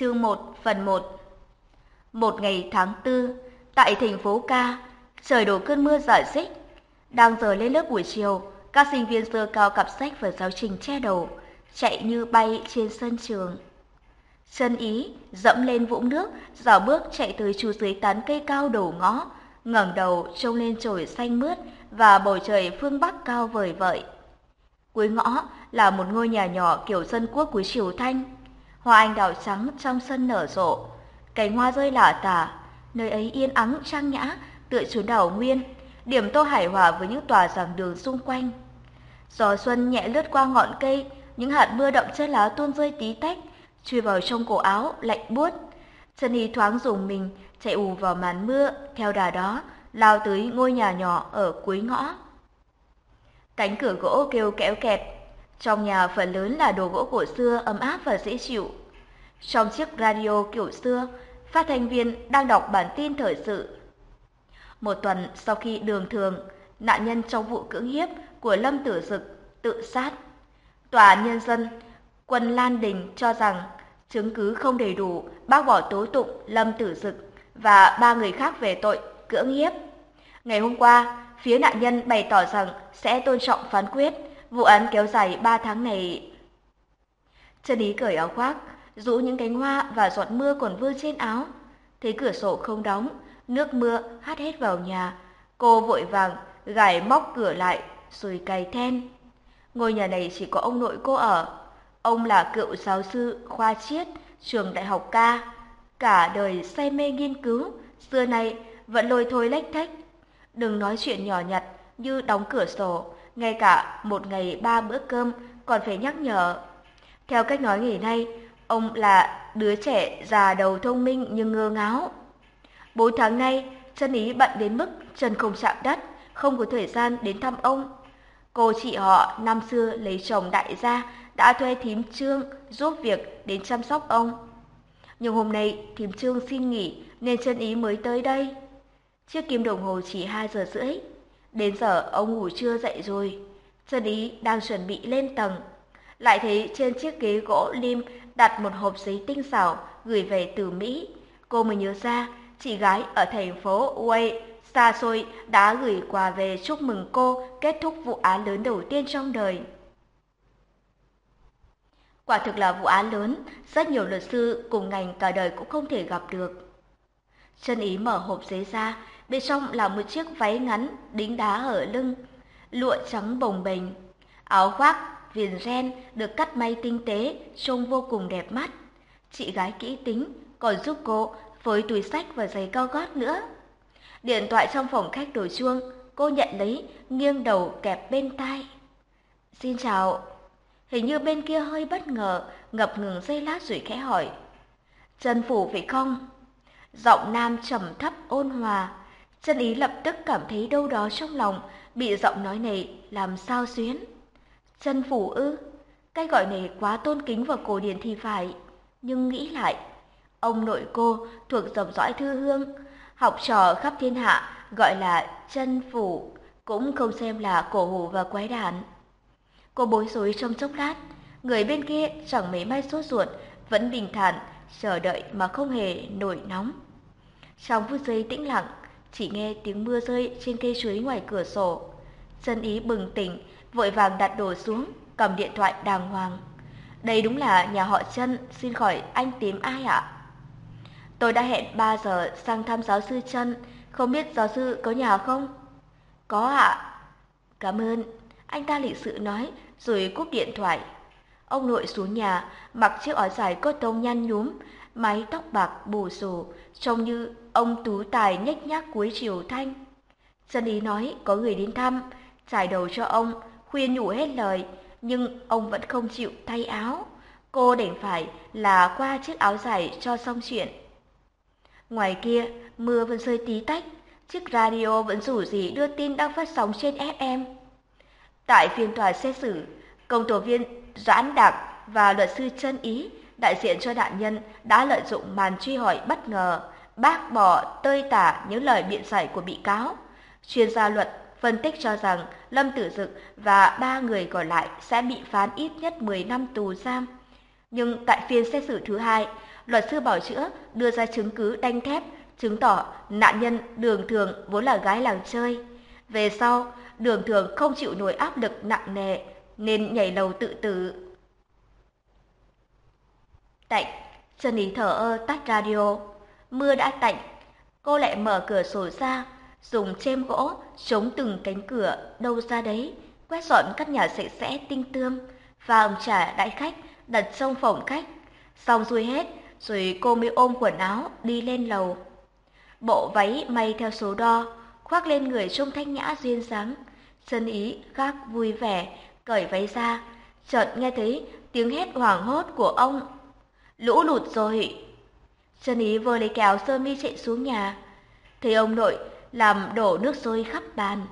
Chương 1 phần 1 Một ngày tháng tư, tại thành phố Ca, trời đổ cơn mưa rải rích. Đang giờ lên lớp buổi chiều, các sinh viên dơ cao cặp sách và giáo trình che đầu, chạy như bay trên sân trường. Chân ý dẫm lên vũng nước, dạo bước chạy tới chu dưới tán cây cao đầu ngõ, ngẩng đầu trông lên trời xanh mướt và bầu trời phương Bắc cao vời vợi. Cuối ngõ là một ngôi nhà nhỏ kiểu dân quốc cuối triều Thanh. Hoa anh đào trắng trong sân nở rộ, cành hoa rơi lả tả, nơi ấy yên ắng trang nhã, tựa chốn đảo nguyên, điểm tô hải hòa với những tòa giảng đường xung quanh. Gió xuân nhẹ lướt qua ngọn cây, những hạt mưa đậm trên lá tuôn rơi tí tách, chui vào trong cổ áo lạnh buốt. Chân Hy thoáng dùng mình chạy ù vào màn mưa, theo đà đó lao tới ngôi nhà nhỏ ở cuối ngõ. Cánh cửa gỗ kêu kéo kẹt, trong nhà phần lớn là đồ gỗ cổ xưa ấm áp và dễ chịu. Trong chiếc radio kiểu xưa, phát thanh viên đang đọc bản tin thời sự. Một tuần sau khi đường thường, nạn nhân trong vụ cưỡng hiếp của Lâm Tử Dực tự sát. Tòa nhân dân Quân Lan Đình cho rằng chứng cứ không đầy đủ bác bỏ tố tụng Lâm Tử Dực và ba người khác về tội cưỡng hiếp. Ngày hôm qua, phía nạn nhân bày tỏ rằng sẽ tôn trọng phán quyết, vụ án kéo dài 3 tháng này. Trần Ý cởi áo khoác, rũ những cánh hoa và giọt mưa còn vương trên áo. Thấy cửa sổ không đóng, nước mưa hát hết vào nhà. Cô vội vàng gài móc cửa lại rồi cài then. Ngôi nhà này chỉ có ông nội cô ở. Ông là cựu giáo sư khoa triết trường đại học ca, cả đời say mê nghiên cứu, xưa nay vẫn lôi thôi lách thách. Đừng nói chuyện nhỏ nhặt như đóng cửa sổ, ngay cả một ngày ba bữa cơm còn phải nhắc nhở. Theo cách nói ngày nay, ông là đứa trẻ già đầu thông minh nhưng ngơ ngáo. Bốn tháng nay, chân ý bận đến mức chân không chạm đất, không có thời gian đến thăm ông. Cô chị họ năm xưa lấy chồng đại gia đã thuê thím Trương giúp việc đến chăm sóc ông. Nhưng hôm nay thím Trương xin nghỉ nên chân ý mới tới đây. Chiếc kim đồng hồ chỉ 2 giờ rưỡi. Đến giờ ông ngủ chưa dậy rồi. Chân ý đang chuẩn bị lên tầng. Lại thấy trên chiếc ghế gỗ lim đặt một hộp giấy tinh xảo gửi về từ Mỹ. Cô mới nhớ ra chị gái ở thành phố Way xa xôi đã gửi quà về chúc mừng cô kết thúc vụ án lớn đầu tiên trong đời. Quả thực là vụ án lớn, rất nhiều luật sư cùng ngành cả đời cũng không thể gặp được. Chân ý mở hộp giấy ra, bên trong là một chiếc váy ngắn đính đá ở lưng, lụa trắng bồng bềnh, áo khoác viền ren được cắt may tinh tế, trông vô cùng đẹp mắt. Chị gái kỹ tính còn giúp cô với túi sách và giày cao gót nữa. Điện thoại trong phòng khách đổ chuông, cô nhận lấy, nghiêng đầu kẹp bên tai. Xin chào. Hình như bên kia hơi bất ngờ, ngập ngừng giây lát rồi khẽ hỏi. Trần Phủ phải không? Giọng nam trầm thấp ôn hòa. Chân ý lập tức cảm thấy đâu đó trong lòng, bị giọng nói này làm sao xuyến. Chân Phủ ư? Cái gọi này quá tôn kính và cổ điển thì phải. Nhưng nghĩ lại, ông nội cô thuộc dòng dõi thư hương, học trò khắp thiên hạ gọi là chân phủ, cũng không xem là cổ hủ và quái đản. Cô bối rối trong chốc lát, người bên kia chẳng mấy may sốt ruột, vẫn bình thản, chờ đợi mà không hề nổi nóng. Trong phút giây tĩnh lặng, chỉ nghe tiếng mưa rơi trên cây chuối ngoài cửa sổ. Chân ý bừng tỉnh, vội vàng đặt đồ xuống, cầm điện thoại đàng hoàng. Đây đúng là nhà họ chân, xin khỏi anh tìm ai ạ? Tôi đã hẹn 3 giờ sang thăm giáo sư chân, không biết giáo sư có nhà không? Có ạ. Cảm ơn. Anh ta lịch sự nói, rồi cúp điện thoại. Ông nội xuống nhà, mặc chiếc áo dài cốt tông nhăn nhúm, mái tóc bạc bù xù, trông như ông tú tài nhếch nhác cuối chiều thanh. Dân ý nói có người đến thăm, trải đầu cho ông, khuyên nhủ hết lời, nhưng ông vẫn không chịu thay áo. Cô đành phải là qua chiếc áo dài cho xong chuyện. Ngoài kia, mưa vẫn rơi tí tách, chiếc radio vẫn rủ rỉ đưa tin đang phát sóng trên FM. Tại phiên tòa xét xử, công tố viên Doãn Đạc và luật sư chân ý đại diện cho nạn nhân đã lợi dụng màn truy hỏi bất ngờ, bác bỏ tơi tả những lời biện giải của bị cáo. Chuyên gia luật phân tích cho rằng Lâm Tử Dực và ba người còn lại sẽ bị phán ít nhất 10 năm tù giam. Nhưng tại phiên xét xử thứ hai, luật sư bảo chữa đưa ra chứng cứ đanh thép, chứng tỏ nạn nhân đường thường vốn là gái làng chơi. Về sau, đường thường không chịu nổi áp lực nặng nề nên nhảy lầu tự tử. Tạnh, Trần Ý thở ơ tắt radio. Mưa đã tạnh, cô lại mở cửa sổ ra, dùng chêm gỗ chống từng cánh cửa đâu ra đấy, quét dọn các nhà sạch sẽ tinh tươm, và ông trà đại khách đặt trong phòng khách. Xong xuôi hết, rồi cô mới ôm quần áo đi lên lầu. Bộ váy may theo số đo, khoác lên người trông thanh nhã duyên dáng. Chân ý khác vui vẻ, cởi váy ra, chợt nghe thấy tiếng hét hoảng hốt của ông. Lũ lụt rồi! Sơn ý vừa lấy kéo sơ mi chạy xuống nhà. Thấy ông nội làm đổ nước sôi khắp bàn.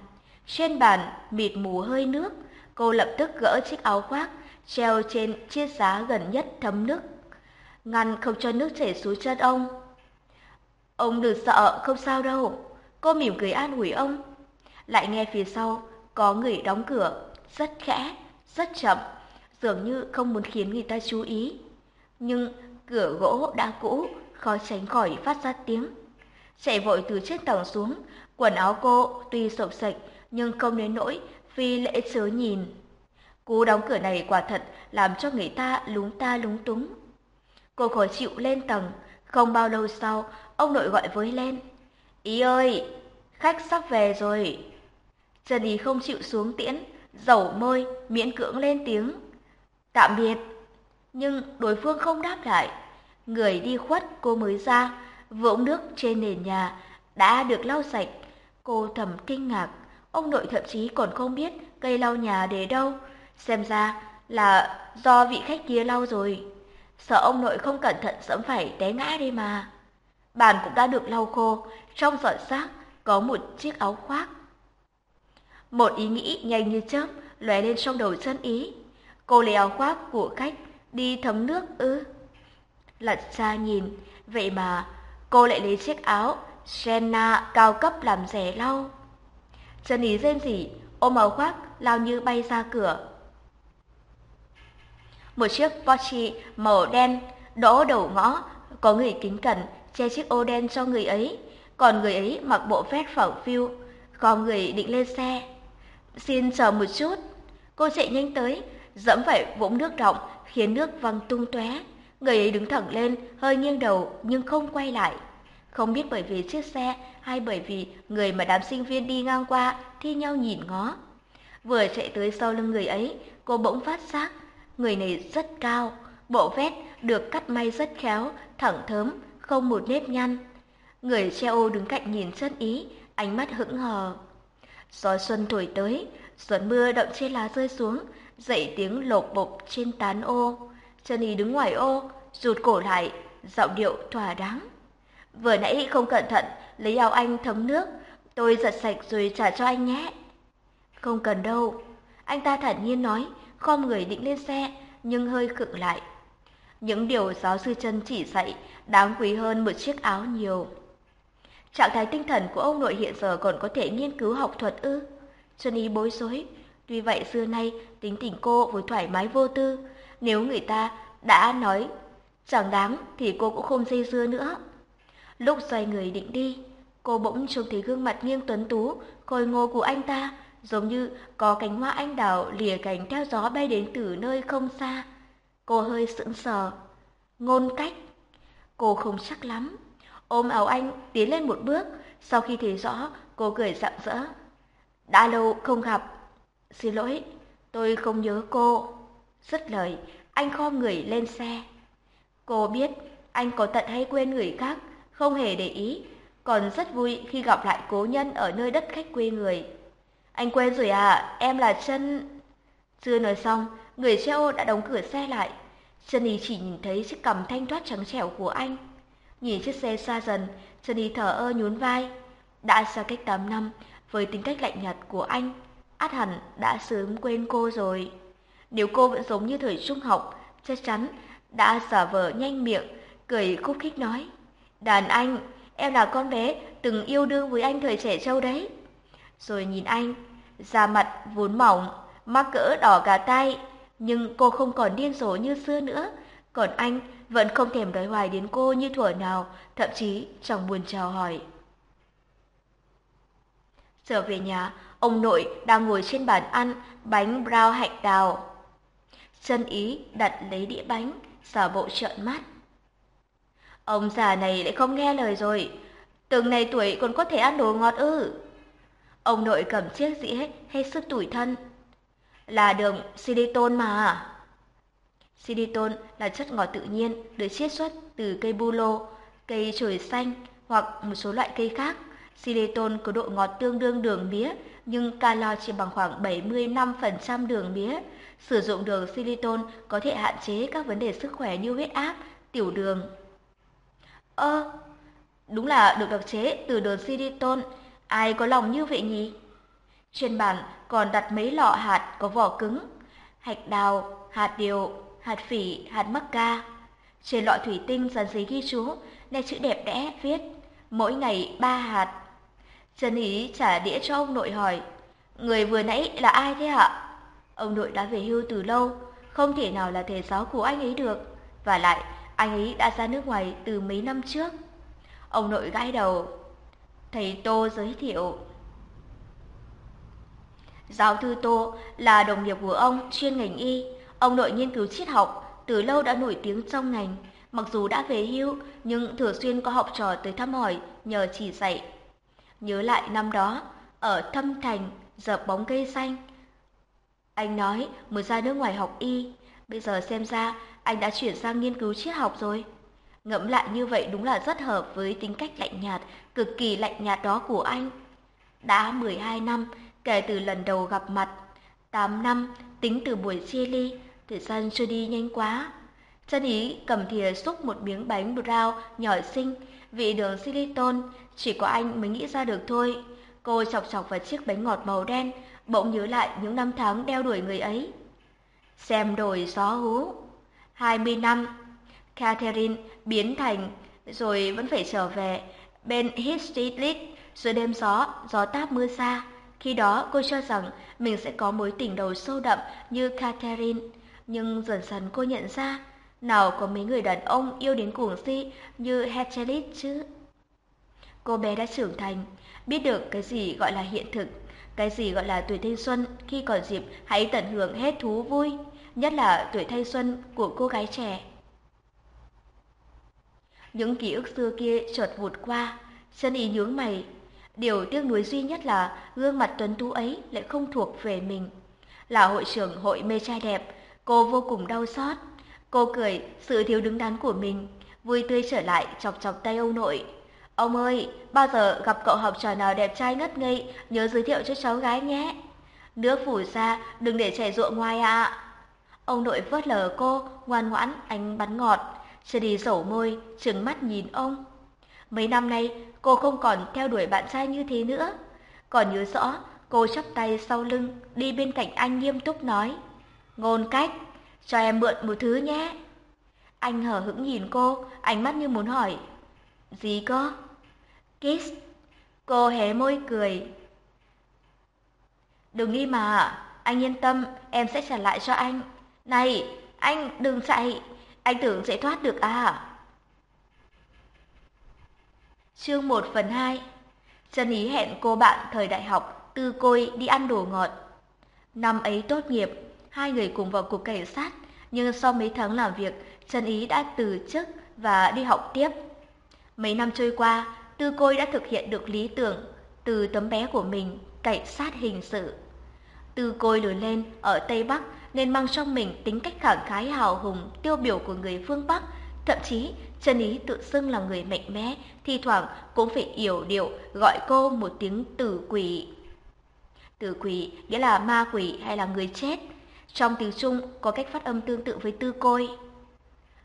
Trên bàn mịt mù hơi nước, cô lập tức gỡ chiếc áo khoác treo trên chiếc giá gần nhất thấm nước, ngăn không cho nước chảy xuống chân ông. Ông đừng sợ, không sao đâu. Cô mỉm cười an ủi ông. Lại nghe phía sau có người đóng cửa, rất khẽ, rất chậm, dường như không muốn khiến người ta chú ý. Nhưng cửa gỗ đã cũ, khó tránh khỏi phát ra tiếng. Chạy vội từ trên tầng xuống, quần áo cô tuy sộp sạch nhưng không đến nỗi phi lễ chớ nhìn. Cú đóng cửa này quả thật làm cho người ta lúng ta lúng túng. Cô khó chịu lên tầng, không bao lâu sau, ông nội gọi với lên. Ý ơi, khách sắp về rồi. Trần Ý không chịu xuống tiễn, dầu môi, miễn cưỡng lên tiếng. Tạm biệt. Nhưng đối phương không đáp lại. Người đi khuất cô mới ra, vũng nước trên nền nhà đã được lau sạch. Cô thầm kinh ngạc, ông nội thậm chí còn không biết cây lau nhà để đâu. Xem ra là do vị khách kia lau rồi. Sợ ông nội không cẩn thận sẫm phải té ngã đi mà. Bàn cũng đã được lau khô, trong giỏ xác có một chiếc áo khoác. Một ý nghĩ nhanh như chớp lóe lên trong đầu chân ý. Cô lấy áo khoác của khách đi thấm nước ư? Lật ra nhìn, vậy mà cô lại lấy chiếc áo Senna cao cấp làm rẻ lau. Chân ý rên rỉ, ôm áo khoác lao như bay ra cửa. Một chiếc Porsche màu đen đỗ đầu ngõ, có người kính cẩn che chiếc ô đen cho người ấy, còn người ấy mặc bộ vest phẳng phiu, có người định lên xe. Xin chờ một chút. Cô chạy nhanh tới, dẫm phải vũng nước động, khiến nước văng tung tóe. Người ấy đứng thẳng lên, hơi nghiêng đầu nhưng không quay lại. Không biết bởi vì chiếc xe hay bởi vì người mà đám sinh viên đi ngang qua thi nhau nhìn ngó. Vừa chạy tới sau lưng người ấy, cô bỗng phát giác, người này rất cao, bộ vest được cắt may rất khéo, thẳng thớm, không một nếp nhăn. Người che ô đứng cạnh nhìn chân ý, ánh mắt hững hờ. Gió xuân thổi tới, giọt mưa đậm trên lá rơi xuống, dậy tiếng lộp bộp trên tán ô. Chân y đứng ngoài ô, rụt cổ lại, giọng điệu thỏa đáng. Vừa nãy không cẩn thận, lấy áo anh thấm nước, tôi giặt sạch rồi trả cho anh nhé. Không cần đâu, anh ta thản nhiên nói, khom người định lên xe, nhưng hơi khựng lại. Những điều giáo sư chân chỉ dạy đáng quý hơn một chiếc áo nhiều. Trạng thái tinh thần của ông nội hiện giờ còn có thể nghiên cứu học thuật ư? Chân Ý bối rối. Tuy vậy xưa nay tính tình cô với thoải mái vô tư. Nếu người ta đã nói chẳng đáng thì cô cũng không dây dưa nữa. Lúc xoay người định đi, cô bỗng trông thấy gương mặt nghiêng tuấn tú, khôi ngô của anh ta, giống như có cánh hoa anh đào lìa cánh theo gió bay đến từ nơi không xa. Cô hơi sững sờ. Ngôn cách. Cô không chắc lắm. Ôm áo anh tiến lên một bước, sau khi thấy rõ, cô cười rạng rỡ. Đã lâu không gặp. Xin lỗi, tôi không nhớ cô. Dứt lời, anh kho người lên xe. Cô biết anh có tận hay quên người khác, không hề để ý, còn rất vui khi gặp lại cố nhân ở nơi đất khách quê người. Anh quên rồi à, em là chân... Chưa nói xong, người xe ô đã đóng cửa xe lại. Sunny chỉ nhìn thấy chiếc cằm thanh thoát trắng trẻo của anh. Nhìn chiếc xe xa dần, Sunny thở ơ nhún vai. Đã xa cách 8 năm, với tính cách lạnh nhạt của anh, át hẳn đã sớm quên cô rồi. Nếu cô vẫn giống như thời trung học, chắc chắn đã giả vờ nhanh miệng, cười khúc khích nói. Đàn anh, em là con bé từng yêu đương với anh thời trẻ trâu đấy. Rồi nhìn anh, da mặt vốn mỏng, mắc cỡ đỏ cả tay, nhưng cô không còn điên rồ như xưa nữa, còn anh vẫn không thèm đói hoài đến cô như thuở nào, thậm chí chẳng buồn chào hỏi. Trở về nhà, ông nội đang ngồi trên bàn ăn bánh brown hạnh đào. Chân ý đặt lấy đĩa bánh, xả bộ trợn mắt. Ông già này lại không nghe lời rồi, từng này tuổi còn có thể ăn đồ ngọt ư. Ông nội cầm chiếc dĩa hết sức tủi thân. Là đường silicon mà. Silicon là chất ngọt tự nhiên được chiết xuất từ cây bu lô, cây chổi xanh hoặc một số loại cây khác. Silicon có độ ngọt tương đương đường mía, nhưng calo chỉ bằng khoảng 75% đường mía. Sử dụng đường silicon có thể hạn chế các vấn đề sức khỏe như huyết áp, tiểu đường. Ơ, đúng là được đặc chế từ đường silicon, ai có lòng như vậy nhỉ? Trên bàn còn đặt mấy lọ hạt có vỏ cứng, hạch đào, hạt điều, hạt phỉ, hạt mắc ca. Trên lọ thủy tinh dán giấy ghi chú, nét chữ đẹp đẽ viết mỗi ngày ba hạt. Trần Ý trả đĩa cho ông nội hỏi, người vừa nãy là ai thế ạ? Ông nội đã về hưu từ lâu, không thể nào là thầy giáo của anh ấy được. Và lại, anh ấy đã ra nước ngoài từ mấy năm trước. Ông nội gãi đầu. Thầy Tô giới thiệu. Giáo thư Tô là đồng nghiệp của ông chuyên ngành y. Ông nội nghiên cứu triết học, từ lâu đã nổi tiếng trong ngành. Mặc dù đã về hưu, nhưng thường xuyên có học trò tới thăm hỏi, nhờ chỉ dạy. Nhớ lại năm đó, ở Thâm Thành, dợp bóng cây xanh. Anh nói muốn ra nước ngoài học y, bây giờ xem ra anh đã chuyển sang nghiên cứu triết học rồi. Ngẫm lại như vậy đúng là rất hợp với tính cách lạnh nhạt, cực kỳ lạnh nhạt đó của anh. Đã 12 năm kể từ lần đầu gặp mặt, 8 năm tính từ buổi chia ly, thời gian trôi đi nhanh quá. Chân ý cầm thìa xúc một miếng bánh brown nhỏ xinh, vị đường silicon chỉ có anh mới nghĩ ra được thôi. Cô chọc chọc vào chiếc bánh ngọt màu đen, bỗng nhớ lại những năm tháng đeo đuổi người ấy. Xem đồi gió hú. 20 năm, Catherine biến thành rồi vẫn phải trở về bên Histidlit giữa đêm gió, gió táp mưa xa. Khi đó cô cho rằng mình sẽ có mối tình đầu sâu đậm như Catherine, nhưng dần dần cô nhận ra nào có mấy người đàn ông yêu đến cuồng si như Hechelit chứ. Cô bé đã trưởng thành, biết được cái gì gọi là hiện thực, cái gì gọi là tuổi thanh xuân khi còn dịp hãy tận hưởng hết thú vui, nhất là tuổi thanh xuân của cô gái trẻ. Những ký ức xưa kia chợt vụt qua, chân ý nhướng mày. Điều tiếc nuối duy nhất là gương mặt tuấn tú ấy lại không thuộc về mình. Là hội trưởng hội mê trai đẹp, cô vô cùng đau xót. Cô cười sự thiếu đứng đắn của mình, vui tươi trở lại chọc chọc tay ông nội. Ông ơi, bao giờ gặp cậu học trò nào đẹp trai ngất ngây, nhớ giới thiệu cho cháu gái nhé. Nước phủ ra, đừng để chảy ruộng ngoài ạ. Ông nội vớt lờ cô, ngoan ngoãn, ánh bắn ngọt. Sherry sổ môi, trừng mắt nhìn ông. Mấy năm nay, cô không còn theo đuổi bạn trai như thế nữa. Còn nhớ rõ, cô chắp tay sau lưng, đi bên cạnh anh nghiêm túc nói. Ngôn cách, cho em mượn một thứ nhé. Anh hở hững nhìn cô, ánh mắt như muốn hỏi. Gì cơ? Kiss. Cô hé môi cười. Đừng đi mà, anh yên tâm, em sẽ trả lại cho anh. Này, anh đừng chạy, anh tưởng sẽ thoát được à? Chương 1 phần 2 Trần Ý hẹn cô bạn thời đại học Tư Côi đi ăn đồ ngọt. Năm ấy tốt nghiệp, hai người cùng vào cục cảnh sát, nhưng sau mấy tháng làm việc, Trần Ý đã từ chức và đi học tiếp. Mấy năm trôi qua, Tư Côi đã thực hiện được lý tưởng từ tấm bé của mình, cảnh sát hình sự. Tư Côi lớn lên ở Tây Bắc nên mang trong mình tính cách khẳng khái hào hùng, tiêu biểu của người phương Bắc, thậm chí chân ý tự xưng là người mạnh mẽ, thi thoảng cũng phải yểu điệu gọi cô một tiếng tử quỷ. Tử quỷ nghĩa là ma quỷ hay là người chết. Trong tiếng Trung có cách phát âm tương tự với tư côi.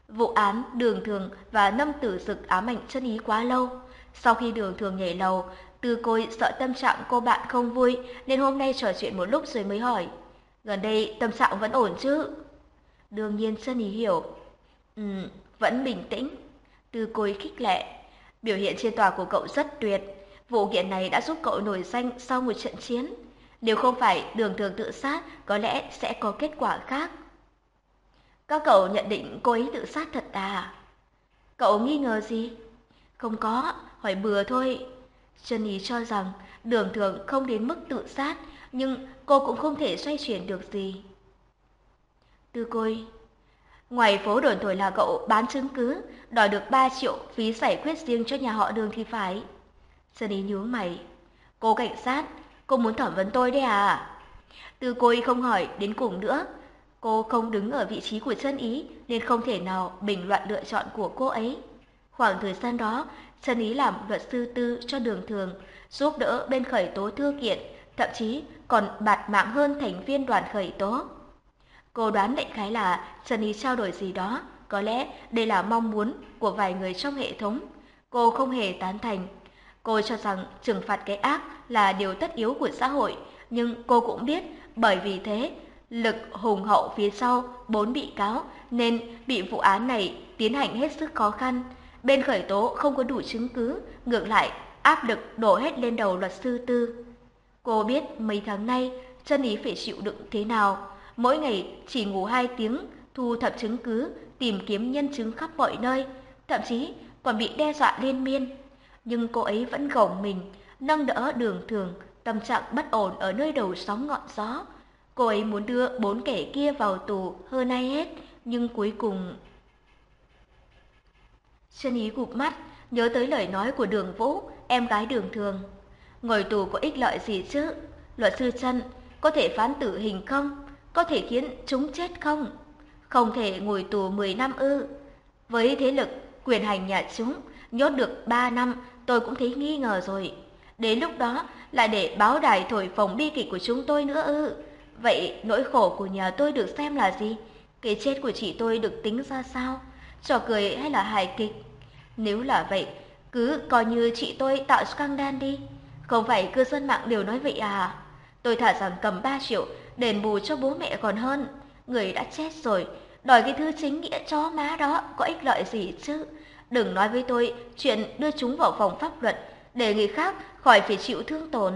Vụ án đường thường và nâm tử dực ám ảnh chân ý quá lâu. Sau khi đường thường nhảy lầu, tư côi sợ tâm trạng cô bạn không vui nên hôm nay trò chuyện một lúc rồi mới hỏi. Gần đây tâm trạng vẫn ổn chứ? Đương nhiên Sơn ý hiểu. Ừ, vẫn bình tĩnh. Tư côi khích lệ. Biểu hiện trên tòa của cậu rất tuyệt. Vụ kiện này đã giúp cậu nổi danh sau một trận chiến. Nếu không phải đường thường tự sát, có lẽ sẽ có kết quả khác. Các cậu nhận định cô ấy tự sát thật à? Cậu nghi ngờ gì? Không có, hỏi bừa thôi. chân Ý cho rằng đường thường không đến mức tự sát, nhưng cô cũng không thể xoay chuyển được gì. Tư côi, ngoài phố đồn thổi là cậu bán chứng cứ, đòi được 3 triệu phí giải quyết riêng cho nhà họ đường thì phải. chân Ý nhướng mày. Cô cảnh sát, cô muốn thẩm vấn tôi đấy à? Tư côi không hỏi đến cùng nữa. Cô không đứng ở vị trí của chân ý nên không thể nào bình luận lựa chọn của cô ấy. Khoảng thời gian đó, chân ý làm luật sư tư cho đường thường, giúp đỡ bên khởi tố thư kiện, thậm chí còn bạt mạng hơn thành viên đoàn khởi tố. Cô đoán đại khái là Trần Ý trao đổi gì đó, có lẽ đây là mong muốn của vài người trong hệ thống. Cô không hề tán thành. Cô cho rằng trừng phạt cái ác là điều tất yếu của xã hội, nhưng cô cũng biết bởi vì thế lực hùng hậu phía sau bốn bị cáo nên bị vụ án này tiến hành hết sức khó khăn. Bên khởi tố không có đủ chứng cứ, ngược lại áp lực đổ hết lên đầu luật sư tư. Cô biết mấy tháng nay chân ý phải chịu đựng thế nào, mỗi ngày chỉ ngủ hai tiếng, thu thập chứng cứ, tìm kiếm nhân chứng khắp mọi nơi, thậm chí còn bị đe dọa liên miên. Nhưng cô ấy vẫn gồng mình, nâng đỡ đường thường, tâm trạng bất ổn ở nơi đầu sóng ngọn gió. Cô ấy muốn đưa bốn kẻ kia vào tù hơn ai hết, nhưng cuối cùng... Chân ý gục mắt, nhớ tới lời nói của đường Vũ, em gái đường thường. Ngồi tù có ích lợi gì chứ? Luật sư chân, có thể phán tử hình không? Có thể khiến chúng chết không? Không thể ngồi tù 10 năm ư. Với thế lực, quyền hành nhà chúng, nhốt được 3 năm, tôi cũng thấy nghi ngờ rồi. Đến lúc đó, lại để báo đài thổi phồng bi kịch của chúng tôi nữa ư. Vậy nỗi khổ của nhà tôi được xem là gì? Cái chết của chị tôi được tính ra sao? Trò cười hay là hài kịch? Nếu là vậy, cứ coi như chị tôi tạo scandal đi. Không phải cư dân mạng đều nói vậy à? Tôi thả rằng cầm 3 triệu đền bù cho bố mẹ còn hơn. Người đã chết rồi, đòi cái thứ chính nghĩa chó má đó có ích lợi gì chứ? Đừng nói với tôi chuyện đưa chúng vào phòng pháp luật để người khác khỏi phải chịu thương tổn.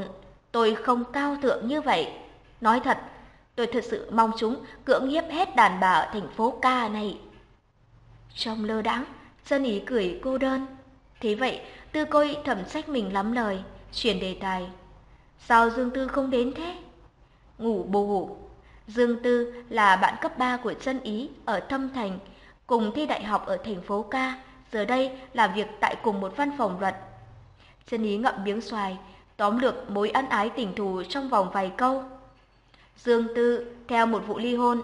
Tôi không cao thượng như vậy. Nói thật, tôi thật sự mong chúng cưỡng hiếp hết đàn bà ở thành phố ca này. Trong lơ đãng, Dân ý cười cô đơn. Thế vậy, tư côi thẩm sách mình lắm lời, chuyển đề tài. Sao Dương Tư không đến thế? Ngủ bù. Dương Tư là bạn cấp 3 của chân ý ở Thâm Thành, cùng thi đại học ở thành phố ca, giờ đây làm việc tại cùng một văn phòng luật. Chân ý ngậm miếng xoài, tóm lược mối ân ái tình thù trong vòng vài câu. Dương Tư theo một vụ ly hôn,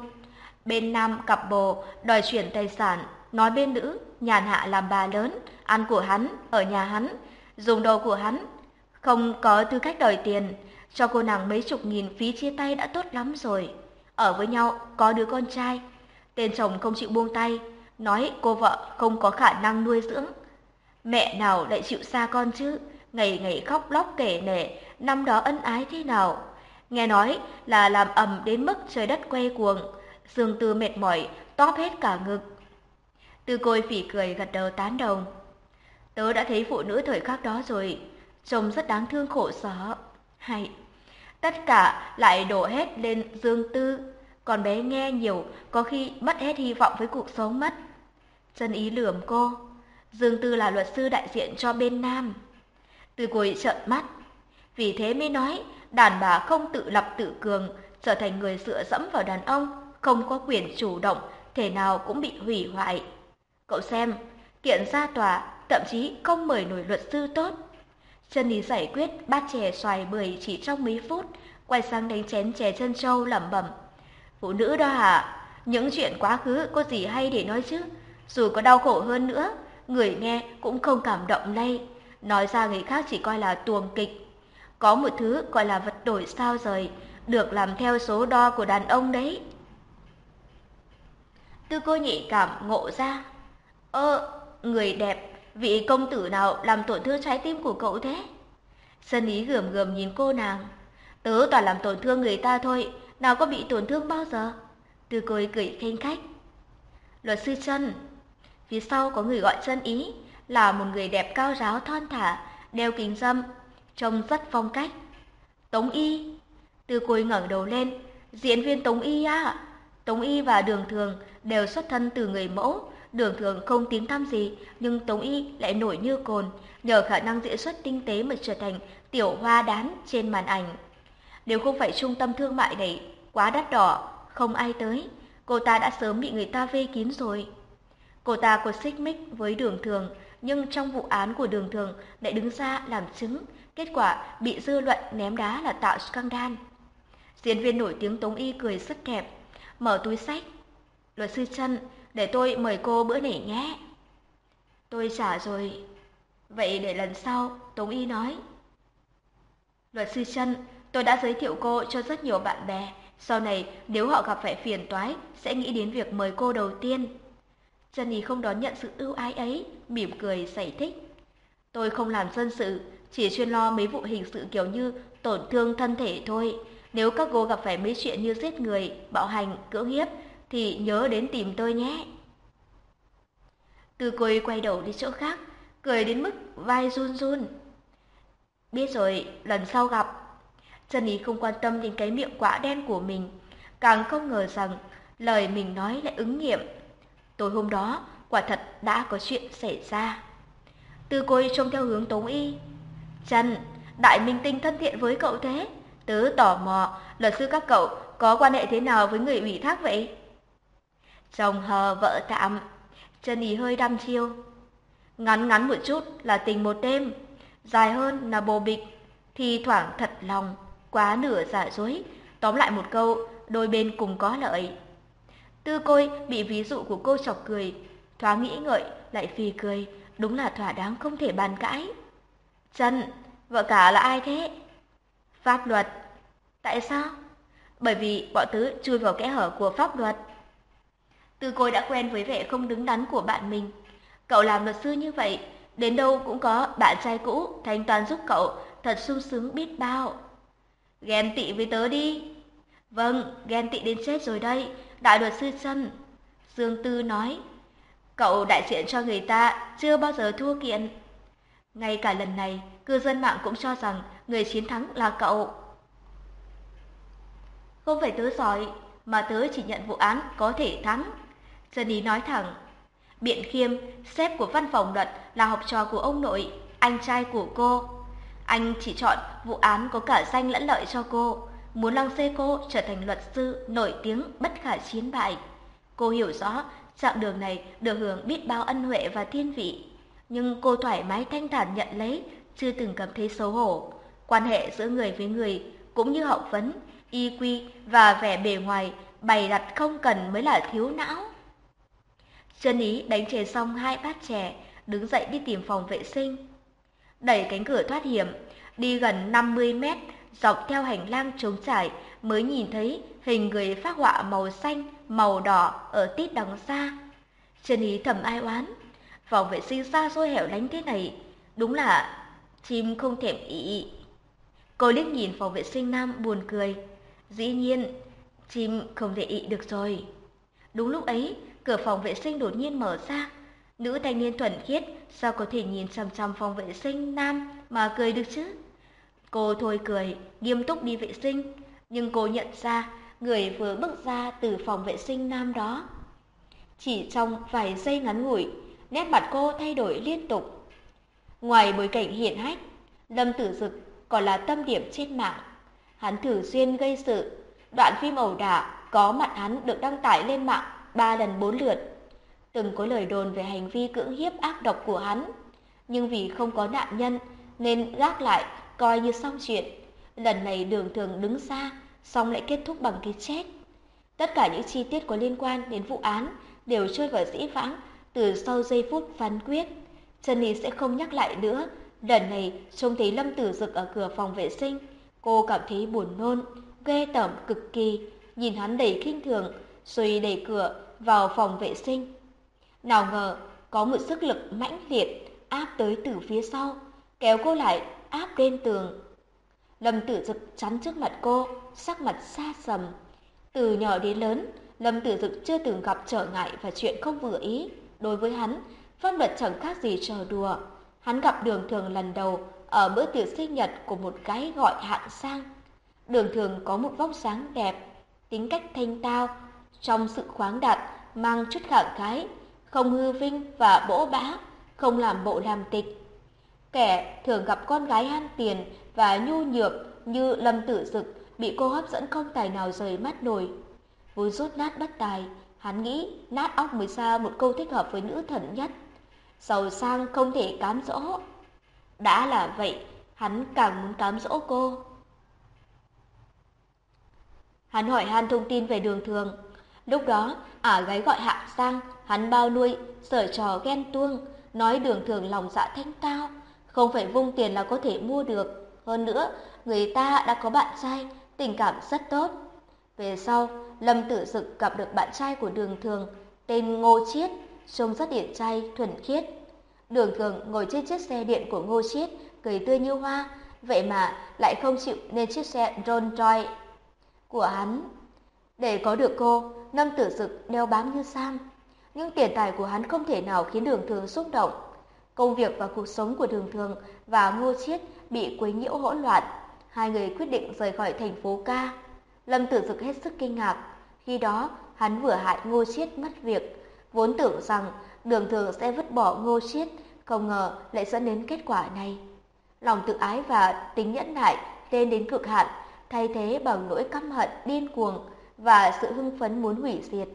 bên nam cặp bồ đòi chuyển tài sản, nói bên nữ nhàn hạ làm bà lớn, ăn của hắn, ở nhà hắn, dùng đồ của hắn, không có tư cách đòi tiền, cho cô nàng mấy chục nghìn phí chia tay đã tốt lắm rồi. Ở với nhau có đứa con trai, tên chồng không chịu buông tay, nói cô vợ không có khả năng nuôi dưỡng. Mẹ nào lại chịu xa con chứ, ngày ngày khóc lóc kể nể, năm đó ân ái thế nào. Nghe nói là làm ầm đến mức trời đất quay cuồng, Dương Tư mệt mỏi, tóp hết cả ngực. Tư côi phỉ cười gật đầu tán đồng. Tớ đã thấy phụ nữ thời khắc đó rồi, trông rất đáng thương khổ sở. Hay, tất cả lại đổ hết lên Dương Tư, còn bé nghe nhiều có khi mất hết hy vọng với cuộc sống mất. Chân ý lườm cô, Dương Tư là luật sư đại diện cho bên Nam. Tư côi trợn mắt, vì thế mới nói đàn bà không tự lập tự cường, trở thành người dựa dẫm vào đàn ông, không có quyền chủ động, thể nào cũng bị hủy hoại. Cậu xem, kiện ra tòa, thậm chí không mời nổi luật sư tốt. Chân lý giải quyết bát chè xoài bưởi chỉ trong mấy phút, quay sang đánh chén chè chân trâu lẩm bẩm. Phụ nữ đó hả? Những chuyện quá khứ có gì hay để nói chứ? Dù có đau khổ hơn nữa, người nghe cũng không cảm động lây. Nói ra người khác chỉ coi là tuồng kịch. Có một thứ gọi là vật đổi sao rời, được làm theo số đo của đàn ông đấy. Tư cô nhị cảm ngộ ra, Ơ, người đẹp, vị công tử nào làm tổn thương trái tim của cậu thế? Sân ý gườm gườm nhìn cô nàng. Tớ toàn làm tổn thương người ta thôi, nào có bị tổn thương bao giờ? Từ côi cười khen khách. Luật sư chân, phía sau có người gọi chân ý, là một người đẹp cao ráo thon thả, đeo kính dâm, trông rất phong cách. Tống y, từ côi ngẩng đầu lên, diễn viên Tống y à? Tống Y và Đường Thường đều xuất thân từ người mẫu, Đường Thường không tiếng tăm gì, nhưng Tống Y lại nổi như cồn, nhờ khả năng diễn xuất tinh tế mà trở thành tiểu hoa đán trên màn ảnh. Nếu không phải trung tâm thương mại này quá đắt đỏ, không ai tới, cô ta đã sớm bị người ta vây kín rồi. Cô ta có xích mích với đường thường, nhưng trong vụ án của đường thường lại đứng ra làm chứng, kết quả bị dư luận ném đá là tạo scandal. Diễn viên nổi tiếng Tống Y cười rất đẹp, mở túi sách. Luật sư chân, để tôi mời cô bữa nể nhé. Tôi trả rồi. Vậy để lần sau, Tống Y nói. Luật sư Trân, tôi đã giới thiệu cô cho rất nhiều bạn bè. Sau này, nếu họ gặp phải phiền toái, sẽ nghĩ đến việc mời cô đầu tiên. Jenny không đón nhận sự ưu ái ấy, mỉm cười giải thích. Tôi không làm dân sự, chỉ chuyên lo mấy vụ hình sự kiểu như tổn thương thân thể thôi. Nếu các cô gặp phải mấy chuyện như giết người, bạo hành, cưỡng hiếp, thì nhớ đến tìm tôi nhé. Từ côi quay đầu đi chỗ khác, cười đến mức vai run run. Biết rồi, lần sau gặp. Trần Ý không quan tâm đến cái miệng quả đen của mình, càng không ngờ rằng lời mình nói lại ứng nghiệm. Tối hôm đó, quả thật đã có chuyện xảy ra. Từ côi trông theo hướng Tống Y. Trần, đại minh tinh thân thiện với cậu thế? Tớ tò mò, luật sư các cậu có quan hệ thế nào với người ủy thác vậy? Chồng hờ vợ tạm, chân Ý hơi đăm chiêu. Ngắn ngắn một chút là tình một đêm, dài hơn là bồ bịch, thì thoảng thật lòng, quá nửa giả dối. Tóm lại một câu, đôi bên cùng có lợi. Tư côi bị ví dụ của cô chọc cười, thoáng nghĩ ngợi, lại phì cười, đúng là thỏa đáng không thể bàn cãi. Trần, vợ cả là ai thế? Pháp luật. Tại sao? Bởi vì bọn tứ chui vào kẽ hở của pháp luật từ côi đã quen với vẻ không đứng đắn của bạn mình. Cậu làm luật sư như vậy, đến đâu cũng có bạn trai cũ thanh toán giúp cậu, thật sung sướng biết bao. Ghen tị với tớ đi. Vâng, ghen tị đến chết rồi đây, đại luật sư chân. Dương Tư nói, cậu đại diện cho người ta chưa bao giờ thua kiện. Ngay cả lần này, cư dân mạng cũng cho rằng người chiến thắng là cậu. Không phải tớ giỏi, mà tớ chỉ nhận vụ án có thể thắng. Jenny nói thẳng. Biện Khiêm, sếp của văn phòng luật là học trò của ông nội, anh trai của cô. Anh chỉ chọn vụ án có cả danh lẫn lợi cho cô, muốn lăng xê cô trở thành luật sư nổi tiếng bất khả chiến bại. Cô hiểu rõ chặng đường này được hưởng biết bao ân huệ và thiên vị, nhưng cô thoải mái thanh thản nhận lấy, chưa từng cảm thấy xấu hổ. Quan hệ giữa người với người cũng như hậu vấn, y quy và vẻ bề ngoài bày đặt không cần mới là thiếu não. Trần Ý đánh chè xong hai bát chè, đứng dậy đi tìm phòng vệ sinh. Đẩy cánh cửa thoát hiểm, đi gần 50 mét, dọc theo hành lang trống trải mới nhìn thấy hình người phát họa màu xanh, màu đỏ ở tít đằng xa. Trần Ý thầm ai oán, phòng vệ sinh xa xôi hẻo lánh thế này, đúng là chim không thèm ý. Cô liếc nhìn phòng vệ sinh nam buồn cười. Dĩ nhiên, chim không thể ị được rồi. Đúng lúc ấy, cửa phòng vệ sinh đột nhiên mở ra. Nữ thanh niên thuần khiết sao có thể nhìn chằm chằm phòng vệ sinh nam mà cười được chứ? Cô thôi cười, nghiêm túc đi vệ sinh, nhưng cô nhận ra người vừa bước ra từ phòng vệ sinh nam đó. Chỉ trong vài giây ngắn ngủi, nét mặt cô thay đổi liên tục. Ngoài bối cảnh hiển hách, Lâm Tử Dực còn là tâm điểm trên mạng. Hắn thường xuyên gây sự, đoạn phim ẩu đả có mặt hắn được đăng tải lên mạng ba lần bốn lượt. Từng có lời đồn về hành vi cưỡng hiếp ác độc của hắn, nhưng vì không có nạn nhân nên gác lại coi như xong chuyện. Lần này đường thường đứng xa, xong lại kết thúc bằng cái chết. Tất cả những chi tiết có liên quan đến vụ án đều trôi vào dĩ vãng từ sau giây phút phán quyết. Trần Ly sẽ không nhắc lại nữa. Lần này trông thấy Lâm Tử Dực ở cửa phòng vệ sinh, cô cảm thấy buồn nôn, ghê tởm cực kỳ, nhìn hắn đầy khinh thường, rồi đẩy cửa vào phòng vệ sinh. Nào ngờ có một sức lực mãnh liệt áp tới từ phía sau, kéo cô lại áp lên tường. Lâm Tử Dực chắn trước mặt cô, sắc mặt xa sầm. Từ nhỏ đến lớn, Lâm Tử Dực chưa từng gặp trở ngại và chuyện không vừa ý. Đối với hắn, pháp luật chẳng khác gì trò đùa. Hắn gặp đường thường lần đầu ở bữa tiệc sinh nhật của một gái gọi hạng sang. Đường thường có một vóc dáng đẹp, tính cách thanh tao, trong sự khoáng đạt, mang chút khẳng khái, không hư vinh và bỗ bã, không làm bộ làm tịch. Kẻ thường gặp con gái ham tiền và nhu nhược như Lâm Tử Dực bị cô hấp dẫn không tài nào rời mắt nổi. Vốn rốt nát bất tài, hắn nghĩ nát óc mới ra một câu thích hợp với nữ thần nhất. Giàu sang không thể cám dỗ. Đã là vậy, hắn càng muốn cám dỗ cô. Hắn hỏi han thông tin về đường thường. Lúc đó, ả gái gọi hạ sang, hắn bao nuôi, sở trò ghen tuông, nói đường thường lòng dạ thanh cao, không phải vung tiền là có thể mua được. Hơn nữa, người ta đã có bạn trai, tình cảm rất tốt. Về sau, Lâm Tử Dực gặp được bạn trai của Đường Thường, tên Ngô Chiết, trông rất điển trai, thuần khiết. Đường Thường ngồi trên chiếc xe điện của Ngô Chiết, cười tươi như hoa, vậy mà lại không chịu nên chiếc xe Rolls Royce của hắn. Để có được cô, Lâm Tử Dực đeo bám như Sam. Nhưng tiền tài của hắn không thể nào khiến Đường Thường xúc động. Công việc và cuộc sống của Đường Thường và Ngô Chiết bị quấy nhiễu hỗn loạn. Hai người quyết định rời khỏi thành phố ca. Lâm Tử Dực hết sức kinh ngạc. Khi đó, hắn vừa hại Ngô Chiết mất việc. Vốn tưởng rằng Đường Thường sẽ vứt bỏ Ngô Chiết, không ngờ lại dẫn đến kết quả này. Lòng tự ái và tính nhẫn nại lên đến cực hạn, thay thế bằng nỗi căm hận điên cuồng và sự hưng phấn muốn hủy diệt.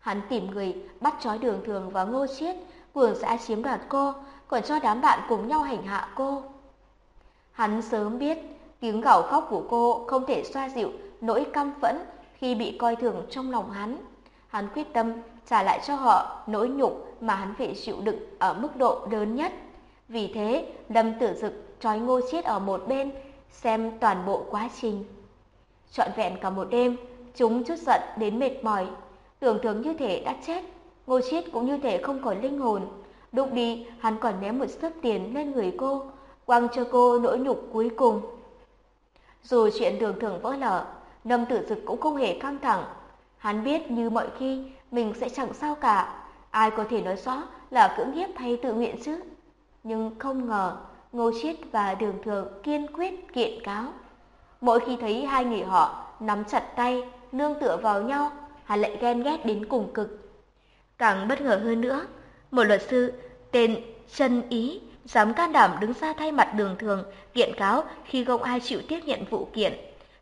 Hắn tìm người bắt trói Đường Thường và Ngô Chiết, cuồng sẽ chiếm đoạt cô, còn cho đám bạn cùng nhau hành hạ cô. Hắn sớm biết tiếng gào khóc của cô không thể xoa dịu nỗi căm phẫn khi bị coi thường trong lòng hắn. Hắn quyết tâm trả lại cho họ nỗi nhục mà hắn phải chịu đựng ở mức độ lớn nhất. Vì thế, Lâm Tử Dực trói Ngô Chiết ở một bên, xem toàn bộ quá trình. Trọn vẹn cả một đêm, chúng chút giận đến mệt mỏi, tưởng thường như thể đã chết. Ngô Chiết cũng như thể không còn linh hồn. Lúc đi, hắn còn ném một sớp tiền lên người cô, quăng cho cô nỗi nhục cuối cùng. Dù chuyện thường thường vỡ lở, Lâm Tử Dực cũng không hề căng thẳng. Hắn biết như mọi khi mình sẽ chẳng sao cả, ai có thể nói rõ là cưỡng hiếp hay tự nguyện chứ. Nhưng không ngờ, Ngô Chiết và Đường Thường kiên quyết kiện cáo. Mỗi khi thấy hai người họ nắm chặt tay, nương tựa vào nhau, hắn lại ghen ghét đến cùng cực. Càng bất ngờ hơn nữa, một luật sư tên Trần Ý dám can đảm đứng ra thay mặt đường thường kiện cáo khi không ai chịu tiếp nhận vụ kiện.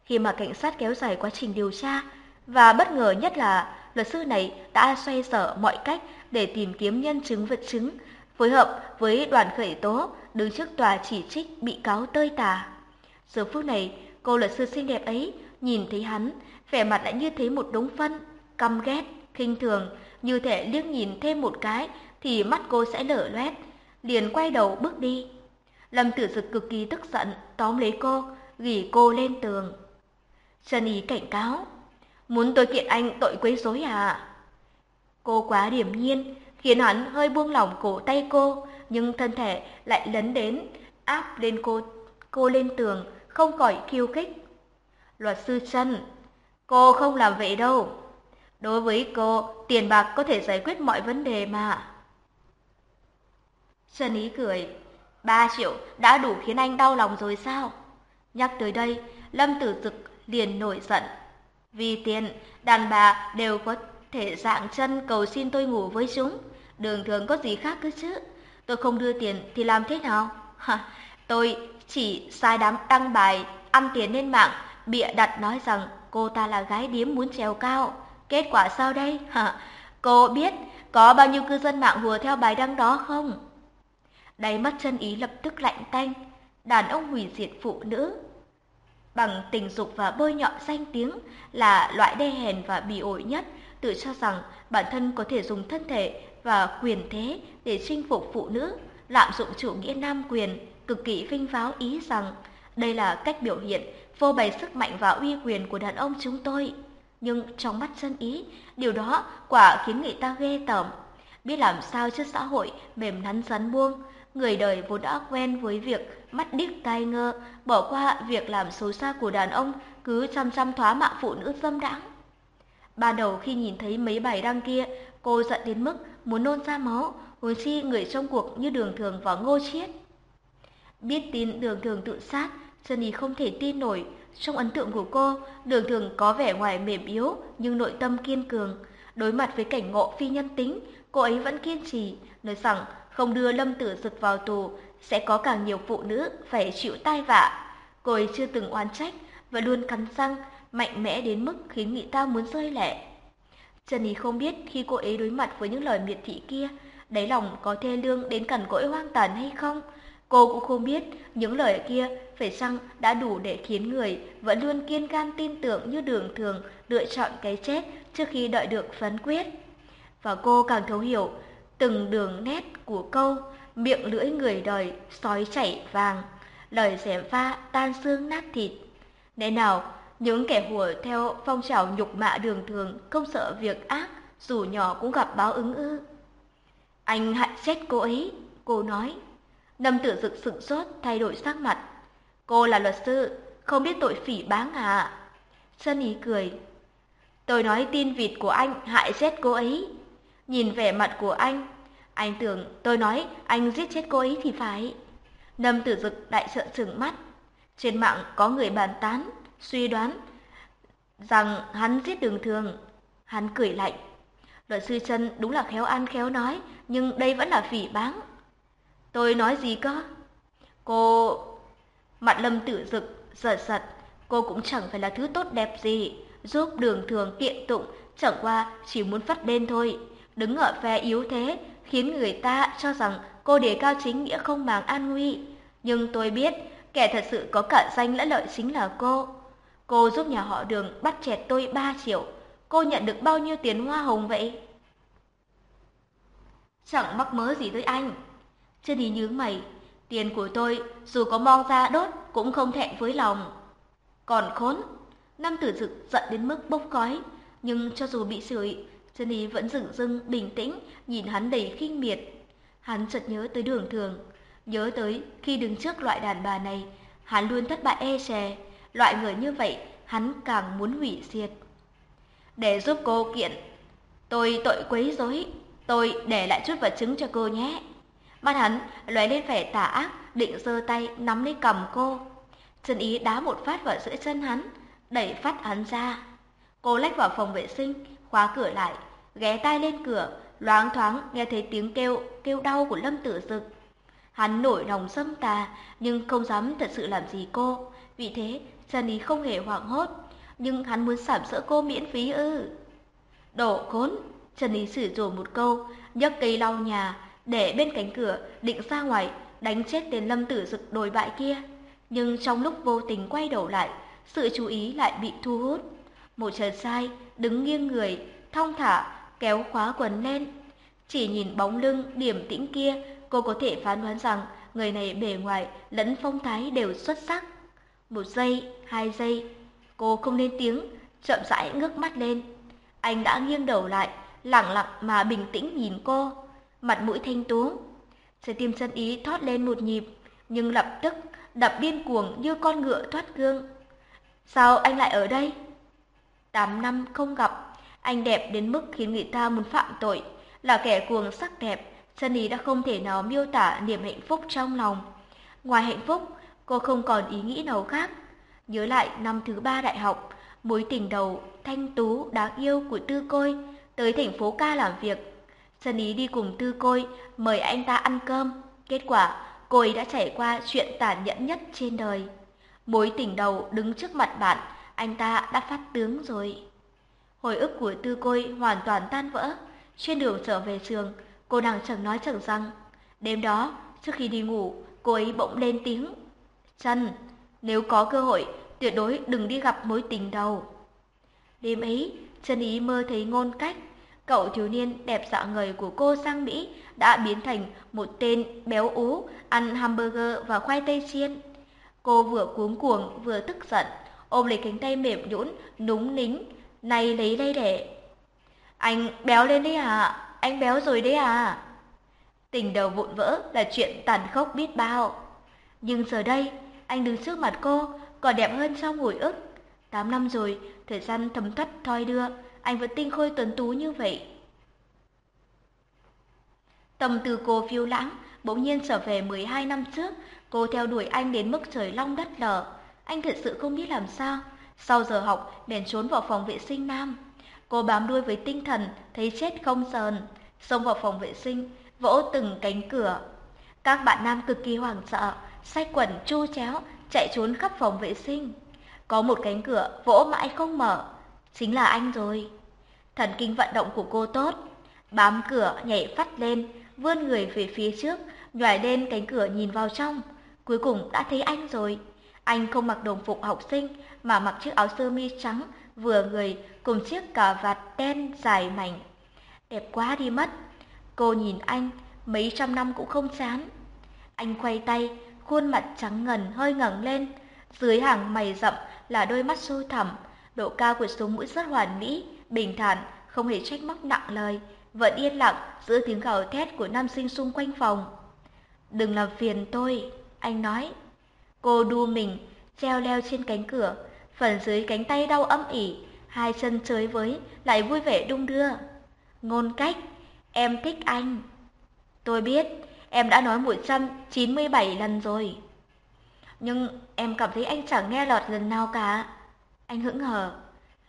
Khi mà cảnh sát kéo dài quá trình điều tra, và bất ngờ nhất là luật sư này đã xoay sở mọi cách để tìm kiếm nhân chứng vật chứng, phối hợp với đoàn khởi tố đứng trước tòa chỉ trích bị cáo tơi tả. Giờ phút này, cô luật sư xinh đẹp ấy nhìn thấy hắn, vẻ mặt lại như thấy một đống phân, căm ghét, khinh thường, như thể liếc nhìn thêm một cái thì mắt cô sẽ lở loét, liền quay đầu bước đi. Lâm Tử Dực cực kỳ tức giận, tóm lấy cô, gỉ cô lên tường. Trần Ý cảnh cáo, muốn tôi kiện anh tội quấy rối à? Cô quá điểm nhiên, khiến hắn hơi buông lỏng cổ tay cô, nhưng thân thể lại lấn đến, áp lên cô, cô lên tường, không khỏi khiêu khích. Luật sư Trần, cô không làm vậy đâu. Đối với cô, tiền bạc có thể giải quyết mọi vấn đề mà. Trần Ý cười, ba triệu đã đủ khiến anh đau lòng rồi sao? Nhắc tới đây, Lâm Tử Dực liền nổi giận. Vì tiền, đàn bà đều có thể dạng chân cầu xin tôi ngủ với chúng. Đường thường có gì khác cơ chứ? Tôi không đưa tiền thì làm thế nào? Ha, tôi chỉ sai đám đăng bài, ăn tiền lên mạng, bịa đặt nói rằng cô ta là gái điếm muốn trèo cao. Kết quả sao đây? Ha, cô biết có bao nhiêu cư dân mạng hùa theo bài đăng đó không? Đáy mắt chân ý lập tức lạnh tanh, đàn ông hủy diệt phụ nữ. Bằng tình dục và bôi nhọ danh tiếng là loại đê hèn và bỉ ổi nhất, tự cho rằng bản thân có thể dùng thân thể và quyền thế để chinh phục phụ nữ, lạm dụng chủ nghĩa nam quyền, cực kỳ vinh váo ý rằng đây là cách biểu hiện vô bày sức mạnh và uy quyền của đàn ông chúng tôi. Nhưng trong mắt chân ý, điều đó quả khiến người ta ghê tởm. Biết làm sao trước xã hội mềm nắn rắn buông, người đời vốn đã quen với việc mắt điếc tai ngơ, bỏ qua việc làm xấu xa của đàn ông, cứ chăm chăm thoá mạ phụ nữ dâm đãng. Ban đầu khi nhìn thấy mấy bài đăng kia, cô giận đến mức muốn nôn ra máu, huống chi người trong cuộc như Đường Thường và Ngô Chiết. Biết tin Đường Thường tự sát, Trần Nhi không thể tin nổi, Trong ấn tượng của cô, đường thường có vẻ ngoài mềm yếu nhưng nội tâm kiên cường. Đối mặt với cảnh ngộ phi nhân tính, cô ấy vẫn kiên trì, nói rằng không đưa Lâm Tử giật vào tù sẽ có càng nhiều phụ nữ phải chịu tai vạ. Cô ấy chưa từng oán trách và luôn cắn răng, mạnh mẽ đến mức khiến nghị ta muốn rơi lệ. Trần Ý không biết khi cô ấy đối mặt với những lời miệt thị kia, đáy lòng có thê lương đến cằn cỗi hoang tàn hay không. Cô cũng không biết những lời kia phải chăng đã đủ để khiến người vẫn luôn kiên gan tin tưởng như đường thường lựa chọn cái chết trước khi đợi được phán quyết. Và cô càng thấu hiểu từng đường nét của câu miệng lưỡi người đời sói chảy vàng, lời xẻm pha tan xương nát thịt. Lẽ nào những kẻ hùa theo phong trào nhục mạ đường thường không sợ việc ác dù nhỏ cũng gặp báo ứng ư? Anh hại chết cô ấy, cô nói. Lâm tử dực sửng sốt thay đổi sắc mặt. Cô là luật sư, không biết tội phỉ báng à? Sơn ý cười. Tôi nói tin vịt của anh hại chết cô ấy. Nhìn vẻ mặt của anh, anh tưởng tôi nói anh giết chết cô ấy thì phải. Lâm tử dực đại sợ sừng mắt. Trên mạng có người bàn tán, suy đoán rằng hắn giết đường thường. Hắn cười lạnh. Luật sư chân đúng là khéo ăn khéo nói, nhưng đây vẫn là phỉ báng. Tôi nói gì cơ? Cô... Mặt lâm tử dực, giật giật, cô cũng chẳng phải là thứ tốt đẹp gì, giúp đường thường kiện tụng, chẳng qua chỉ muốn phát lên thôi. Đứng ở phe yếu thế, khiến người ta cho rằng cô đề cao chính nghĩa không màng an nguy. Nhưng tôi biết, kẻ thật sự có cả danh lẫn lợi chính là cô. Cô giúp nhà họ đường bắt chẹt tôi 3 triệu. Cô nhận được bao nhiêu tiền hoa hồng vậy? Chẳng mắc mớ gì tới anh. Chân đi nhướng mày, tiền của tôi dù có mong ra đốt cũng không thẹn với lòng. Còn khốn, năm tử dực giận đến mức bốc khói, nhưng cho dù bị sưởi, chân đi vẫn dựng dưng bình tĩnh nhìn hắn đầy khinh miệt. Hắn chợt nhớ tới đường thường, nhớ tới khi đứng trước loại đàn bà này, hắn luôn thất bại e dè, loại người như vậy hắn càng muốn hủy diệt. Để giúp cô kiện, tôi tội quấy rối, tôi để lại chút vật chứng cho cô nhé. Mắt hắn lóe lên vẻ tà ác, định giơ tay nắm lấy cầm cô. Trần Ý đá một phát vào giữa chân hắn, đẩy phát hắn ra. Cô lách vào phòng vệ sinh, khóa cửa lại, ghé tai lên cửa, loáng thoáng nghe thấy tiếng kêu kêu đau của Lâm Tử Dực. Hắn nổi lòng xâm tà, nhưng không dám thật sự làm gì cô. Vì thế, Trần Ý không hề hoảng hốt, nhưng hắn muốn sảm sỡ cô miễn phí ư. Đổ khốn, Trần Ý sử dụng một câu, nhấc cây lau nhà, để bên cánh cửa, định ra ngoài, đánh chết tên lâm tử dực đồi bại kia. Nhưng trong lúc vô tình quay đầu lại, sự chú ý lại bị thu hút. Một chợt sai, đứng nghiêng người, thong thả, kéo khóa quần lên. Chỉ nhìn bóng lưng điểm tĩnh kia, cô có thể phán đoán rằng người này bề ngoài lẫn phong thái đều xuất sắc. Một giây, hai giây, cô không lên tiếng, chậm rãi ngước mắt lên. Anh đã nghiêng đầu lại, lặng lặng mà bình tĩnh nhìn cô mặt mũi thanh tú. Trái tim chân ý thoát lên một nhịp, nhưng lập tức đập điên cuồng như con ngựa thoát gương. Sao anh lại ở đây? Tám năm không gặp, anh đẹp đến mức khiến người ta muốn phạm tội. Là kẻ cuồng sắc đẹp, chân ý đã không thể nào miêu tả niềm hạnh phúc trong lòng. Ngoài hạnh phúc, cô không còn ý nghĩ nào khác. Nhớ lại năm thứ ba đại học, mối tình đầu thanh tú đáng yêu của Tư Côi tới thành phố ca làm việc Trần Ý đi cùng Tư Côi, mời anh ta ăn cơm. Kết quả, cô ấy đã trải qua chuyện tàn nhẫn nhất trên đời. Mối tình đầu đứng trước mặt bạn, anh ta đã phát tướng rồi. Hồi ức của Tư Côi hoàn toàn tan vỡ. Trên đường trở về trường, cô nàng chẳng nói chẳng rằng. Đêm đó, trước khi đi ngủ, cô ấy bỗng lên tiếng. Trần, nếu có cơ hội, tuyệt đối đừng đi gặp mối tình đầu. Đêm ấy, Trần Ý mơ thấy ngôn cách Cậu thiếu niên đẹp dạ dọa người của cô sang Mỹ đã biến thành một tên béo ú ăn hamburger và khoai tây chiên. Cô vừa cuống cuồng vừa tức giận, ôm lấy cánh tay mềm nhũn, núng nính, này lấy đây để. Anh béo lên đấy à? Anh béo rồi đấy à? Tình đầu vụn vỡ là chuyện tàn khốc biết bao. Nhưng giờ đây, anh đứng trước mặt cô còn đẹp hơn sau hồi ức. Tám năm rồi, thời gian thấm thoát thoi đưa, anh vẫn tinh khôi tuấn tú như vậy. Tâm tư cô phiêu lãng, bỗng nhiên trở về 12 năm trước, cô theo đuổi anh đến mức trời long đất lở. anh thật sự không biết làm sao. Sau giờ học, bèn trốn vào phòng vệ sinh nam. Cô bám đuôi với tinh thần, thấy chết không sờn, xông vào phòng vệ sinh, vỗ từng cánh cửa. Các bạn nam cực kỳ hoảng sợ, sách quần chu chéo, chạy trốn khắp phòng vệ sinh. Có một cánh cửa vỗ mãi không mở, chính là anh rồi. Thần kinh vận động của cô tốt, bám cửa nhảy phát lên, vươn người về phía trước, nhòi lên cánh cửa nhìn vào trong. Cuối cùng đã thấy anh rồi. Anh không mặc đồng phục học sinh mà mặc chiếc áo sơ mi trắng vừa người cùng chiếc cà vạt đen dài mảnh. Đẹp quá đi mất. Cô nhìn anh, mấy trăm năm cũng không chán. Anh quay tay, khuôn mặt trắng ngần hơi ngẩng lên. Dưới hàng mày rậm là đôi mắt sâu thẳm, độ cao của sống mũi rất hoàn mỹ, bình thản, không hề trách móc nặng lời, vẫn yên lặng giữa tiếng gào thét của nam sinh xung quanh phòng. Đừng làm phiền tôi, anh nói. Cô đu mình, treo leo trên cánh cửa, phần dưới cánh tay đau âm ỉ, hai chân chới với, lại vui vẻ đung đưa. Ngôn cách, em thích anh. Tôi biết, em đã nói 197 lần rồi. Nhưng em cảm thấy anh chẳng nghe lọt lần nào cả. Anh hững hờ,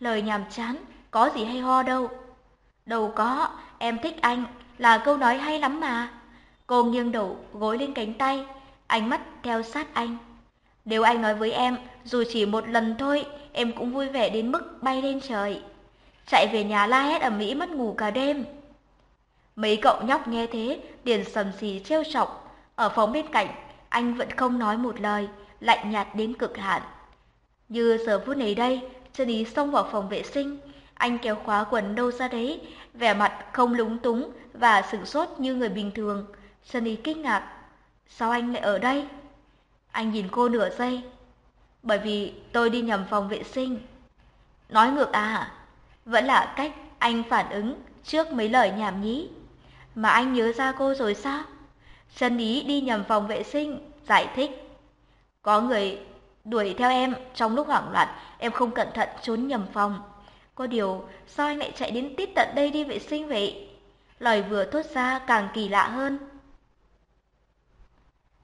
lời nhàm chán, có gì hay ho đâu. Đâu có, em thích anh, là câu nói hay lắm mà. Cô nghiêng đầu gối lên cánh tay, ánh mắt theo sát anh. Nếu anh nói với em, dù chỉ một lần thôi, em cũng vui vẻ đến mức bay lên trời. Chạy về nhà la hét ở Mỹ mất ngủ cả đêm. Mấy cậu nhóc nghe thế, liền sầm xì trêu chọc. Ở phòng bên cạnh, anh vẫn không nói một lời, lạnh nhạt đến cực hạn. Như giờ phút này đây, chân ý xông vào phòng vệ sinh, anh kéo khóa quần đâu ra đấy, vẻ mặt không lúng túng và sửng sốt như người bình thường. Sunny kinh ngạc. Sao anh lại ở đây? Anh nhìn cô nửa giây. Bởi vì tôi đi nhầm phòng vệ sinh. Nói ngược à? Vẫn là cách anh phản ứng trước mấy lời nhảm nhí. Mà anh nhớ ra cô rồi sao? Sunny đi nhầm phòng vệ sinh, giải thích. Có người đuổi theo em trong lúc hoảng loạn, em không cẩn thận trốn nhầm phòng. Có điều, sao anh lại chạy đến tít tận đây đi vệ sinh vậy? Lời vừa thốt ra càng kỳ lạ hơn.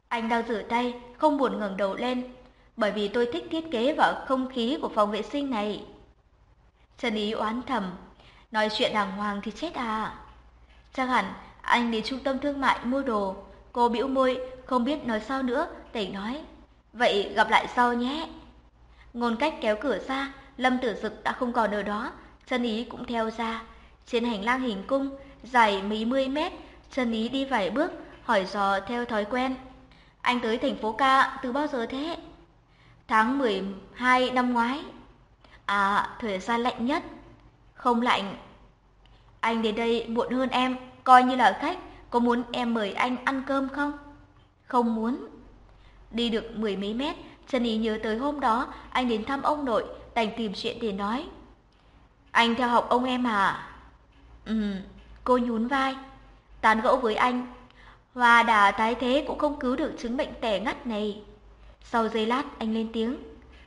Anh đang rửa tay, không buồn ngẩng đầu lên, bởi vì tôi thích thiết kế và không khí của phòng vệ sinh này. Trần Ý oán thầm, nói chuyện đàng hoàng thì chết à. Chắc hẳn anh đến trung tâm thương mại mua đồ, cô bĩu môi, không biết nói sao nữa, tỉnh nói. Vậy gặp lại sau nhé. Ngôn cách kéo cửa ra, Lâm Tử Dực đã không còn ở đó, chân Ý cũng theo ra. Trên hành lang hình cung, dài mấy mươi mét, chân Ý đi vài bước, hỏi dò theo thói quen. Anh tới thành phố ca từ bao giờ thế? Tháng 12 năm ngoái. À, thời gian lạnh nhất. Không lạnh. Anh đến đây muộn hơn em, coi như là khách, có muốn em mời anh ăn cơm không? Không muốn. Đi được mười mấy mét, chân Ý nhớ tới hôm đó anh đến thăm ông nội, đành tìm chuyện để nói. Anh theo học ông em à? Ừ, cô nhún vai. Tán gẫu với anh, Hoa đà tái thế cũng không cứu được chứng bệnh tẻ ngắt này. Sau giây lát anh lên tiếng.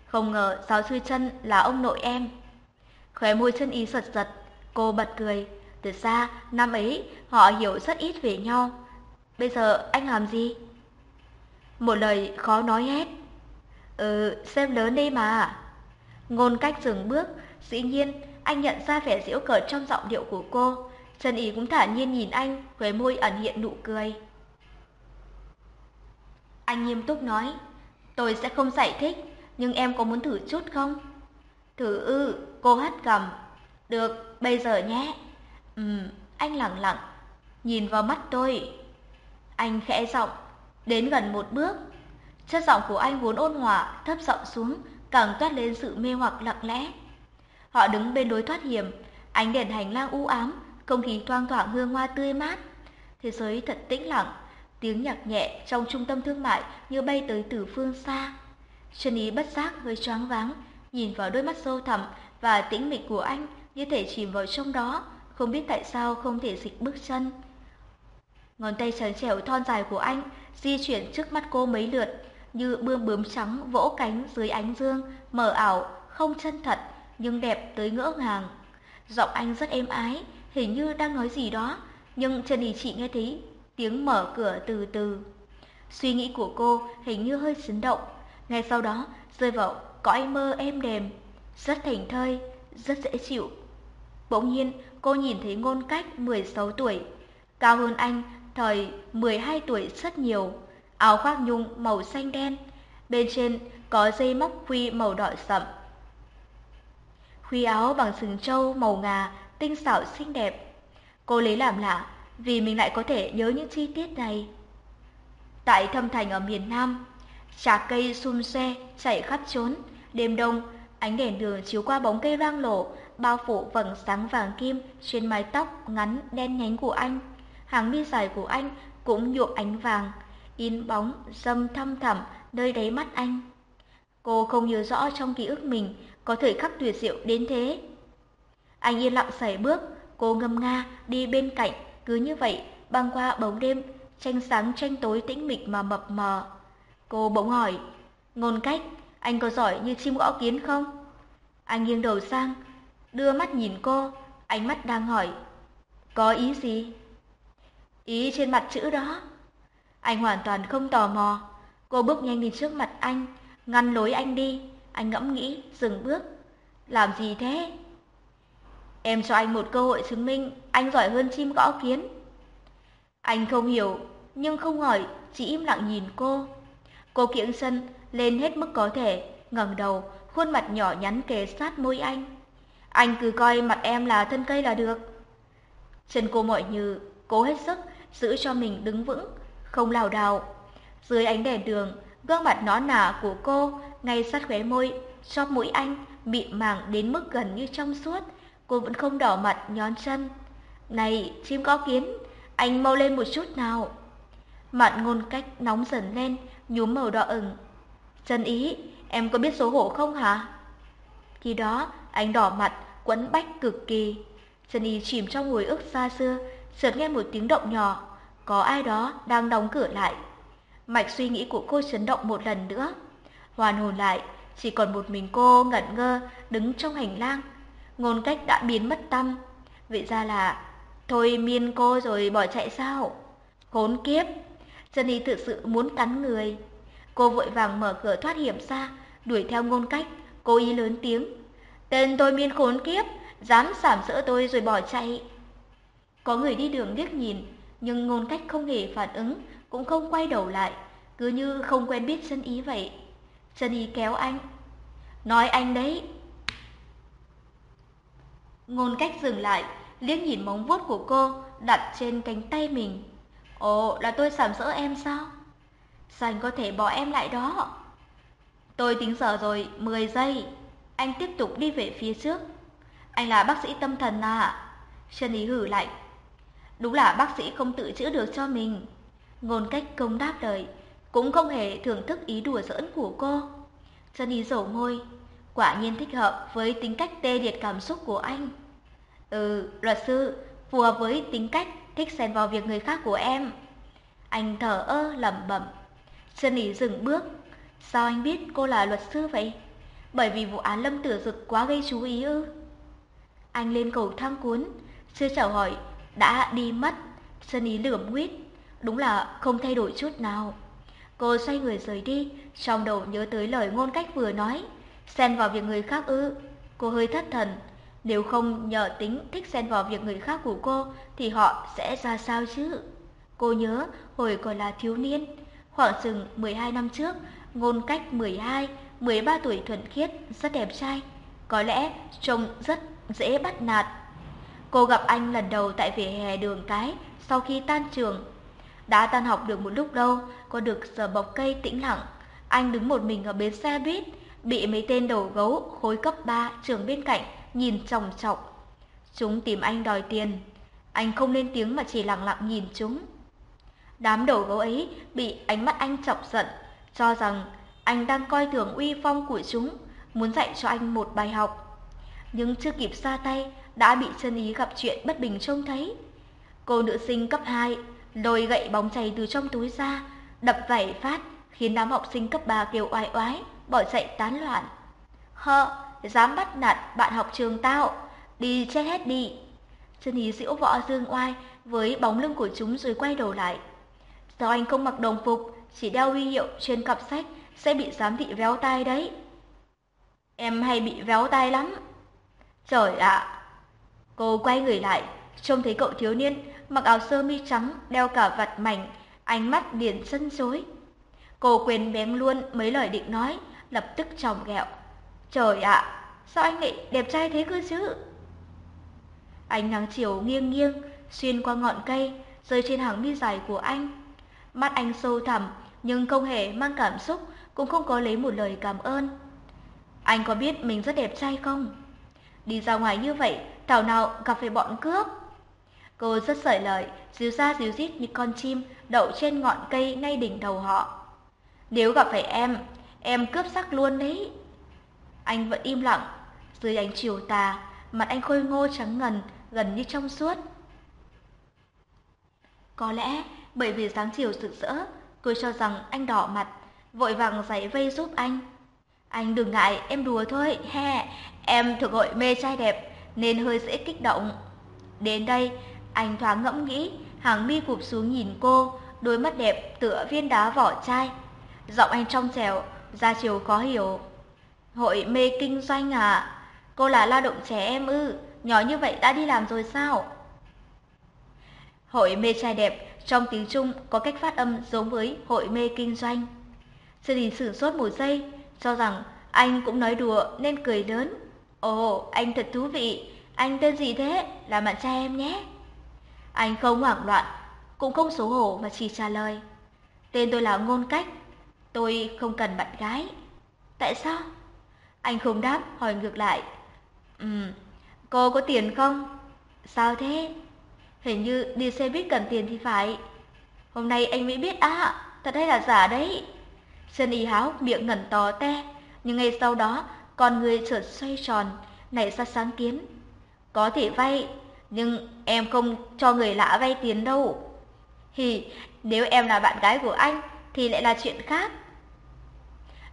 Không ngờ giáo sư chân là ông nội em. Khóe môi chân ý giật giật, cô bật cười. Từ xa, năm ấy họ hiểu rất ít về nhau. Bây giờ anh làm gì? Một lời khó nói hết. Ừ, xem lớn đi mà. Ngôn cách dừng bước, dĩ nhiên anh nhận ra vẻ giễu cợt trong giọng điệu của cô. Trần Ý cũng thả nhiên nhìn anh, khóe môi ẩn hiện nụ cười. Anh nghiêm túc nói, tôi sẽ không giải thích, nhưng em có muốn thử chút không? Thử ư, cô hắt cầm. Được, bây giờ nhé. Ừm, anh lặng lặng, nhìn vào mắt tôi. Anh khẽ giọng, đến gần một bước. Chất giọng của anh vốn ôn hòa, thấp giọng xuống, càng toát lên sự mê hoặc lặng lẽ. Họ đứng bên đối thoát hiểm, ánh đèn hành lang u ám, không khí thoang thoảng hương hoa tươi mát. Thế giới thật tĩnh lặng, Tiếng nhạc nhẹ trong trung tâm thương mại như bay tới từ phương xa. Chân ý bất giác hơi choáng váng, nhìn vào đôi mắt sâu thẳm và tĩnh mịch của anh như thể chìm vào trong đó, không biết tại sao không thể dịch bước chân. Ngón tay trắng trẻo thon dài của anh di chuyển trước mắt cô mấy lượt, như bươm bướm trắng vỗ cánh dưới ánh dương, mờ ảo, không chân thật, nhưng đẹp tới ngỡ ngàng. Giọng anh rất êm ái, hình như đang nói gì đó, nhưng Trần Ý chị nghe thấy tiếng mở cửa từ từ. Suy nghĩ của cô hình như hơi chấn động, ngay sau đó rơi vào cõi mơ êm đềm, rất thảnh thơi, rất dễ chịu. Bỗng nhiên, cô nhìn thấy ngôn cách 16 tuổi, cao hơn anh thời 12 tuổi rất nhiều, áo khoác nhung màu xanh đen, bên trên có dây móc khuy màu đỏ sậm. Khuy áo bằng sừng trâu màu ngà, tinh xảo xinh đẹp. Cô lấy làm lạ, vì mình lại có thể nhớ những chi tiết này. Tại thâm thành ở miền Nam, trà cây xum xe chạy khắp trốn, đêm đông, ánh đèn đường chiếu qua bóng cây loang lổ, bao phủ vầng sáng vàng kim trên mái tóc ngắn đen nhánh của anh. Hàng mi dài của anh cũng nhuộm ánh vàng, in bóng dâm thăm thẳm nơi đáy mắt anh. Cô không nhớ rõ trong ký ức mình có thời khắc tuyệt diệu đến thế. Anh yên lặng sải bước, cô ngâm nga đi bên cạnh, cứ như vậy băng qua bóng đêm, tranh sáng tranh tối tĩnh mịch mà mập mờ. Cô bỗng hỏi, ngôn cách, anh có giỏi như chim gõ kiến không? Anh nghiêng đầu sang, đưa mắt nhìn cô, ánh mắt đang hỏi, có ý gì? Ý trên mặt chữ đó. Anh hoàn toàn không tò mò. Cô bước nhanh đi trước mặt anh, ngăn lối anh đi. Anh ngẫm nghĩ, dừng bước. Làm gì thế? Em cho anh một cơ hội chứng minh anh giỏi hơn chim gõ kiến. Anh không hiểu, nhưng không hỏi, chỉ im lặng nhìn cô. Cô kiễng chân lên hết mức có thể, ngẩng đầu, khuôn mặt nhỏ nhắn kề sát môi anh. Anh cứ coi mặt em là thân cây là được. Chân cô mỏi như, cố hết sức giữ cho mình đứng vững, không lảo đảo. Dưới ánh đèn đường, gương mặt nó nà của cô ngay sát khóe môi, chóp mũi anh mịn màng đến mức gần như trong suốt, cô vẫn không đỏ mặt nhón chân. "Này, chim có kiến, anh mau lên một chút nào." Mặt ngôn cách nóng dần lên, nhúm màu đỏ ửng. "Chân ý, em có biết xấu hổ không hả?" Khi đó, anh đỏ mặt, quấn bách cực kỳ. Chân ý chìm trong hồi ức xa xưa, chợt nghe một tiếng động nhỏ, có ai đó đang đóng cửa lại. Mạch suy nghĩ của cô chấn động một lần nữa. Hoàn hồn lại, chỉ còn một mình cô ngẩn ngơ đứng trong hành lang. Ngôn cách đã biến mất tâm. Vậy ra là thôi miên cô rồi bỏ chạy sao? Khốn kiếp! Chân y thực sự muốn cắn người. Cô vội vàng mở cửa thoát hiểm ra, đuổi theo ngôn cách, cô ý lớn tiếng. Tên tôi miên khốn kiếp, dám sảm sỡ tôi rồi bỏ chạy. Có người đi đường liếc nhìn, nhưng ngôn cách không hề phản ứng, cũng không quay đầu lại, cứ như không quen biết sân ý vậy. Chân ý kéo anh. Nói anh đấy. Ngôn cách dừng lại, liếc nhìn móng vuốt của cô đặt trên cánh tay mình. Ồ, là tôi sàm sỡ em sao? Sao anh có thể bỏ em lại đó? Tôi tính giờ rồi, 10 giây. Anh tiếp tục đi về phía trước. Anh là bác sĩ tâm thần à? Chân ý hử lạnh. Đúng là bác sĩ không tự chữa được cho mình. Ngôn cách công đáp lời, cũng không hề thưởng thức ý đùa giỡn của cô. Sunny dầu môi, quả nhiên thích hợp với tính cách tê liệt cảm xúc của anh. Ừ, luật sư, phù hợp với tính cách thích xen vào việc người khác của em. Anh thở ơ lẩm bẩm. Sunny dừng bước. Sao anh biết cô là luật sư vậy? Bởi vì vụ án lâm tử dực quá gây chú ý ư? Anh lên cầu thang cuốn, chưa chào hỏi đã đi mất. sân ý lườm nguyết, đúng là không thay đổi chút nào. Cô xoay người rời đi, trong đầu nhớ tới lời ngôn cách vừa nói, xen vào việc người khác ư. Cô hơi thất thần, nếu không nhờ tính thích xen vào việc người khác của cô thì họ sẽ ra sao chứ? Cô nhớ hồi còn là thiếu niên, khoảng chừng 12 năm trước, ngôn cách 12, 13 tuổi thuần khiết, rất đẹp trai. Có lẽ trông rất dễ bắt nạt, Cô gặp anh lần đầu tại vỉa hè đường cái sau khi tan trường. Đã tan học được một lúc lâu, cô được sờ bọc cây tĩnh lặng. Anh đứng một mình ở bến xe buýt, bị mấy tên đầu gấu khối cấp 3 trường bên cạnh nhìn chòng chọc. Chúng tìm anh đòi tiền. Anh không lên tiếng mà chỉ lặng lặng nhìn chúng. Đám đầu gấu ấy bị ánh mắt anh chọc giận, cho rằng anh đang coi thường uy phong của chúng, muốn dạy cho anh một bài học. Nhưng chưa kịp xa tay, đã bị chân ý gặp chuyện bất bình trông thấy. Cô nữ sinh cấp 2 lôi gậy bóng chày từ trong túi ra, đập vảy phát, khiến đám học sinh cấp 3 kêu oai oái, bỏ chạy tán loạn. Hơ, dám bắt nạt bạn học trường tao, đi chết hết đi. Chân ý diễu võ dương oai với bóng lưng của chúng rồi quay đầu lại. do anh không mặc đồng phục, chỉ đeo huy hiệu trên cặp sách, sẽ bị giám thị véo tai đấy. Em hay bị véo tai lắm. Trời ạ! Cô quay người lại, trông thấy cậu thiếu niên mặc áo sơ mi trắng, đeo cả vạt mảnh, ánh mắt liền sân dối. Cô quên bén luôn mấy lời định nói, lập tức tròng ghẹo. Trời ạ, sao anh lại đẹp trai thế cơ chứ? Ánh nắng chiều nghiêng nghiêng, xuyên qua ngọn cây, rơi trên hàng mi dài của anh. Mắt anh sâu thẳm, nhưng không hề mang cảm xúc, cũng không có lấy một lời cảm ơn. Anh có biết mình rất đẹp trai không? Đi ra ngoài như vậy, thảo nào gặp phải bọn cướp. Cô rất sợi lời, díu ra díu dít như con chim đậu trên ngọn cây ngay đỉnh đầu họ. Nếu gặp phải em, em cướp sắc luôn đấy. Anh vẫn im lặng, dưới ánh chiều tà, mặt anh khôi ngô trắng ngần, gần như trong suốt. Có lẽ bởi vì sáng chiều rực rỡ, cô cho rằng anh đỏ mặt, vội vàng giày vây giúp anh. Anh đừng ngại, em đùa thôi, he, em thuộc hội mê trai đẹp nên hơi dễ kích động. Đến đây, anh thoáng ngẫm nghĩ, hàng mi cụp xuống nhìn cô, đôi mắt đẹp tựa viên đá vỏ chai. Giọng anh trong trẻo, ra chiều khó hiểu. Hội mê kinh doanh à? Cô là lao động trẻ em ư? Nhỏ như vậy đã đi làm rồi sao? Hội mê trai đẹp trong tiếng Trung có cách phát âm giống với hội mê kinh doanh. Sư đình sửng sốt một giây, cho rằng anh cũng nói đùa nên cười lớn. Ồ, anh thật thú vị, anh tên gì thế? Là bạn trai em nhé. Anh không hoảng loạn, cũng không xấu hổ mà chỉ trả lời. Tên tôi là Ngôn Cách, tôi không cần bạn gái. Tại sao? Anh không đáp, hỏi ngược lại. Ừm, cô có tiền không? Sao thế? Hình như đi xe buýt cần tiền thì phải. Hôm nay anh mới biết à, thật hay là giả đấy. Sơn y háo miệng ngẩn to te, nhưng ngay sau đó con người chợt xoay tròn, nảy ra sáng kiến. Có thể vay, nhưng em không cho người lạ vay tiền đâu. Hì, nếu em là bạn gái của anh thì lại là chuyện khác.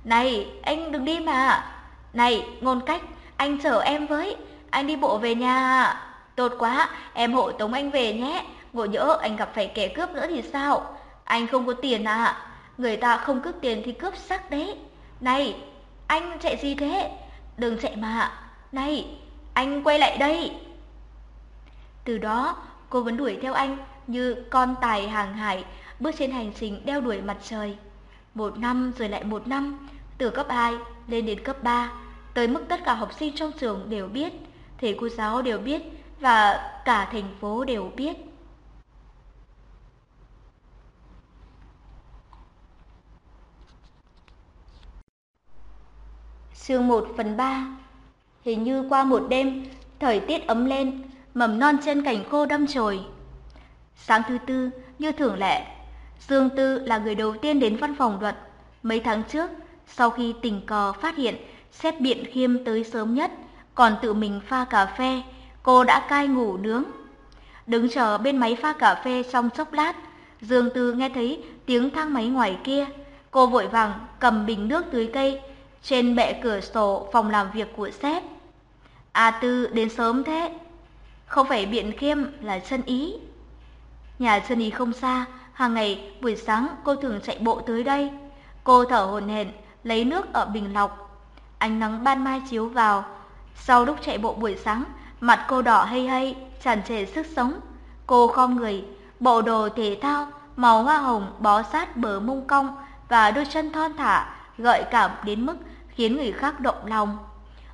Này, anh đừng đi mà. Này, ngôn cách, anh chở em với, anh đi bộ về nhà. Tốt quá, em hộ tống anh về nhé. Ngộ nhỡ anh gặp phải kẻ cướp nữa thì sao? Anh không có tiền à? Người ta không cướp tiền thì cướp sắc đấy. Này, anh chạy gì thế? Đừng chạy mà. Này, anh quay lại đây. Từ đó, cô vẫn đuổi theo anh như con tài hàng hải bước trên hành trình đeo đuổi mặt trời. Một năm rồi lại một năm, từ cấp 2 lên đến cấp 3, tới mức tất cả học sinh trong trường đều biết, thầy cô giáo đều biết và cả thành phố đều biết. Chương 1 phần 3 Hình như qua một đêm, thời tiết ấm lên, mầm non trên cành khô đâm chồi. Sáng thứ tư, như thường lệ, Dương Tư là người đầu tiên đến văn phòng luật. Mấy tháng trước, sau khi tình cờ phát hiện xếp biện khiêm tới sớm nhất, còn tự mình pha cà phê, cô đã cai ngủ nướng. Đứng chờ bên máy pha cà phê trong chốc lát, Dương Tư nghe thấy tiếng thang máy ngoài kia. Cô vội vàng cầm bình nước tưới cây trên bệ cửa sổ phòng làm việc của sếp. A Tư đến sớm thế. Không phải biện khiêm là chân ý. Nhà chân ý không xa, hàng ngày buổi sáng cô thường chạy bộ tới đây. Cô thở hổn hển lấy nước ở bình lọc. Ánh nắng ban mai chiếu vào. Sau lúc chạy bộ buổi sáng, mặt cô đỏ hay hay, tràn trề sức sống. Cô khom người, bộ đồ thể thao, màu hoa hồng bó sát bờ mông cong và đôi chân thon thả, gợi cảm đến mức khiến người khác động lòng.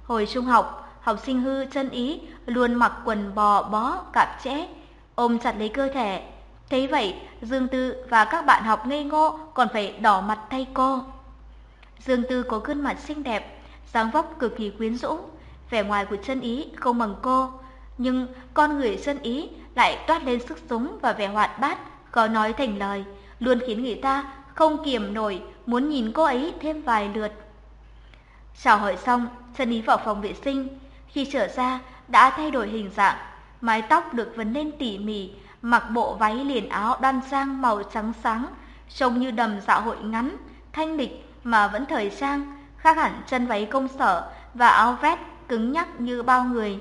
Hồi trung học, học sinh hư chân ý luôn mặc quần bò bó cạp chẽ, ôm chặt lấy cơ thể. Thế vậy, Dương Tư và các bạn học ngây ngô còn phải đỏ mặt thay cô. Dương Tư có gương mặt xinh đẹp, dáng vóc cực kỳ quyến rũ, vẻ ngoài của chân ý không bằng cô, nhưng con người chân ý lại toát lên sức sống và vẻ hoạt bát, khó nói thành lời, luôn khiến người ta không kiềm nổi muốn nhìn cô ấy thêm vài lượt. Chào hỏi xong, chân ý vào phòng vệ sinh, khi trở ra đã thay đổi hình dạng, mái tóc được vấn lên tỉ mỉ, mặc bộ váy liền áo đan sang màu trắng sáng, trông như đầm dạ hội ngắn, thanh lịch mà vẫn thời trang, khác hẳn chân váy công sở và áo vest cứng nhắc như bao người.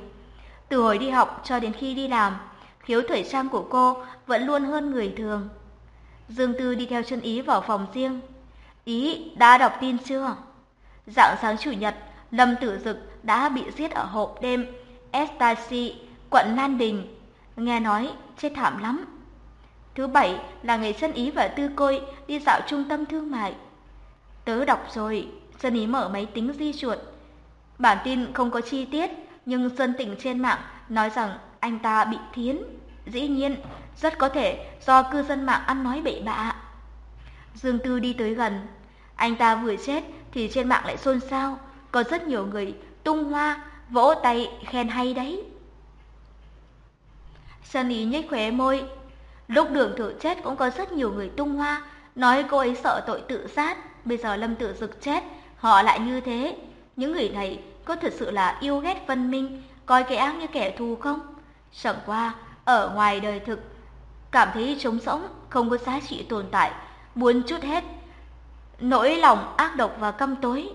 Từ hồi đi học cho đến khi đi làm, khiếu thời trang của cô vẫn luôn hơn người thường. Dương Tư đi theo chân ý vào phòng riêng. Ý đã đọc tin chưa? Dạng sáng chủ nhật, Lâm Tử Dực đã bị giết ở hộp đêm Estasi, quận Lan Đình. Nghe nói chết thảm lắm. Thứ bảy là ngày Sân Ý và Tư Côi đi dạo trung tâm thương mại. Tớ đọc rồi, Sân Ý mở máy tính di chuột. Bản tin không có chi tiết, nhưng dân tỉnh trên mạng nói rằng anh ta bị thiến. Dĩ nhiên, rất có thể do cư dân mạng ăn nói bậy bạ. Dương Tư đi tới gần. Anh ta vừa chết thì trên mạng lại xôn xao. Có rất nhiều người tung hoa, vỗ tay, khen hay đấy. Sunny nhếch khóe môi. Lúc đường thử chết cũng có rất nhiều người tung hoa, nói cô ấy sợ tội tự sát. Bây giờ Lâm Tử Dực chết, họ lại như thế. Những người này có thật sự là yêu ghét văn Minh, coi kẻ ác như kẻ thù không? Chẳng qua, ở ngoài đời thực, cảm thấy trống rỗng, không có giá trị tồn tại, muốn chút hết. Nỗi lòng ác độc và căm tối,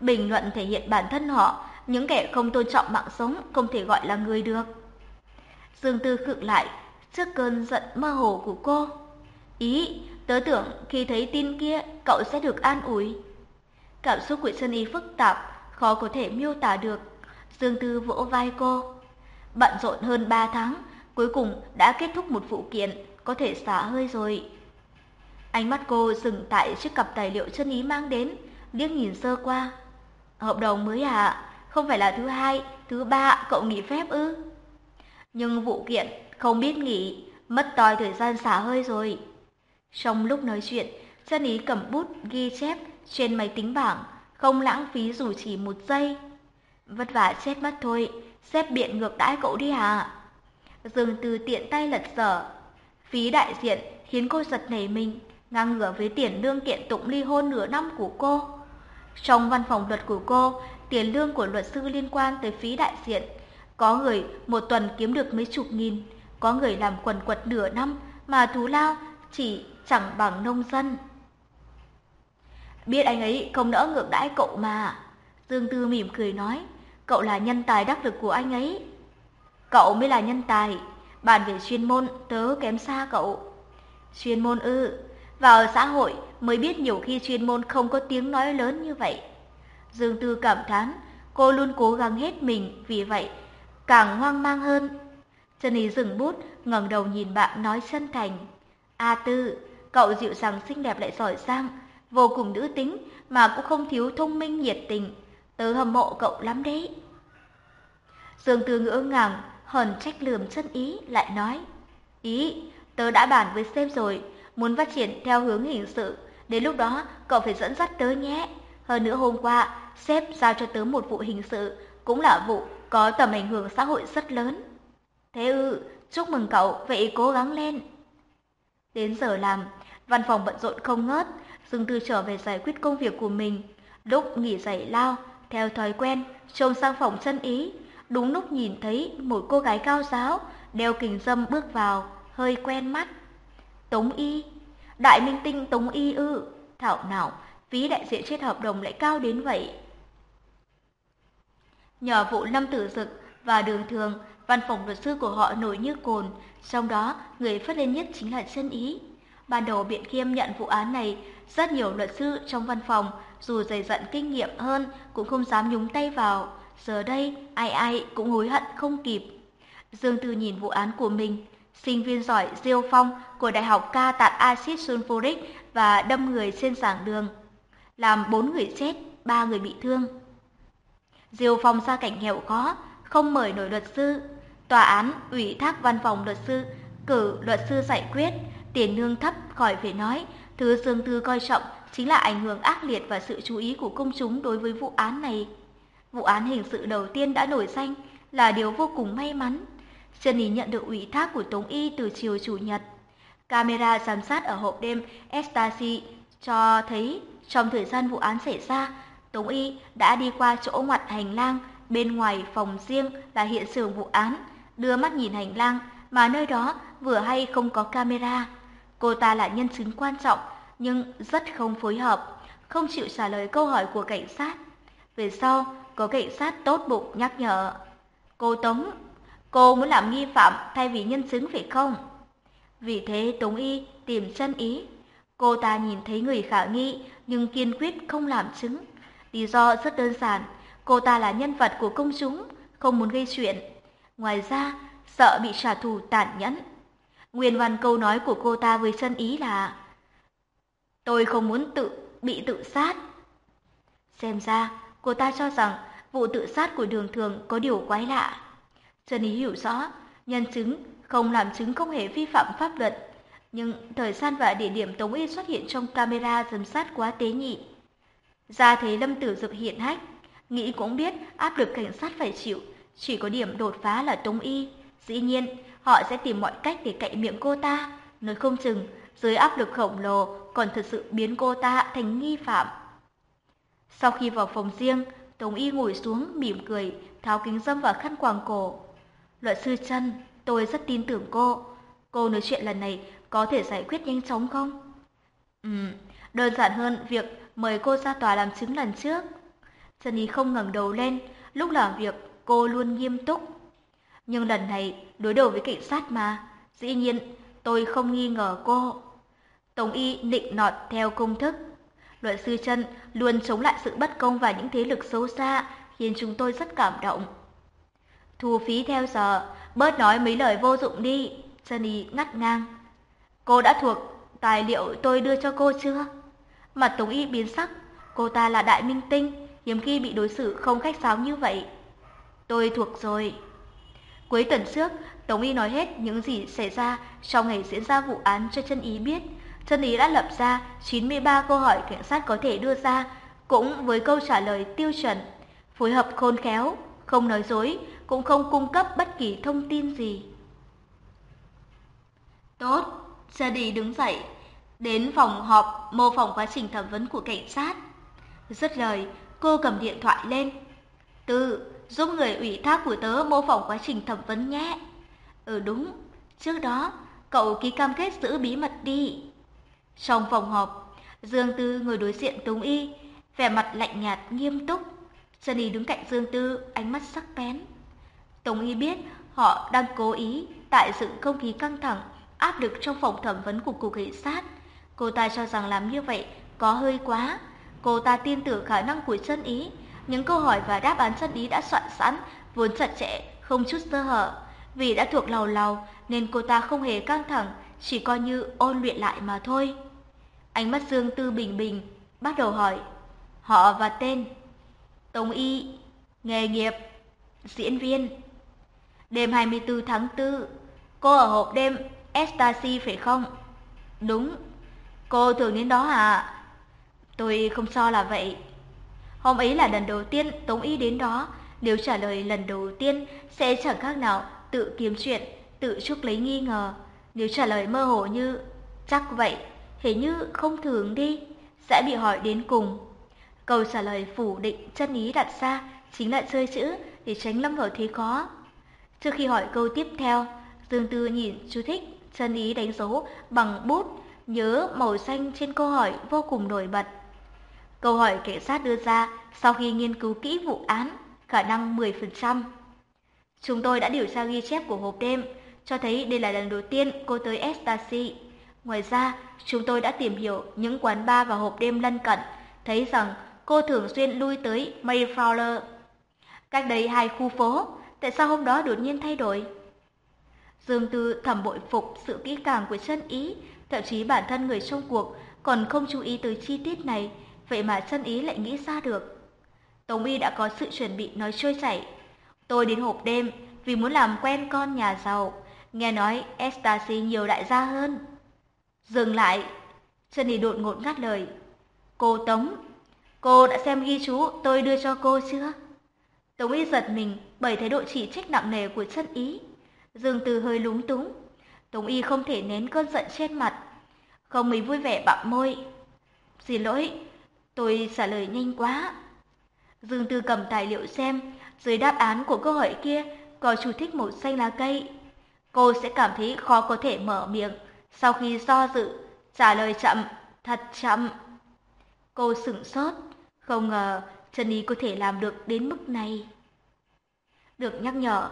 bình luận thể hiện bản thân họ, những kẻ không tôn trọng mạng sống không thể gọi là người được. Dương Tư khựng lại trước cơn giận mơ hồ của cô. Ý, tớ tưởng khi thấy tin kia cậu sẽ được an ủi. Cảm xúc của Sơn y phức tạp, khó có thể miêu tả được. Dương Tư vỗ vai cô. Bận rộn hơn 3 tháng, cuối cùng đã kết thúc một vụ kiện, có thể xả hơi rồi. Ánh mắt cô dừng tại chiếc cặp tài liệu chân ý mang đến, liếc nhìn sơ qua. Hợp đồng mới à? Không phải là thứ hai, thứ ba cậu nghỉ phép ư? Nhưng vụ kiện không biết nghỉ, mất toi thời gian xả hơi rồi. Trong lúc nói chuyện, chân ý cầm bút ghi chép trên máy tính bảng, không lãng phí dù chỉ một giây. Vất vả chết mất thôi, xếp biện ngược đãi cậu đi à? Dương Từ tiện tay lật dở. Phí đại diện khiến cô giật nảy mình, ngang ngửa với tiền lương kiện tụng ly hôn nửa năm của cô. Trong văn phòng luật của cô, tiền lương của luật sư liên quan tới phí đại diện. Có người một tuần kiếm được mấy chục nghìn, có người làm quần quật nửa năm mà thú lao chỉ chẳng bằng nông dân. Biết anh ấy không đỡ ngược đãi cậu mà. Dương Tư mỉm cười nói, cậu là nhân tài đắc lực của anh ấy. Cậu mới là nhân tài, bàn về chuyên môn tớ kém xa cậu. Chuyên môn ư, vào xã hội mới biết nhiều khi chuyên môn không có tiếng nói lớn như vậy. Dương Tư cảm thán, cô luôn cố gắng hết mình, vì vậy càng hoang mang hơn. Trần Ý dừng bút, ngẩng đầu nhìn bạn nói chân thành. A Tư, cậu dịu dàng xinh đẹp lại giỏi giang, vô cùng nữ tính mà cũng không thiếu thông minh nhiệt tình. Tớ hâm mộ cậu lắm đấy. Dương Tư ngỡ ngàng, hờn trách lườm chân ý, lại nói. Ý, tớ đã bàn với sếp rồi, muốn phát triển theo hướng hình sự. Đến lúc đó, cậu phải dẫn dắt tớ nhé. Hơn nữa hôm qua, sếp giao cho tớ một vụ hình sự, cũng là vụ có tầm ảnh hưởng xã hội rất lớn. Thế ư, chúc mừng cậu, vậy cố gắng lên. Đến giờ làm, văn phòng bận rộn không ngớt, Dương Tư trở về giải quyết công việc của mình. Lúc nghỉ giải lao, theo thói quen, trông sang phòng chân ý, đúng lúc nhìn thấy một cô gái cao giáo, đeo kính dâm bước vào, hơi quen mắt. Tống Y, đại minh tinh Tống Y ư, thảo nào, phí đại diện chết hợp đồng lại cao đến vậy. Nhờ vụ Lâm Tử Dực và Đường Thường, văn phòng luật sư của họ nổi như cồn, trong đó người phát lên nhất chính là chân ý. Ban đầu Biện Khiêm nhận vụ án này, rất nhiều luật sư trong văn phòng, dù dày dặn kinh nghiệm hơn, cũng không dám nhúng tay vào. Giờ đây, ai ai cũng hối hận không kịp. Dương Tư nhìn vụ án của mình, sinh viên giỏi Diêu Phong của Đại học ca tạt axit sulfuric và đâm người trên giảng đường, làm bốn người chết, ba người bị thương. Diêu Phong gia cảnh nghèo khó, không mời nổi luật sư. Tòa án ủy thác văn phòng luật sư, cử luật sư giải quyết, tiền lương thấp khỏi phải nói, thứ Dương Tư coi trọng chính là ảnh hưởng ác liệt và sự chú ý của công chúng đối với vụ án này. Vụ án hình sự đầu tiên đã nổi danh là điều vô cùng may mắn. Trần Ý nhận được ủy thác của Tống Y từ chiều Chủ nhật. Camera giám sát ở hộp đêm Ecstasy cho thấy trong thời gian vụ án xảy ra, Tống Y đã đi qua chỗ ngoặt hành lang bên ngoài phòng riêng là hiện trường vụ án, đưa mắt nhìn hành lang mà nơi đó vừa hay không có camera. Cô ta là nhân chứng quan trọng nhưng rất không phối hợp, không chịu trả lời câu hỏi của cảnh sát. Về sau, có cảnh sát tốt bụng nhắc nhở. Cô Tống, cô muốn làm nghi phạm thay vì nhân chứng phải không? Vì thế Tống Y tìm chân ý. Cô ta nhìn thấy người khả nghi nhưng kiên quyết không làm chứng. Lý do rất đơn giản, cô ta là nhân vật của công chúng, không muốn gây chuyện. Ngoài ra, sợ bị trả thù tàn nhẫn. Nguyên văn câu nói của cô ta với chân ý là Tôi không muốn tự bị tự sát. Xem ra, cô ta cho rằng vụ tự sát của đường thường có điều quái lạ. Trần ý hiểu rõ, nhân chứng không làm chứng không hề vi phạm pháp luật, nhưng thời gian và địa điểm Tống Y xuất hiện trong camera giám sát quá tế nhị. Ra thấy Lâm Tử Dực hiện hách, nghĩ cũng biết áp lực cảnh sát phải chịu, chỉ có điểm đột phá là Tống Y. Dĩ nhiên, họ sẽ tìm mọi cách để cậy miệng cô ta, nói không chừng dưới áp lực khổng lồ còn thực sự biến cô ta thành nghi phạm. Sau khi vào phòng riêng, Tống Y ngồi xuống mỉm cười, tháo kính dâm và khăn quàng cổ. Luật sư chân, tôi rất tin tưởng cô. Cô nói chuyện lần này có thể giải quyết nhanh chóng không? Ừ, đơn giản hơn việc mời cô ra tòa làm chứng lần trước. Sunny không ngẩng đầu lên, lúc làm việc cô luôn nghiêm túc. Nhưng lần này đối đầu với cảnh sát mà, dĩ nhiên tôi không nghi ngờ cô. Tổng Y nịnh nọt theo công thức. Luật sư chân luôn chống lại sự bất công và những thế lực xấu xa, khiến chúng tôi rất cảm động. Thu phí theo giờ, bớt nói mấy lời vô dụng đi, Sunny ngắt ngang. Cô đã thuộc tài liệu tôi đưa cho cô chưa? Mặt Tống Y biến sắc, cô ta là đại minh tinh, hiếm khi bị đối xử không khách sáo như vậy. Tôi thuộc rồi. Cuối tuần trước, Tống Y nói hết những gì xảy ra trong ngày diễn ra vụ án cho chân ý biết. Chân ý đã lập ra 93 câu hỏi cảnh sát có thể đưa ra, cũng với câu trả lời tiêu chuẩn, phối hợp khôn khéo, không nói dối, cũng không cung cấp bất kỳ thông tin gì. Tốt, Sadie đứng dậy, đến phòng họp mô phỏng quá trình thẩm vấn của cảnh sát. rất lời, cô cầm điện thoại lên. Tư, giúp người ủy thác của tớ mô phỏng quá trình thẩm vấn nhé. Ừ đúng, trước đó cậu ký cam kết giữ bí mật đi. Trong phòng họp, Dương Tư ngồi đối diện Tống Y, vẻ mặt lạnh nhạt nghiêm túc. Sunny đứng cạnh Dương Tư, ánh mắt sắc bén. Tống Y biết họ đang cố ý tại dựng không khí căng thẳng, áp lực trong phòng thẩm vấn của cục cảnh sát. Cô ta cho rằng làm như vậy có hơi quá. Cô ta tin tưởng khả năng của chân ý. Những câu hỏi và đáp án chân ý đã soạn sẵn, vốn chặt chẽ, không chút sơ hở. Vì đã thuộc lầu lầu nên cô ta không hề căng thẳng, chỉ coi như ôn luyện lại mà thôi. Ánh mắt Dương Tư bình bình, bắt đầu hỏi. Họ và tên. Tống Y. Nghề nghiệp. Diễn viên. Đêm 24 tháng 4, cô ở hộp đêm Ecstasy phải không? Đúng. Cô thường đến đó hả? Tôi không so là vậy. Hôm ấy là lần đầu tiên Tống Y đến đó, nếu trả lời lần đầu tiên sẽ chẳng khác nào tự kiếm chuyện, tự chuốc lấy nghi ngờ. Nếu trả lời mơ hồ như chắc vậy, hình như không thường đi, sẽ bị hỏi đến cùng. Câu trả lời phủ định chân ý đặt ra chính là chơi chữ để tránh lâm vào thế khó. Trước khi hỏi câu tiếp theo, Dương Tư nhìn chú thích, chân ý đánh dấu bằng bút, nhớ màu xanh trên câu hỏi vô cùng nổi bật. Câu hỏi cảnh sát đưa ra sau khi nghiên cứu kỹ vụ án, khả năng 10%. Chúng tôi đã điều tra ghi chép của hộp đêm, cho thấy đây là lần đầu tiên cô tới Ecstasy. Ngoài ra, chúng tôi đã tìm hiểu những quán bar và hộp đêm lân cận, thấy rằng cô thường xuyên lui tới Mayflower. Cách đây hai khu phố, tại sao hôm đó đột nhiên thay đổi? Dương Tư thầm bội phục sự kỹ càng của chân ý, thậm chí bản thân người trong cuộc còn không chú ý tới chi tiết này, vậy mà chân ý lại nghĩ ra được. Tống Y đã có sự chuẩn bị nói trôi chảy. Tôi đến hộp đêm vì muốn làm quen con nhà giàu, nghe nói Estasi nhiều đại gia hơn. Dừng lại, chân ý đột ngột ngắt lời. Cô Tống, cô đã xem ghi chú tôi đưa cho cô chưa? Tống Y giật mình bởi thái độ chỉ trách nặng nề của chân ý. Dương Từ hơi lúng túng. Tống Y không thể nén cơn giận trên mặt. Không mấy vui vẻ bặm môi. Xin lỗi, tôi trả lời nhanh quá. Dương Tư cầm tài liệu xem, dưới đáp án của câu hỏi kia có chú thích màu xanh lá cây. Cô sẽ cảm thấy khó có thể mở miệng sau khi do dự, trả lời chậm, thật chậm. Cô sửng sốt, không ngờ chân ý có thể làm được đến mức này. Được nhắc nhở,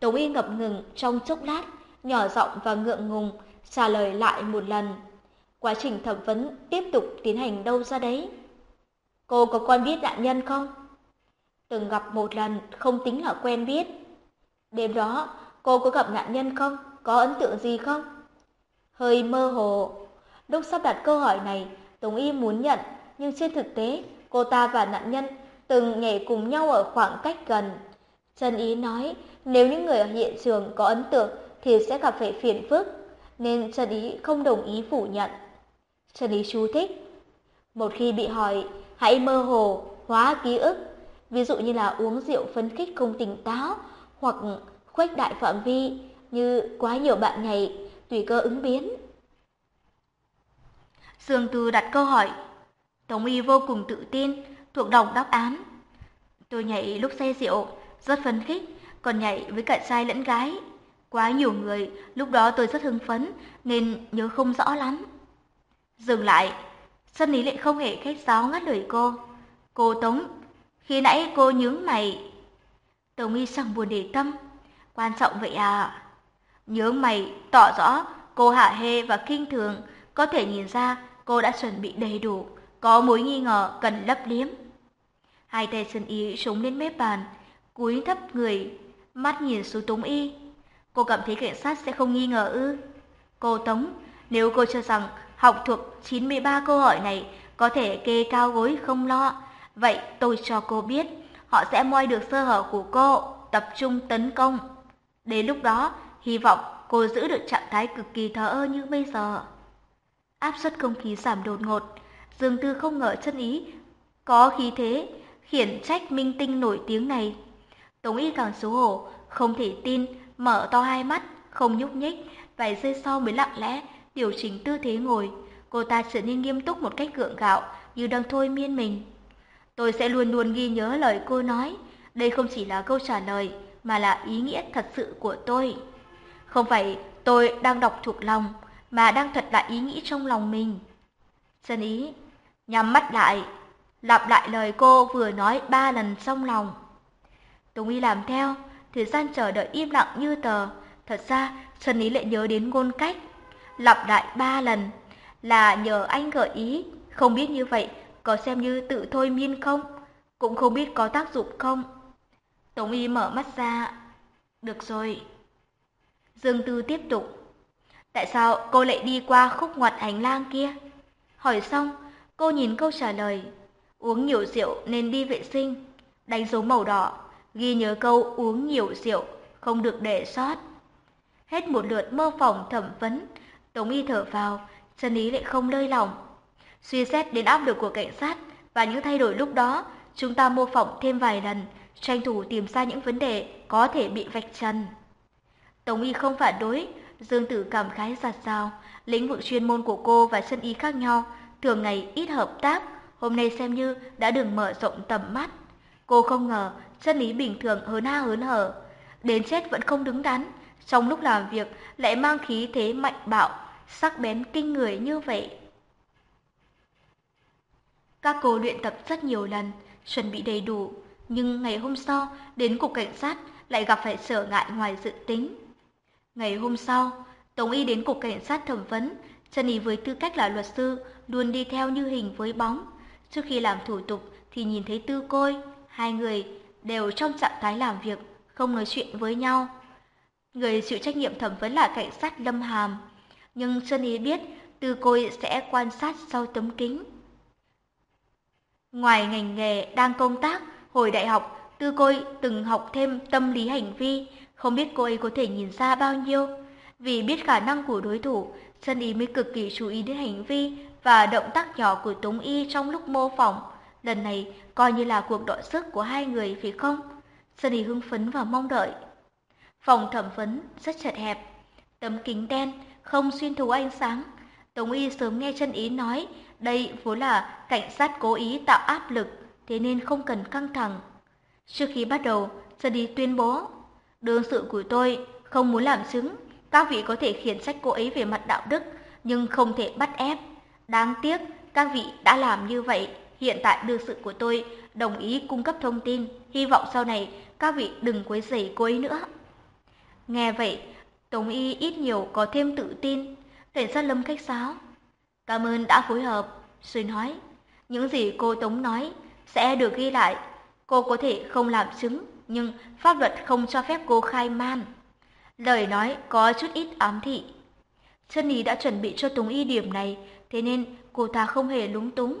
Tống Y ngập ngừng trong chốc lát, nhỏ giọng và ngượng ngùng trả lời lại một lần. Quá trình thẩm vấn tiếp tục tiến hành đâu ra đấy. Cô có quen biết nạn nhân không? Từng gặp một lần, không tính là quen biết. Đêm đó, cô có gặp nạn nhân không? Có ấn tượng gì không? Hơi mơ hồ. Lúc sắp đặt câu hỏi này, Tống Y muốn nhận, nhưng trên thực tế, cô ta và nạn nhân từng nhảy cùng nhau ở khoảng cách gần. Trần Ý nói, nếu những người ở hiện trường có ấn tượng thì sẽ gặp phải phiền phức, nên Trần Ý không đồng ý phủ nhận. Trần Ý chú thích. Một khi bị hỏi, hãy mơ hồ, hóa ký ức, ví dụ như là uống rượu phấn khích không tỉnh táo, hoặc khuếch đại phạm vi như quá nhiều bạn nhảy, tùy cơ ứng biến. Dương Tư đặt câu hỏi. Tống Y vô cùng tự tin, thuộc đồng đáp án. Tôi nhảy lúc say rượu, rất phấn khích, còn nhảy với cả trai lẫn gái. Quá nhiều người, lúc đó tôi rất hưng phấn, nên nhớ không rõ lắm. Dừng lại, Sân Lý lại không hề khách sáo ngắt lời cô. Cô Tống, khi nãy cô nhướng mày. Tống Y chẳng buồn để tâm. Quan trọng vậy à? Nhướng mày tỏ rõ cô hạ hê và kinh thường, có thể nhìn ra cô đã chuẩn bị đầy đủ, có mối nghi ngờ cần lấp liếm. Hai tay Sơn Y súng lên mép bàn, cúi thấp người, mắt nhìn xuống Tống Y. Cô cảm thấy cảnh sát sẽ không nghi ngờ ư? Cô Tống, nếu cô cho rằng học thuộc 93 câu hỏi này có thể kê cao gối không lo, vậy tôi cho cô biết, họ sẽ moi được sơ hở của cô, tập trung tấn công. Đến lúc đó, hy vọng cô giữ được trạng thái cực kỳ thờ ơ như bây giờ. Áp suất không khí giảm đột ngột, Dương Tư không ngờ chân ý có khí thế khiển trách minh tinh nổi tiếng này. Tống Y càng xấu hổ, không thể tin, mở to hai mắt, không nhúc nhích, vài giây sau mới lặng lẽ điều chỉnh tư thế ngồi. Cô ta trở nên nghiêm túc một cách gượng gạo, như đang thôi miên mình. Tôi sẽ luôn luôn ghi nhớ lời cô nói. Đây không chỉ là câu trả lời, mà là ý nghĩa thật sự của tôi. Không phải tôi đang đọc thuộc lòng, mà đang thật lại ý nghĩ trong lòng mình. Chân ý, nhắm mắt lại, lặp lại lời cô vừa nói ba lần trong lòng. Tùng Y làm theo, thời gian chờ đợi im lặng như tờ. Thật ra, Trần Ý lại nhớ đến ngôn cách. Lặp lại ba lần là nhờ anh gợi ý, không biết như vậy có xem như tự thôi miên không, cũng không biết có tác dụng không. Tống Y mở mắt ra. Được rồi. Dương Tư tiếp tục. Tại sao cô lại đi qua khúc ngoặt hành lang kia? Hỏi xong, cô nhìn câu trả lời. Uống nhiều rượu nên đi vệ sinh. Đánh dấu màu đỏ, ghi nhớ câu uống nhiều rượu, không được để sót. Hết một lượt mơ phỏng thẩm vấn, Tống Y thở vào, chân ý lại không lơi lỏng. Suy xét đến áp lực của cảnh sát và những thay đổi lúc đó, chúng ta mô phỏng thêm vài lần, tranh thủ tìm ra những vấn đề có thể bị vạch trần. Tống Y không phản đối, Dương Tử cảm khái giặt rào, lĩnh vực chuyên môn của cô và chân y khác nhau, thường ngày ít hợp tác, hôm nay xem như đã được mở rộng tầm mắt. Cô không ngờ chân lý bình thường hớn ha hớn hở, đến chết vẫn không đứng đắn, trong lúc làm việc lại mang khí thế mạnh bạo, sắc bén kinh người như vậy. Các cô luyện tập rất nhiều lần, chuẩn bị đầy đủ, nhưng ngày hôm sau đến cục cảnh sát lại gặp phải trở ngại ngoài dự tính. Ngày hôm sau, Tống Y đến cục cảnh sát thẩm vấn, Trần Y với tư cách là luật sư luôn đi theo như hình với bóng. Trước khi làm thủ tục thì nhìn thấy Tư Côi, hai người đều trong trạng thái làm việc, không nói chuyện với nhau. Người chịu trách nhiệm thẩm vấn là cảnh sát Lâm Hàm, nhưng Sơn Ý biết Tư Côi sẽ quan sát sau tấm kính. Ngoài ngành nghề đang công tác, hồi đại học, Tư Côi từng học thêm tâm lý hành vi, không biết cô ấy có thể nhìn ra bao nhiêu. Vì biết khả năng của đối thủ, Sơn Ý mới cực kỳ chú ý đến hành vi và động tác nhỏ của Tống Y trong lúc mô phỏng. Lần này coi như là cuộc đọ sức của hai người phải không? Sơn Ý hưng phấn và mong đợi. Phòng thẩm vấn rất chật hẹp, tấm kính đen không xuyên thấu ánh sáng. Tống Y sớm nghe chân ý nói đây vốn là cảnh sát cố ý tạo áp lực, thế nên không cần căng thẳng. Trước khi bắt đầu, Sơn ý tuyên bố, đương sự của tôi không muốn làm chứng, các vị có thể khiển trách cô ấy về mặt đạo đức, nhưng không thể bắt ép. Đáng tiếc, các vị đã làm như vậy. Hiện tại đương sự của tôi đồng ý cung cấp thông tin, hy vọng sau này các vị đừng quấy rầy cô ấy nữa. Nghe vậy, Tống Y ít nhiều có thêm tự tin, cảnh sát lâm khách sáo. Cảm ơn đã phối hợp, rồi nói. Những gì cô Tống nói sẽ được ghi lại. Cô có thể không làm chứng, nhưng pháp luật không cho phép cô khai man. Lời nói có chút ít ám thị. Chân Ý đã chuẩn bị cho Tống Y điểm này, thế nên cô ta không hề lúng túng.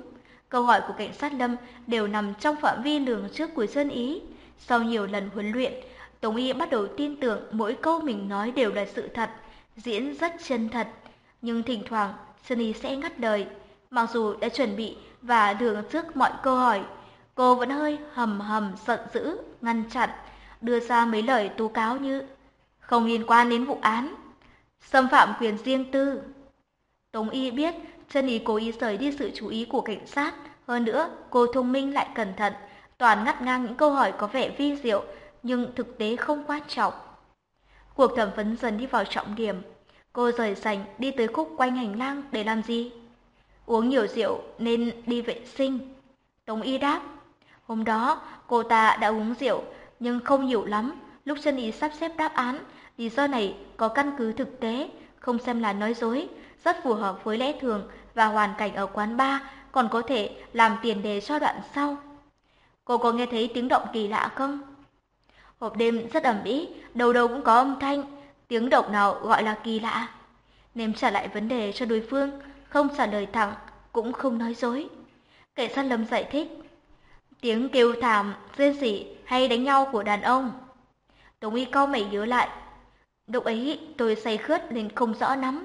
Câu hỏi của cảnh sát Lâm đều nằm trong phạm vi lường trước của dân Ý. Sau nhiều lần huấn luyện, Tống Y bắt đầu tin tưởng mỗi câu mình nói đều là sự thật, diễn rất chân thật. Nhưng thỉnh thoảng, Sơn Ý sẽ ngắt lời. Mặc dù đã chuẩn bị và lường trước mọi câu hỏi, cô vẫn hơi hầm hầm giận dữ, ngăn chặn, đưa ra mấy lời tố cáo như không liên quan đến vụ án, xâm phạm quyền riêng tư. Tống Y biết chân ý cố ý rời đi sự chú ý của cảnh sát, hơn nữa cô thông minh lại cẩn thận, toàn ngắt ngang những câu hỏi có vẻ vi diệu nhưng thực tế không quan trọng. Cuộc thẩm vấn dần đi vào trọng điểm. Cô rời sảnh đi tới khúc quanh hành lang để làm gì? Uống nhiều rượu nên đi vệ sinh. Tống Y đáp. Hôm đó cô ta đã uống rượu nhưng không nhiều lắm. Lúc chân ý sắp xếp đáp án, lý do này có căn cứ thực tế, không xem là nói dối, rất phù hợp với lẽ thường và hoàn cảnh ở quán bar, còn có thể làm tiền đề cho đoạn sau. Cô có nghe thấy tiếng động kỳ lạ không? Hộp đêm rất ẩm ĩ, đầu đầu cũng có âm thanh, tiếng động nào gọi là kỳ lạ. Nếm trả lại vấn đề cho đối phương, không trả lời thẳng, cũng không nói dối. Cảnh sát Lâm giải thích, tiếng kêu thảm, rên rỉ hay đánh nhau của đàn ông. Tống y co mày nhớ lại, lúc ấy tôi say khướt nên không rõ lắm.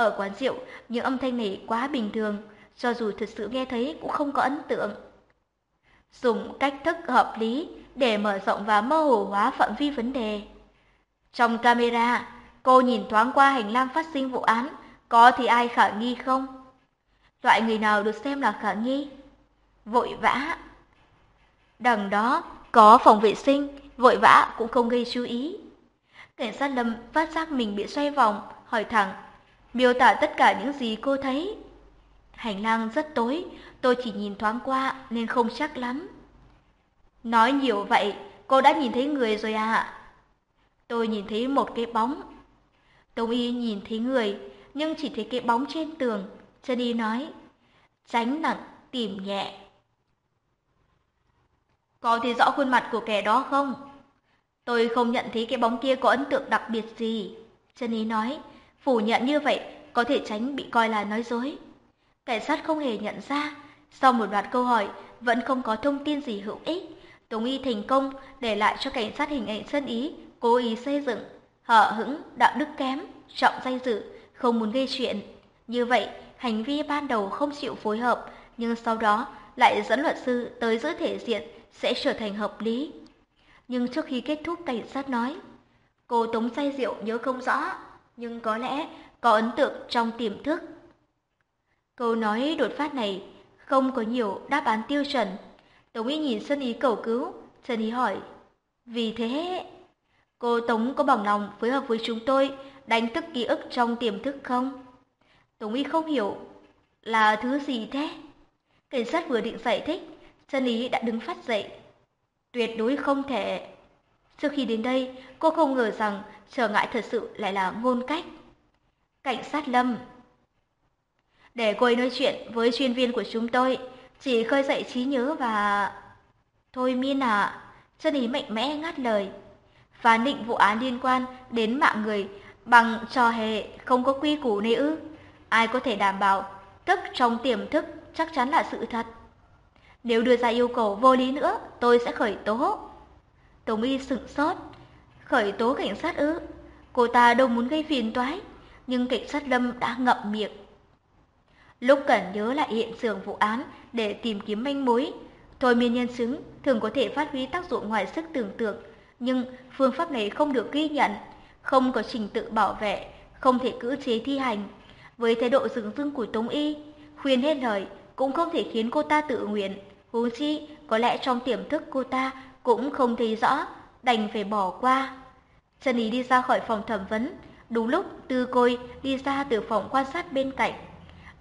Ở quán rượu, những âm thanh này quá bình thường, cho dù thật sự nghe thấy cũng không có ấn tượng. Dùng cách thức hợp lý để mở rộng và mơ hồ hóa phạm vi vấn đề. Trong camera, cô nhìn thoáng qua hành lang phát sinh vụ án, có thì ai khả nghi không? Loại người nào được xem là khả nghi? Vội vã. Đằng đó, có phòng vệ sinh, vội vã cũng không gây chú ý. Cảnh sát Lâm phát giác mình bị xoay vòng, hỏi thẳng, miêu tả tất cả những gì cô thấy. Hành lang rất tối, tôi chỉ nhìn thoáng qua nên không chắc lắm. Nói nhiều vậy, cô đã nhìn thấy người rồi à? Tôi nhìn thấy một cái bóng. Tống y nhìn thấy người, nhưng chỉ thấy cái bóng trên tường. Chân y nói, tránh nặng, tìm nhẹ. Có thấy rõ khuôn mặt của kẻ đó không? Tôi không nhận thấy cái bóng kia có ấn tượng đặc biệt gì. Chân y nói, phủ nhận như vậy có thể tránh bị coi là nói dối. Cảnh sát không hề nhận ra, sau một loạt câu hỏi vẫn không có thông tin gì hữu ích. Tống Y thành công để lại cho cảnh sát hình ảnh sân ý, cố ý xây dựng, hở hững, đạo đức kém, trọng danh dự, không muốn gây chuyện. Như vậy, hành vi ban đầu không chịu phối hợp, nhưng sau đó lại dẫn luật sư tới giữ thể diện sẽ trở thành hợp lý. Nhưng trước khi kết thúc cảnh sát nói, cô Tống say rượu nhớ không rõ, nhưng có lẽ có ấn tượng trong tiềm thức. Câu nói đột phát này không có nhiều đáp án tiêu chuẩn. Tống Y nhìn Sơn Ý cầu cứu, Sơn Ý hỏi, vì thế cô Tống có bằng lòng phối hợp với chúng tôi đánh thức ký ức trong tiềm thức không? Tống Y không hiểu là thứ gì thế? Cảnh sát vừa định giải thích, Sơn Ý đã đứng phát dậy. Tuyệt đối không thể. Trước khi đến đây, cô không ngờ rằng trở ngại thật sự lại là ngôn cách. Cảnh sát Lâm để cô ấy nói chuyện với chuyên viên của chúng tôi, chỉ khơi dậy trí nhớ và... Thôi miên à, chân ý mạnh mẽ ngắt lời. Phán định vụ án liên quan đến mạng người bằng trò hề không có quy củ này ư. Ai có thể đảm bảo thức trong tiềm thức chắc chắn là sự thật. Nếu đưa ra yêu cầu vô lý nữa, tôi sẽ khởi tố. Tống y sửng sốt. Khởi tố cảnh sát ư? Cô ta đâu muốn gây phiền toái, nhưng cảnh sát Lâm đã ngậm miệng. Lúc cần nhớ lại hiện trường vụ án để tìm kiếm manh mối, thôi miên nhân chứng thường có thể phát huy tác dụng ngoài sức tưởng tượng, nhưng phương pháp này không được ghi nhận, không có trình tự bảo vệ, không thể cưỡng chế thi hành. Với thái độ dừng dưng của Tống Y, khuyên hết lời cũng không thể khiến cô ta tự nguyện. Huống chi, có lẽ trong tiềm thức cô ta cũng không thấy rõ, đành phải bỏ qua. Trần Ý đi ra khỏi phòng thẩm vấn, đúng lúc Tư Côi đi ra từ phòng quan sát bên cạnh.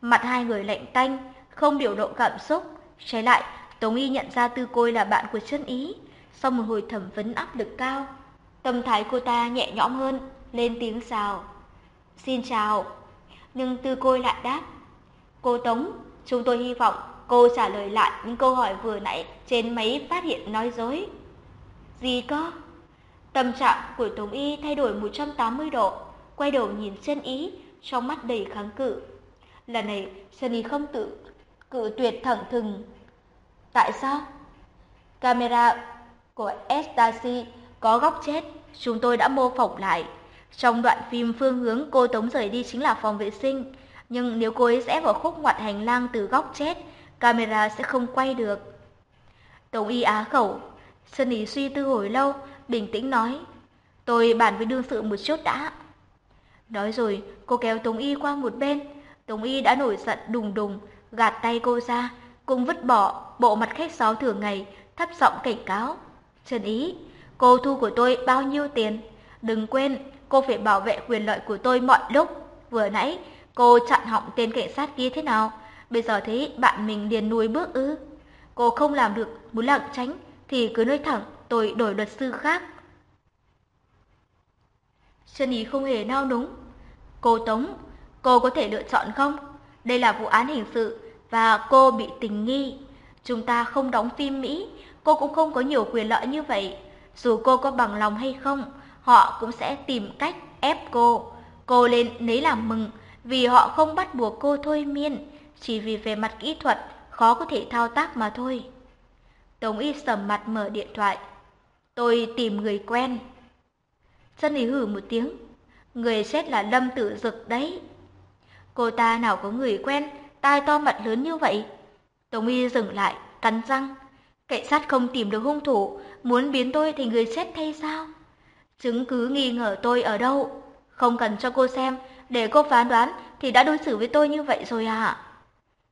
Mặt hai người lạnh tanh, không biểu lộ cảm xúc. Trái lại, Tống Y nhận ra Tư Côi là bạn của Trần ý. Sau một hồi thẩm vấn áp lực cao, tâm thái cô ta nhẹ nhõm hơn, lên tiếng chào. Xin chào. Nhưng Tư Côi lại đáp. Cô Tống, chúng tôi hy vọng cô trả lời lại những câu hỏi vừa nãy trên máy phát hiện nói dối. Gì cơ? Tâm trạng của Tống Y thay đổi 180 độ, quay đầu nhìn chân ý, trong mắt đầy kháng cự. Lần này, chân ý không tự cự tuyệt thẳng thừng. Tại sao? Camera của estasi có góc chết, chúng tôi đã mô phỏng lại. Trong đoạn phim phương hướng cô Tống rời đi chính là phòng vệ sinh, nhưng nếu cô ấy rẽ vào khúc ngoặt hành lang từ góc chết, camera sẽ không quay được. Tống y á khẩu, Sơn ý suy tư hồi lâu, bình tĩnh nói, tôi bàn với đương sự một chút đã. Nói rồi, cô kéo Tống y qua một bên, Tống y đã nổi giận đùng đùng, gạt tay cô ra, cùng vứt bỏ bộ mặt khách sáo thường ngày, thấp giọng cảnh cáo. Trần ý, cô thu của tôi bao nhiêu tiền? Đừng quên, cô phải bảo vệ quyền lợi của tôi mọi lúc. Vừa nãy, cô chặn họng tên cảnh sát kia thế nào? Bây giờ thấy bạn mình liền nuôi bước ư? Cô không làm được, muốn lặng tránh, thì cứ nói thẳng, tôi đổi luật sư khác. Chân Ý không hề nao núng. Cô Tống, cô có thể lựa chọn không? Đây là vụ án hình sự và cô bị tình nghi. Chúng ta không đóng phim Mỹ, cô cũng không có nhiều quyền lợi như vậy. Dù cô có bằng lòng hay không, họ cũng sẽ tìm cách ép cô. Cô lên lấy làm mừng vì họ không bắt buộc cô thôi miên, chỉ vì về mặt kỹ thuật khó có thể thao tác mà thôi. Tống y sầm mặt mở điện thoại. Tôi tìm người quen. Dân ý hử một tiếng. Người xét là Lâm Tử Dực đấy. Cô ta nào có người quen, tai to mặt lớn như vậy. Tống y dừng lại, cắn răng. Cảnh sát không tìm được hung thủ, muốn biến tôi thành người xét thay sao? Chứng cứ nghi ngờ tôi ở đâu? Không cần cho cô xem, để cô phán đoán thì đã đối xử với tôi như vậy rồi à?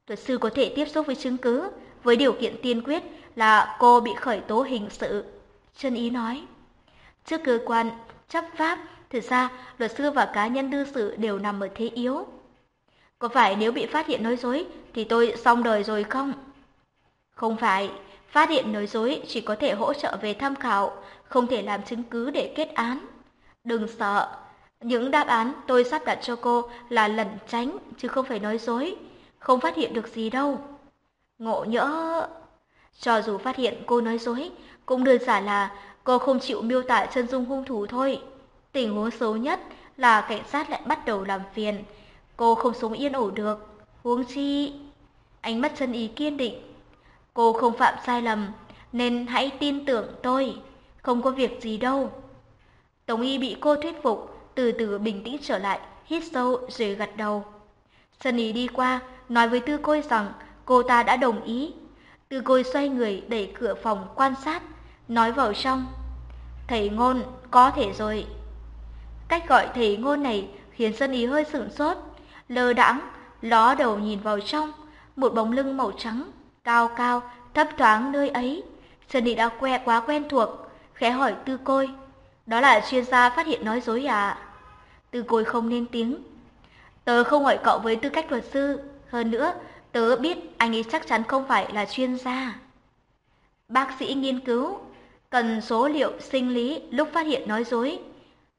Luật sư có thể tiếp xúc với chứng cứ, với điều kiện tiên quyết là cô bị khởi tố hình sự. Trân Ý nói. Trước cơ quan chấp pháp, thực ra luật sư và cá nhân đương sự đều nằm ở thế yếu. Có phải nếu bị phát hiện nói dối thì tôi xong đời rồi không? Không phải, phát hiện nói dối chỉ có thể hỗ trợ về tham khảo, không thể làm chứng cứ để kết án. Đừng sợ, những đáp án tôi sắp đặt cho cô là lẩn tránh chứ không phải nói dối, không phát hiện được gì đâu. Ngộ nhỡ... Cho dù phát hiện cô nói dối, cũng đơn giản là cô không chịu miêu tả chân dung hung thủ thôi. Tình huống xấu nhất là cảnh sát lại bắt đầu làm phiền. Cô không sống yên ổn được. Huống chi... Ánh mắt chân ý kiên định. Cô không phạm sai lầm, nên hãy tin tưởng tôi. Không có việc gì đâu. Tống y bị cô thuyết phục, từ từ bình tĩnh trở lại, hít sâu rồi gật đầu. Chân ý đi qua, nói với tư côi rằng cô ta đã đồng ý. Tư côi xoay người đẩy cửa phòng quan sát, nói vào trong. Thầy ngôn, có thể rồi. Cách gọi thầy ngôn này khiến Sơn Ý hơi sửng sốt, lơ đãng, ló đầu nhìn vào trong, một bóng lưng màu trắng, cao cao, thấp thoáng nơi ấy. Sơn Ý đã que quá quen thuộc, khẽ hỏi tư côi. Đó là chuyên gia phát hiện nói dối à? Tư côi không nên tiếng. Tớ không hỏi cậu với tư cách luật sư, hơn nữa, tớ biết anh ấy chắc chắn không phải là chuyên gia. Bác sĩ nghiên cứu, cần số liệu sinh lý lúc phát hiện nói dối.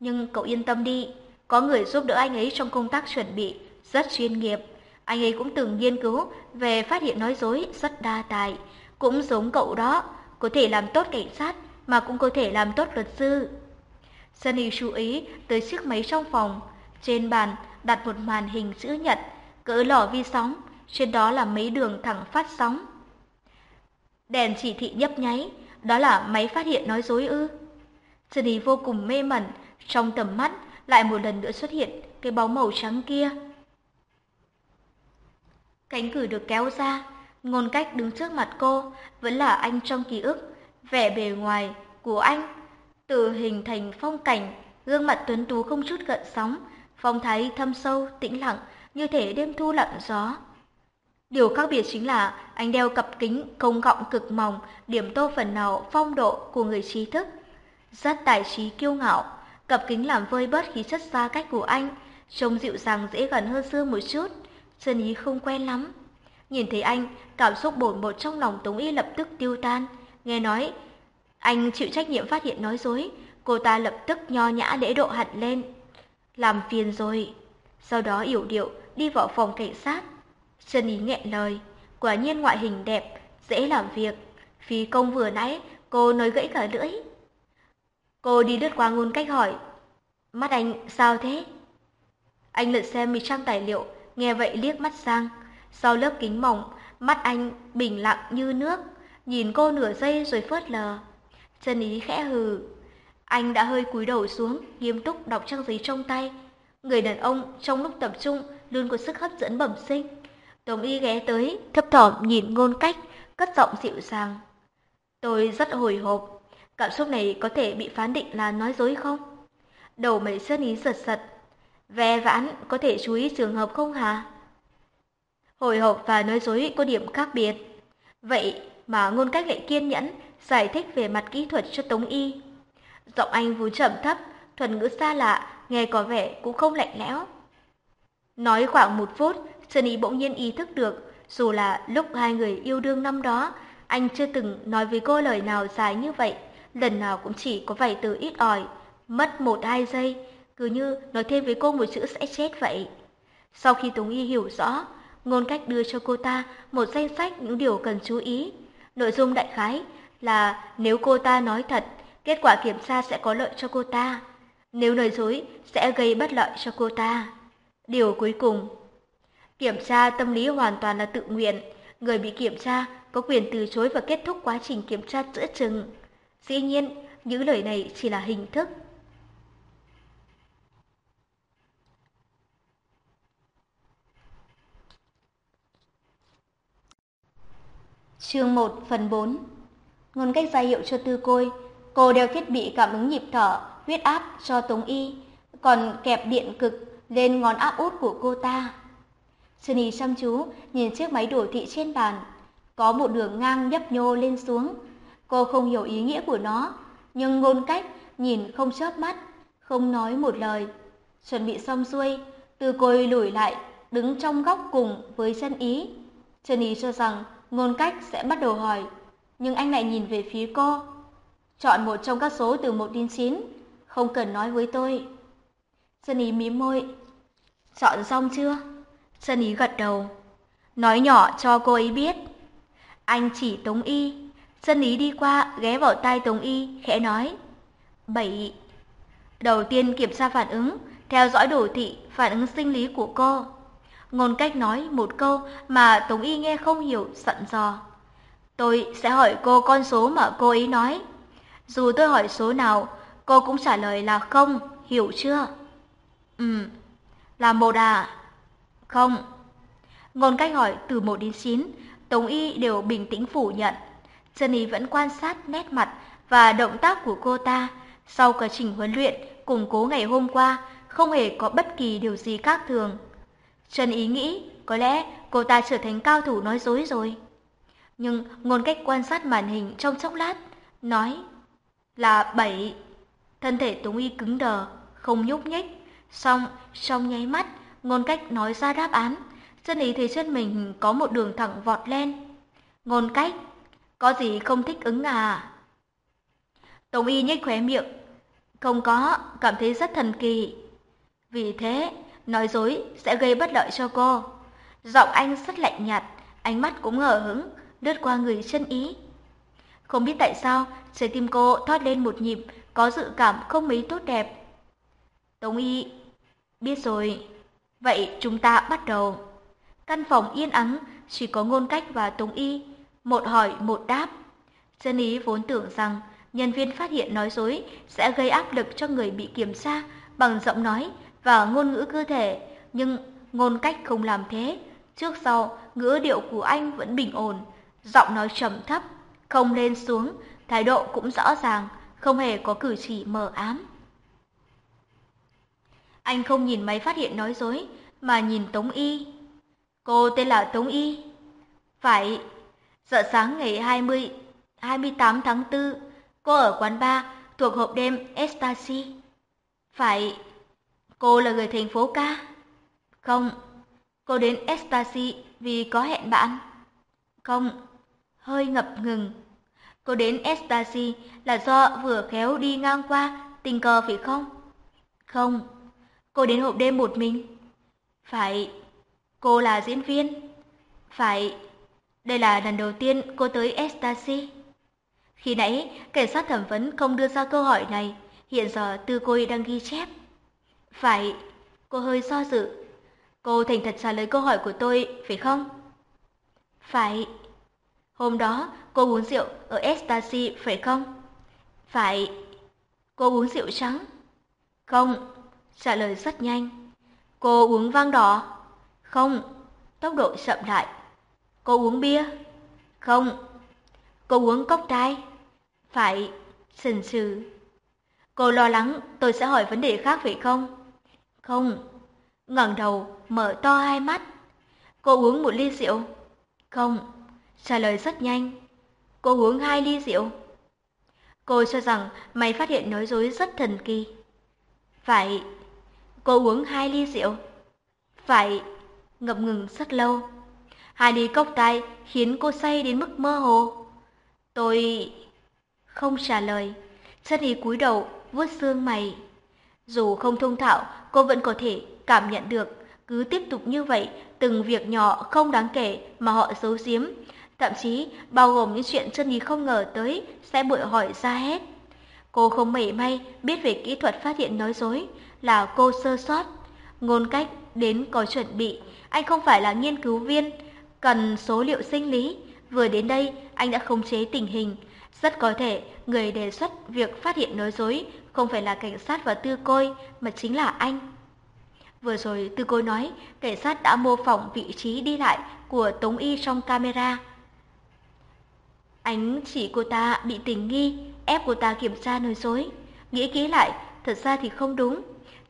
Nhưng cậu yên tâm đi, có người giúp đỡ anh ấy trong công tác chuẩn bị, rất chuyên nghiệp. Anh ấy cũng từng nghiên cứu về phát hiện nói dối rất đa tài. Cũng giống cậu đó, có thể làm tốt cảnh sát mà cũng có thể làm tốt luật sư. Sunny chú ý tới chiếc máy trong phòng. Trên bàn đặt một màn hình chữ nhật, cỡ lò vi sóng, trên đó là mấy đường thẳng phát sóng. Đèn chỉ thị nhấp nháy, đó là máy phát hiện nói dối ư. Sunny vô cùng mê mẩn, trong tầm mắt lại một lần nữa xuất hiện cái bóng màu trắng kia. Cánh cửa được kéo ra, ngôn cách đứng trước mặt cô vẫn là anh trong ký ức, vẻ bề ngoài của anh từ hình thành phong cảnh, gương mặt tuấn tú không chút gợn sóng, phong thái thâm sâu, tĩnh lặng, như thể đêm thu lặng gió. Điều khác biệt chính là anh đeo cặp kính công gọng cực mỏng, điểm tô phần nào phong độ của người trí thức. Rất tài trí kiêu ngạo, cặp kính làm vơi bớt khí chất xa cách của anh, trông dịu dàng dễ gần hơn xưa một chút, chân ý không quen lắm. Nhìn thấy anh, cảm xúc bồn bột trong lòng Tống Y lập tức tiêu tan. Nghe nói, anh chịu trách nhiệm phát hiện nói dối, cô ta lập tức nho nhã lễ độ hẳn lên. Làm phiền rồi. Sau đó yểu điệu đi vào phòng cảnh sát. Chân ý nghẹn lời, quả nhiên ngoại hình đẹp, dễ làm việc. Phí công vừa nãy, cô nói gãy cả lưỡi. Cô đi lướt qua ngôn cách hỏi, mắt anh sao thế? Anh lật xem một trang tài liệu, nghe vậy liếc mắt sang. Sau lớp kính mỏng, mắt anh bình lặng như nước, nhìn cô nửa giây rồi phớt lờ. Chân ý khẽ hừ. Anh đã hơi cúi đầu xuống, nghiêm túc đọc trang giấy trong tay. Người đàn ông trong lúc tập trung luôn có sức hấp dẫn bẩm sinh. Tống y ghé tới, thấp thỏm nhìn ngôn cách, cất giọng dịu dàng. Tôi rất hồi hộp, cảm xúc này có thể bị phán định là nói dối không? Đầu mày sơn ý giật giật, ve vãn có thể chú ý trường hợp không hả? Hồi hộp và nói dối có điểm khác biệt. Vậy mà ngôn cách lại kiên nhẫn, giải thích về mặt kỹ thuật cho Tống Y. Giọng anh vốn trầm thấp, thuần ngữ xa lạ, nghe có vẻ cũng không lạnh lẽo. Nói khoảng một phút, Sơn Ý bỗng nhiên ý thức được, dù là lúc hai người yêu đương năm đó, anh chưa từng nói với cô lời nào dài như vậy, lần nào cũng chỉ có vài từ ít ỏi, mất một hai giây, cứ như nói thêm với cô một chữ sẽ chết vậy. Sau khi Tống Y hiểu rõ, ngôn cách đưa cho cô ta một danh sách những điều cần chú ý. Nội dung đại khái là nếu cô ta nói thật, kết quả kiểm tra sẽ có lợi cho cô ta. Nếu nói dối, sẽ gây bất lợi cho cô ta. Điều cuối cùng, kiểm tra tâm lý hoàn toàn là tự nguyện. Người bị kiểm tra có quyền từ chối và kết thúc quá trình kiểm tra giữa chừng. Dĩ nhiên, những lời này chỉ là hình thức. Chương 1 phần 4 Ngôn cách ra hiệu cho tư côi, cô đeo thiết bị cảm ứng nhịp thở, huyết áp cho Tống Y, còn kẹp điện cực lên ngón áp út của cô ta. Sunny chăm chú nhìn chiếc máy đồ thị trên bàn, có một đường ngang nhấp nhô lên xuống. Cô không hiểu ý nghĩa của nó, nhưng ngôn cách nhìn không chớp mắt, không nói một lời. Chuẩn bị xong xuôi, từ côi lùi lại, đứng trong góc cùng với chân ý. Chân ý cho rằng ngôn cách sẽ bắt đầu hỏi, nhưng anh lại nhìn về phía cô. Chọn một trong các số từ 1 đến 9, không cần nói với tôi. Chân ý mím môi. Chọn xong chưa? Chân ý gật đầu. Nói nhỏ cho cô ấy biết. Anh chỉ Tống Y. Chân ý đi qua, ghé vào tai Tống Y, khẽ nói. Bảy. Đầu tiên kiểm tra phản ứng, theo dõi đồ thị, phản ứng sinh lý của cô. Ngôn cách nói một câu mà Tống Y nghe không hiểu, sẵn dò. Tôi sẽ hỏi cô con số mà cô ấy nói. Dù tôi hỏi số nào, cô cũng trả lời là không, hiểu chưa? Ừ, là một à? Không. Ngôn cách hỏi từ 1 đến 9, Tống Y đều bình tĩnh phủ nhận. Chân Y vẫn quan sát nét mặt và động tác của cô ta. Sau quá trình huấn luyện, củng cố ngày hôm qua, không hề có bất kỳ điều gì khác thường. Trần Ý nghĩ có lẽ cô ta trở thành cao thủ nói dối rồi. Nhưng ngôn cách quan sát màn hình trong chốc lát, nói là bảy. Thân thể Tống Y cứng đờ, không nhúc nhích. Xong, trong nháy mắt, ngôn cách nói ra đáp án. Chân ý thấy chân mình có một đường thẳng vọt lên. Ngôn cách, có gì không thích ứng à? Tống Y nhếch khóe miệng. Không có, cảm thấy rất thần kỳ. Vì thế, nói dối sẽ gây bất lợi cho cô. Giọng anh rất lạnh nhạt, ánh mắt cũng ngờ hững, lướt qua người chân ý. Không biết tại sao, trái tim cô thoát lên một nhịp, có dự cảm không mấy tốt đẹp. Tống y, biết rồi. Vậy chúng ta bắt đầu. Căn phòng yên ắng, chỉ có ngôn cách và Tống y, một hỏi một đáp. Chân ý vốn tưởng rằng nhân viên phát hiện nói dối sẽ gây áp lực cho người bị kiểm tra bằng giọng nói và ngôn ngữ cơ thể, nhưng ngôn cách không làm thế. Trước sau, ngữ điệu của anh vẫn bình ổn, giọng nói trầm thấp, không lên xuống, thái độ cũng rõ ràng, không hề có cử chỉ mờ ám. Anh không nhìn máy phát hiện nói dối, mà nhìn Tống Y. Cô tên là Tống Y. Phải, giờ sáng ngày 20, 28 tháng 4, cô ở quán bar thuộc hộp đêm Ecstasy. Phải, cô là người thành phố ca. Không, cô đến Ecstasy vì có hẹn bạn. Không, hơi ngập ngừng. Cô đến Ecstasy là do vừa khéo đi ngang qua, tình cờ phải không? Không, cô đến hộp đêm một mình. Phải, cô là diễn viên. Phải, Đây là lần đầu tiên cô tới Ecstasy. Khi nãy, cảnh sát thẩm vấn không đưa ra câu hỏi này, hiện giờ tư cô đang ghi chép. Phải, cô hơi do dự. Cô thành thật trả lời câu hỏi của tôi, phải không? Phải. Hôm đó, cô uống rượu ở Ecstasy, phải không? Phải. Cô uống rượu trắng? Không. Trả lời rất nhanh. Cô uống vang đỏ? Không. Tốc độ chậm lại. Cô uống bia? Không. Cô uống cốc đai? Phải. Sần sừ. Cô lo lắng tôi sẽ hỏi vấn đề khác phải không? Không. ngẩng đầu, mở to hai mắt. Cô uống một ly rượu? Không. Trả lời rất nhanh. Cô uống hai ly rượu? Cô cho rằng mày phát hiện nói dối rất thần kỳ. Phải. Cô uống hai ly rượu? Phải. Ngập ngừng rất lâu. Hai ly cốc tay khiến cô say đến mức mơ hồ. Tôi... Không trả lời. Chân ý cúi đầu vuốt xương mày. Dù không thông thạo, cô vẫn có thể cảm nhận được. Cứ tiếp tục như vậy, từng việc nhỏ không đáng kể mà họ giấu giếm. Thậm chí bao gồm những chuyện chân ý không ngờ tới sẽ bội hỏi ra hết. Cô không mảy may biết về kỹ thuật phát hiện nói dối là cô sơ sót. Ngôn cách đến có chuẩn bị, anh không phải là nghiên cứu viên, cần số liệu sinh lý. Vừa đến đây, anh đã khống chế tình hình. Rất có thể người đề xuất việc phát hiện nói dối không phải là cảnh sát và tư côi, mà chính là anh. Vừa rồi tư côi nói, cảnh sát đã mô phỏng vị trí đi lại của Tống Y trong camera ánh chỉ cô ta bị tình nghi, ép cô ta kiểm tra nói dối. Nghĩ kỹ lại, thật ra thì không đúng.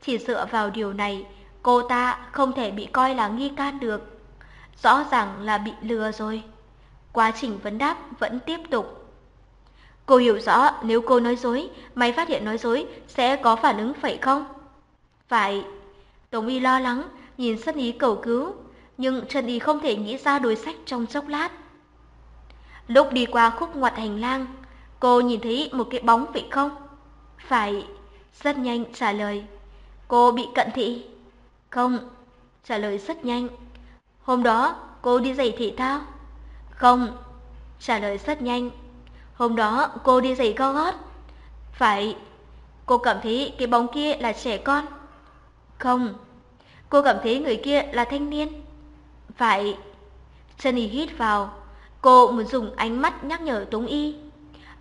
Chỉ dựa vào điều này, cô ta không thể bị coi là nghi can được. Rõ ràng là bị lừa rồi. Quá trình vấn đáp vẫn tiếp tục. Cô hiểu rõ nếu cô nói dối, máy phát hiện nói dối sẽ có phản ứng phải không? Phải. Tống Y lo lắng, nhìn sân ý cầu cứu, nhưng Trần Y không thể nghĩ ra đối sách trong chốc lát. Lúc đi qua khúc ngoặt hành lang, cô nhìn thấy một cái bóng phải không? Phải. Rất nhanh trả lời. Cô bị cận thị? Không. Trả lời rất nhanh. Hôm đó cô đi giày thể thao? Không. Trả lời rất nhanh. Hôm đó cô đi giày cao gót? Phải. Cô cảm thấy cái bóng kia là trẻ con? Không. Cô cảm thấy người kia là thanh niên? Phải. chân y hít vào. Cô muốn dùng ánh mắt nhắc nhở Tống Y.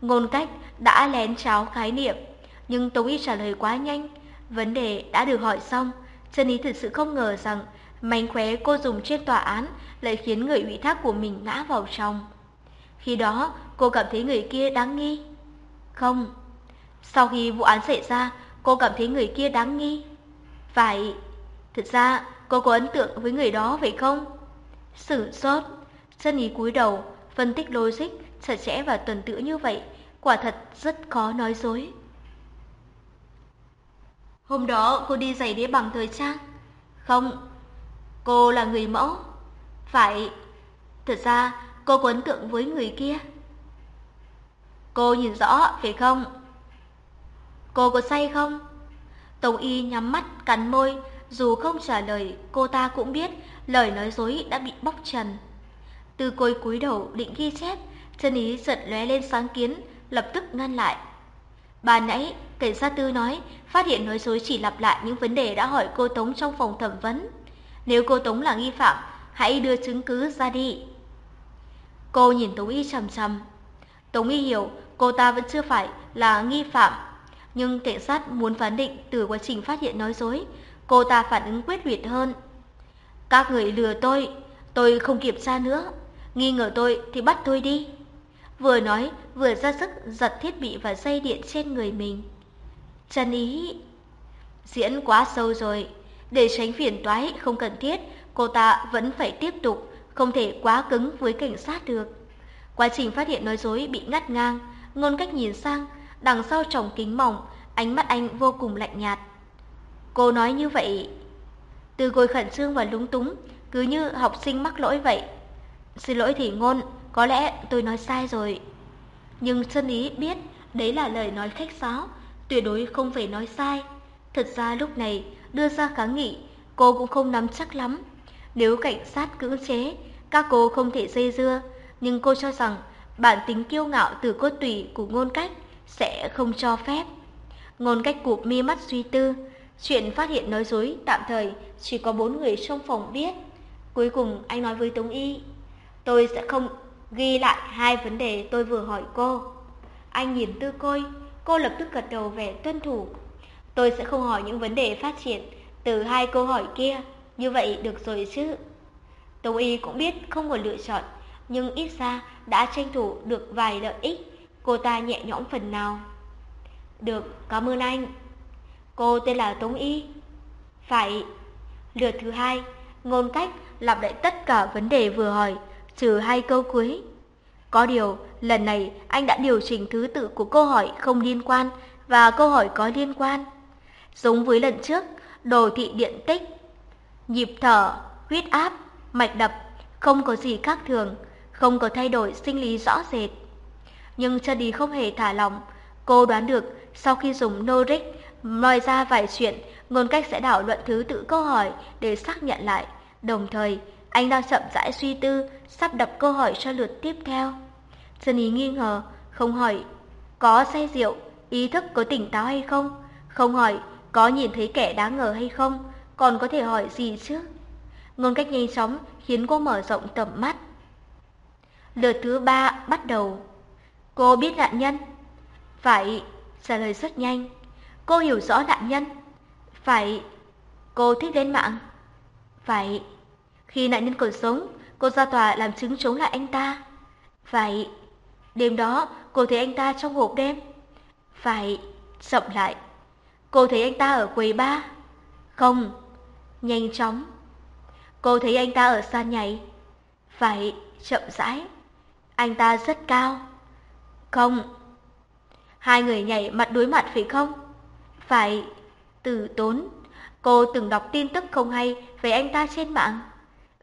Ngôn cách đã lén cháo khái niệm, nhưng Tống Y trả lời quá nhanh. Vấn đề đã được hỏi xong, Chân Ý thực sự không ngờ rằng mánh khóe cô dùng trên tòa án lại khiến người ủy thác của mình ngã vào trong. Khi đó, cô cảm thấy người kia đáng nghi. Không. Sau khi vụ án xảy ra, cô cảm thấy người kia đáng nghi. Phải. Thực ra, cô có ấn tượng với người đó phải không? Sử sốt. Chân ý cúi đầu, phân tích logic, chặt chẽ và tuần tự như vậy, quả thật rất khó nói dối. Hôm đó cô đi giày đĩa bằng thời trang? Không, cô là người mẫu. Phải, thật ra cô có ấn tượng với người kia. Cô nhìn rõ, phải không? Cô có say không? Tổng y nhắm mắt, cắn môi, dù không trả lời, cô ta cũng biết lời nói dối đã bị bóc trần. Từ côi cúi đầu định ghi chép, chân ý giật lóe lên sáng kiến, lập tức ngăn lại. Bà nãy, cảnh sát tư nói, phát hiện nói dối chỉ lặp lại những vấn đề đã hỏi cô Tống trong phòng thẩm vấn. Nếu cô Tống là nghi phạm, hãy đưa chứng cứ ra đi. Cô nhìn Tống Y chằm chằm. Tống Y hiểu cô ta vẫn chưa phải là nghi phạm, nhưng cảnh sát muốn phán định từ quá trình phát hiện nói dối, cô ta phản ứng quyết liệt hơn. Các người lừa tôi, tôi không kiểm tra nữa, nghi ngờ tôi thì bắt tôi đi. Vừa nói, vừa ra sức giật thiết bị và dây điện trên người mình. Trần ý... Diễn quá sâu rồi, để tránh phiền toái không cần thiết, cô ta vẫn phải tiếp tục, không thể quá cứng với cảnh sát được. Quá trình phát hiện nói dối bị ngắt ngang, ngôn cách nhìn sang, đằng sau tròng kính mỏng, ánh mắt anh vô cùng lạnh nhạt. Cô nói như vậy, từ gối khẩn trương và lúng túng, cứ như học sinh mắc lỗi vậy. Xin lỗi thì ngôn, có lẽ tôi nói sai rồi. Nhưng chân ý biết đấy là lời nói khách sáo, tuyệt đối không phải nói sai. Thật ra lúc này đưa ra kháng nghị, cô cũng không nắm chắc lắm. Nếu cảnh sát cưỡng chế, các cô không thể dây dưa, nhưng cô cho rằng bản tính kiêu ngạo từ cốt tủy của ngôn cách sẽ không cho phép. Ngôn cách cụp mi mắt suy tư, chuyện phát hiện nói dối tạm thời chỉ có bốn người trong phòng biết. Cuối cùng anh nói với Tống Y, tôi sẽ không ghi lại hai vấn đề tôi vừa hỏi cô. Anh nhìn tư côi, cô lập tức gật đầu vẻ tuân thủ. Tôi sẽ không hỏi những vấn đề phát triển từ hai câu hỏi kia, như vậy được rồi chứ. Tống Y cũng biết không còn lựa chọn, nhưng ít ra đã tranh thủ được vài lợi ích, cô ta nhẹ nhõm phần nào. Được, cảm ơn anh. Cô tên là Tống Y. Phải. Lượt thứ hai, ngôn cách lặp lại tất cả vấn đề vừa hỏi, trừ hai câu cuối. Có điều, lần này anh đã điều chỉnh thứ tự của câu hỏi không liên quan và câu hỏi có liên quan. Giống với lần trước, đồ thị điện tích, nhịp thở, huyết áp, mạch đập, không có gì khác thường, không có thay đổi sinh lý rõ rệt. Nhưng chân đi không hề thả lỏng, cô đoán được sau khi dùng Noric nói ra vài chuyện, ngôn cách sẽ đảo luận thứ tự câu hỏi để xác nhận lại. Đồng thời, anh đang chậm rãi suy tư, sắp đặt câu hỏi cho lượt tiếp theo. Chân ý nghi ngờ, không hỏi có say rượu, ý thức có tỉnh táo hay không, không hỏi có nhìn thấy kẻ đáng ngờ hay không, còn có thể hỏi gì chứ? Ngôn cách nhanh chóng khiến cô mở rộng tầm mắt. Lượt thứ ba bắt đầu. Cô biết nạn nhân? Phải, trả lời rất nhanh. Cô hiểu rõ nạn nhân? Phải. Cô thích lên mạng? Phải. Khi nạn nhân còn sống, cô ra tòa làm chứng chống lại anh ta? Phải. Đêm đó, cô thấy anh ta trong hộp đêm? Phải. Chậm lại. Cô thấy anh ta ở quầy ba? Không. Nhanh chóng. Cô thấy anh ta ở sàn nhảy? Phải. Chậm rãi. Anh ta rất cao. Không. Hai người nhảy mặt đối mặt phải không? Phải. Từ tốn. Cô từng đọc tin tức không hay về anh ta trên mạng.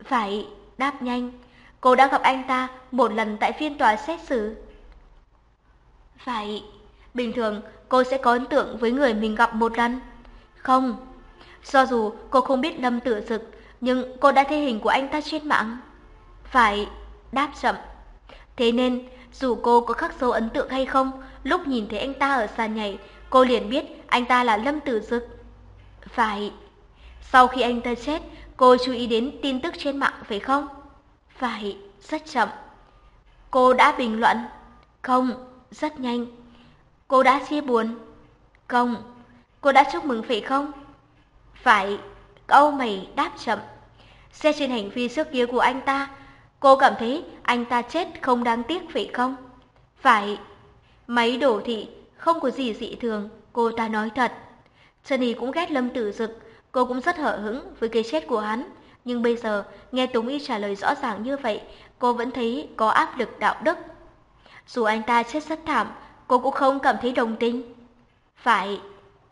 Phải. Đáp nhanh. Cô đã gặp anh ta một lần tại phiên tòa xét xử. Phải. Bình thường cô sẽ có ấn tượng với người mình gặp một lần. Không. Do dù cô không biết Lâm Tử Dực, nhưng cô đã thấy hình của anh ta trên mạng. Phải. Đáp chậm. Thế nên, dù cô có khắc sâu ấn tượng hay không, lúc nhìn thấy anh ta ở sàn nhảy, cô liền biết anh ta là Lâm Tử Dực. Phải. Sau khi anh ta chết, cô chú ý đến tin tức trên mạng phải không? Phải, rất chậm. Cô đã bình luận? Không, rất nhanh. Cô đã chia buồn? Không. Cô đã chúc mừng phải không? Phải, câu mày đáp chậm. Xét trên hành vi trước kia của anh ta, cô cảm thấy anh ta chết không đáng tiếc phải không? Phải. Máy đổ thị, không có gì dị thường, cô ta nói thật. Sunny cũng ghét Lâm Tử Dực, cô cũng rất hở hững với cái chết của hắn. Nhưng bây giờ, nghe Tống Y trả lời rõ ràng như vậy, cô vẫn thấy có áp lực đạo đức. Dù anh ta chết rất thảm, cô cũng không cảm thấy đồng tình. Phải,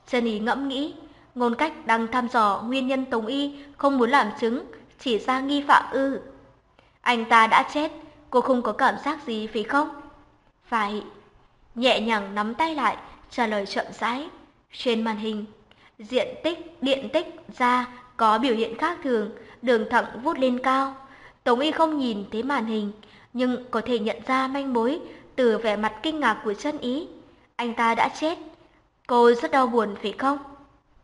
Sunny ngẫm nghĩ, ngôn cách đang thăm dò nguyên nhân Tống Y không muốn làm chứng, chỉ ra nghi phạm ư. Anh ta đã chết, cô không có cảm giác gì phải không? Phải. Nhẹ nhàng nắm tay lại, trả lời chậm rãi. Trên màn hình, diện tích, điện tích ra có biểu hiện khác thường, đường thẳng vút lên cao. Tống y không nhìn thấy màn hình, nhưng có thể nhận ra manh mối từ vẻ mặt kinh ngạc của chân ý. Anh ta đã chết. Cô rất đau buồn phải không?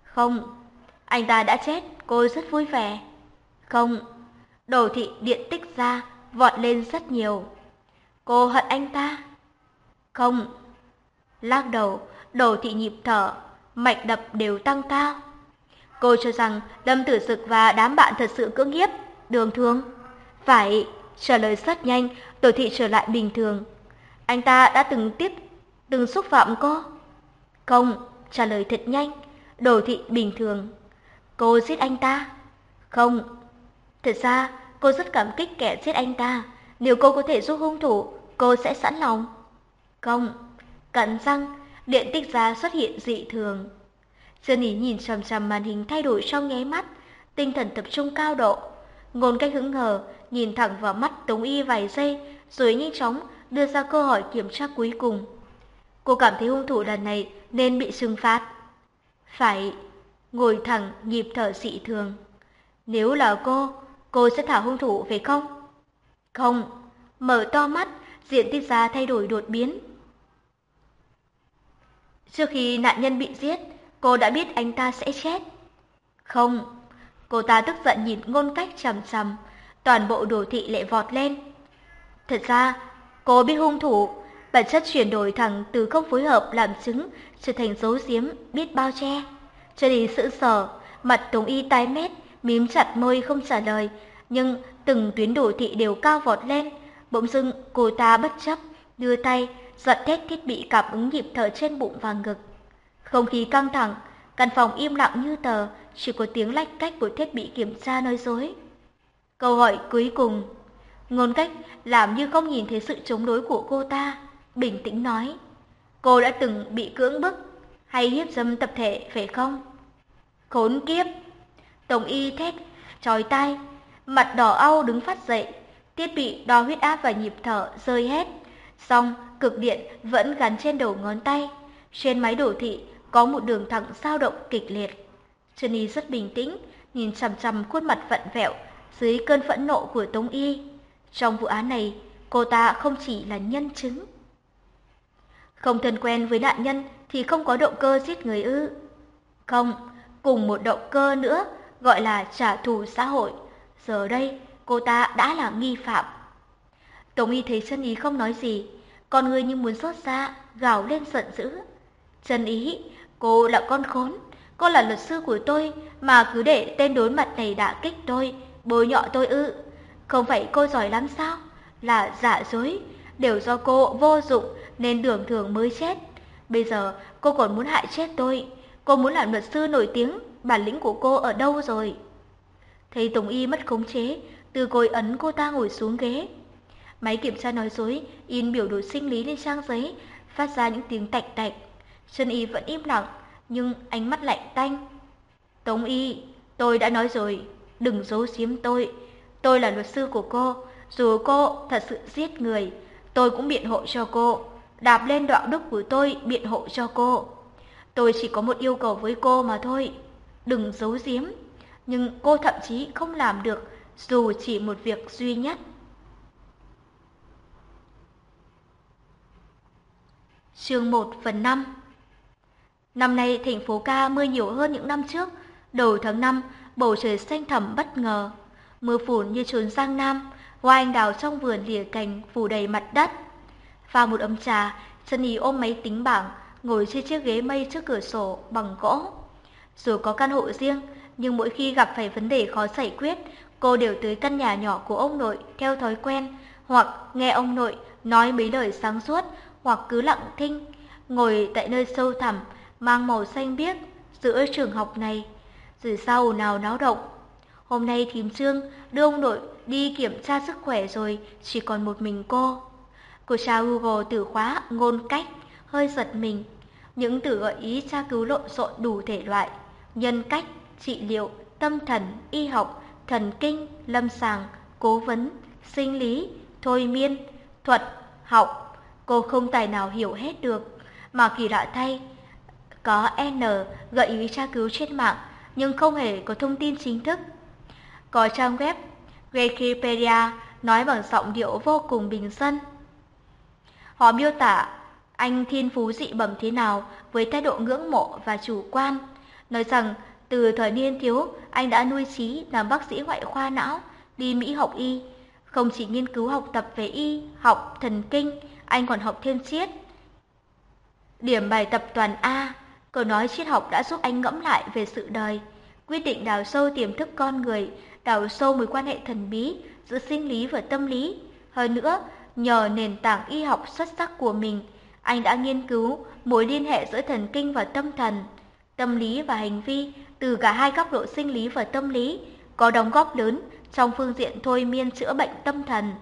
Không. Anh ta đã chết, cô rất vui vẻ. Không. Đồ thị điện tích ra, vọt lên rất nhiều. Cô hận anh ta? Không. Lắc đầu, đồ thị nhịp thở, mạch đập đều tăng cao. Cô cho rằng Lâm Tử Sực và đám bạn thật sự cưỡng hiếp, đường thương. Phải, trả lời rất nhanh, Tổ thị trở lại bình thường. Anh ta đã từng tiếp, từng xúc phạm cô? Không, trả lời thật nhanh, đồ thị bình thường. Cô giết anh ta? Không. Thật ra, cô rất cảm kích kẻ giết anh ta. Nếu cô có thể giúp hung thủ, cô sẽ sẵn lòng. Không, cắn răng, điện tích giá xuất hiện dị thường. Dương Ý nhìn chằm chằm màn hình thay đổi trong nháy mắt, tinh thần tập trung cao độ. Ngôn cách hứng hờ, nhìn thẳng vào mắt Tống Y vài giây, rồi nhanh chóng đưa ra câu hỏi kiểm tra cuối cùng. Cô cảm thấy hung thủ lần này nên bị trừng phạt. Phải, ngồi thẳng, nhịp thở dị thường. Nếu là cô, cô sẽ thả hung thủ phải không? Không, mở to mắt, diện tích giá thay đổi đột biến. Trước khi nạn nhân bị giết, cô đã biết anh ta sẽ chết. Không, cô ta tức giận nhìn ngôn cách chằm chằm, toàn bộ đồ thị lệ vọt lên. Thật ra, cô biết hung thủ, bản chất chuyển đổi thẳng từ không phối hợp làm chứng trở thành dấu giếm biết bao che. Cho đi sự sở, mặt Tống Y tái mét, mím chặt môi không trả lời, nhưng từng tuyến đồ thị đều cao vọt lên. Bỗng dưng cô ta bất chấp, đưa tay, giật hết thiết bị cảm ứng nhịp thở trên bụng và ngực. Không khí căng thẳng, căn phòng im lặng như tờ, chỉ có tiếng lách cách của thiết bị kiểm tra nói dối. Câu hỏi cuối cùng, ngôn cách làm như không nhìn thấy sự chống đối của cô ta, bình tĩnh nói. Cô đã từng bị cưỡng bức hay hiếp dâm tập thể phải không? Khốn kiếp! Tổng y thét, trói tay, mặt đỏ au đứng phát dậy, thiết bị đo huyết áp và nhịp thở rơi hết. Xong, cực điện vẫn gắn trên đầu ngón tay. Trên máy đổ thị có một đường thẳng dao động kịch liệt. Jenny rất bình tĩnh, nhìn chằm chằm khuôn mặt vặn vẹo dưới cơn phẫn nộ của Tống Y. Trong vụ án này, cô ta không chỉ là nhân chứng. Không thân quen với nạn nhân thì không có động cơ giết người ư. Không, cùng một động cơ nữa gọi là trả thù xã hội. Giờ đây, cô ta đã là nghi phạm. Tống Y thấy chân ý không nói gì, con người như muốn xót xa, gào lên giận dữ. Chân ý, cô là con khốn, cô là luật sư của tôi mà cứ để tên đối mặt này đã kích tôi, bôi nhọ tôi ư. Không phải cô giỏi lắm sao? Là giả dối, đều do cô vô dụng nên đường thường mới chết. Bây giờ cô còn muốn hại chết tôi. Cô muốn làm luật sư nổi tiếng, bản lĩnh của cô ở đâu rồi? Thấy Tống Y mất khống chế, từ cối ấn cô ta ngồi xuống ghế. Máy kiểm tra nói dối, in biểu đồ sinh lý lên trang giấy, phát ra những tiếng tạch tạch. Trần Y vẫn im lặng, nhưng ánh mắt lạnh tanh. Tống Y, tôi đã nói rồi, đừng giấu giếm tôi. Tôi là luật sư của cô, dù cô thật sự giết người, tôi cũng biện hộ cho cô. Đạp lên đạo đức của tôi biện hộ cho cô. Tôi chỉ có một yêu cầu với cô mà thôi. Đừng giấu giếm. Nhưng cô thậm chí không làm được dù chỉ một việc duy nhất. Chương 1 phần 5 Năm nay thành phố ca mưa nhiều hơn những năm trước. Đầu tháng 5, bầu trời xanh thẳm bất ngờ. Mưa phùn như trốn giang nam, hoa anh đào trong vườn lìa cành phủ đầy mặt đất. Pha một ấm trà, chân ý ôm máy tính bảng, ngồi trên chiếc ghế mây trước cửa sổ bằng gỗ. Dù có căn hộ riêng, nhưng mỗi khi gặp phải vấn đề khó giải quyết, cô đều tới căn nhà nhỏ của ông nội theo thói quen, hoặc nghe ông nội nói mấy lời sáng suốt, hoặc cứ lặng thinh, ngồi tại nơi sâu thẳm, mang màu xanh biếc giữa trường học này. Rồi sau nào náo động. Hôm nay thím Trương đưa ông nội đi kiểm tra sức khỏe rồi, chỉ còn một mình cô. Cô tra Google từ khóa ngôn cách, hơi giật mình. Những từ gợi ý tra cứu lộn xộn đủ thể loại, nhân cách, trị liệu, tâm thần, y học, thần kinh, lâm sàng, cố vấn, sinh lý, thôi miên, thuật, học. Cô không tài nào hiểu hết được, mà kỳ lạ thay. Có N gợi ý tra cứu trên mạng, nhưng không hề có thông tin chính thức. Có trang web Wikipedia nói bằng giọng điệu vô cùng bình dân. Họ miêu tả anh thiên phú dị bẩm thế nào với thái độ ngưỡng mộ và chủ quan, nói rằng từ thời niên thiếu anh đã nuôi trí làm bác sĩ ngoại khoa não, đi Mỹ học y, không chỉ nghiên cứu học tập về y, học, thần kinh, anh còn học thêm triết. Điểm bài tập toàn A, câu nói triết học đã giúp anh ngẫm lại về sự đời, quyết định đào sâu tiềm thức con người, đào sâu mối quan hệ thần bí giữa sinh lý và tâm lý. Hơn nữa, nhờ nền tảng y học xuất sắc của mình, anh đã nghiên cứu mối liên hệ giữa thần kinh và tâm thần, tâm lý và hành vi từ cả hai góc độ sinh lý và tâm lý, có đóng góp lớn trong phương diện thôi miên chữa bệnh tâm thần.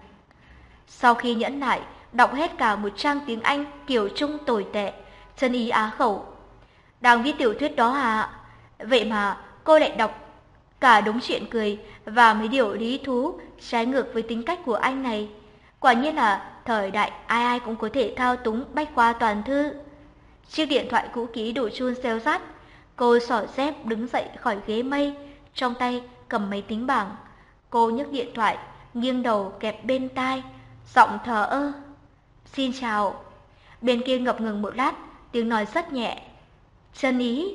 Sau khi nhẫn nại, đọc hết cả một trang tiếng Anh kiểu trung tồi tệ, chân ý á khẩu. Đang viết tiểu thuyết đó hả? Vậy mà cô lại đọc cả đống chuyện cười và mấy điều lý thú trái ngược với tính cách của anh này. Quả nhiên là thời đại ai ai cũng có thể thao túng bách khoa toàn thư. Chiếc điện thoại cũ kỹ đổ chun xeo rát, cô sỏ dép đứng dậy khỏi ghế mây, trong tay cầm máy tính bảng. Cô nhấc điện thoại, nghiêng đầu kẹp bên tai, Giọng thờ ơ. Xin chào. Bên kia ngập ngừng một lát, tiếng nói rất nhẹ. Chân ý.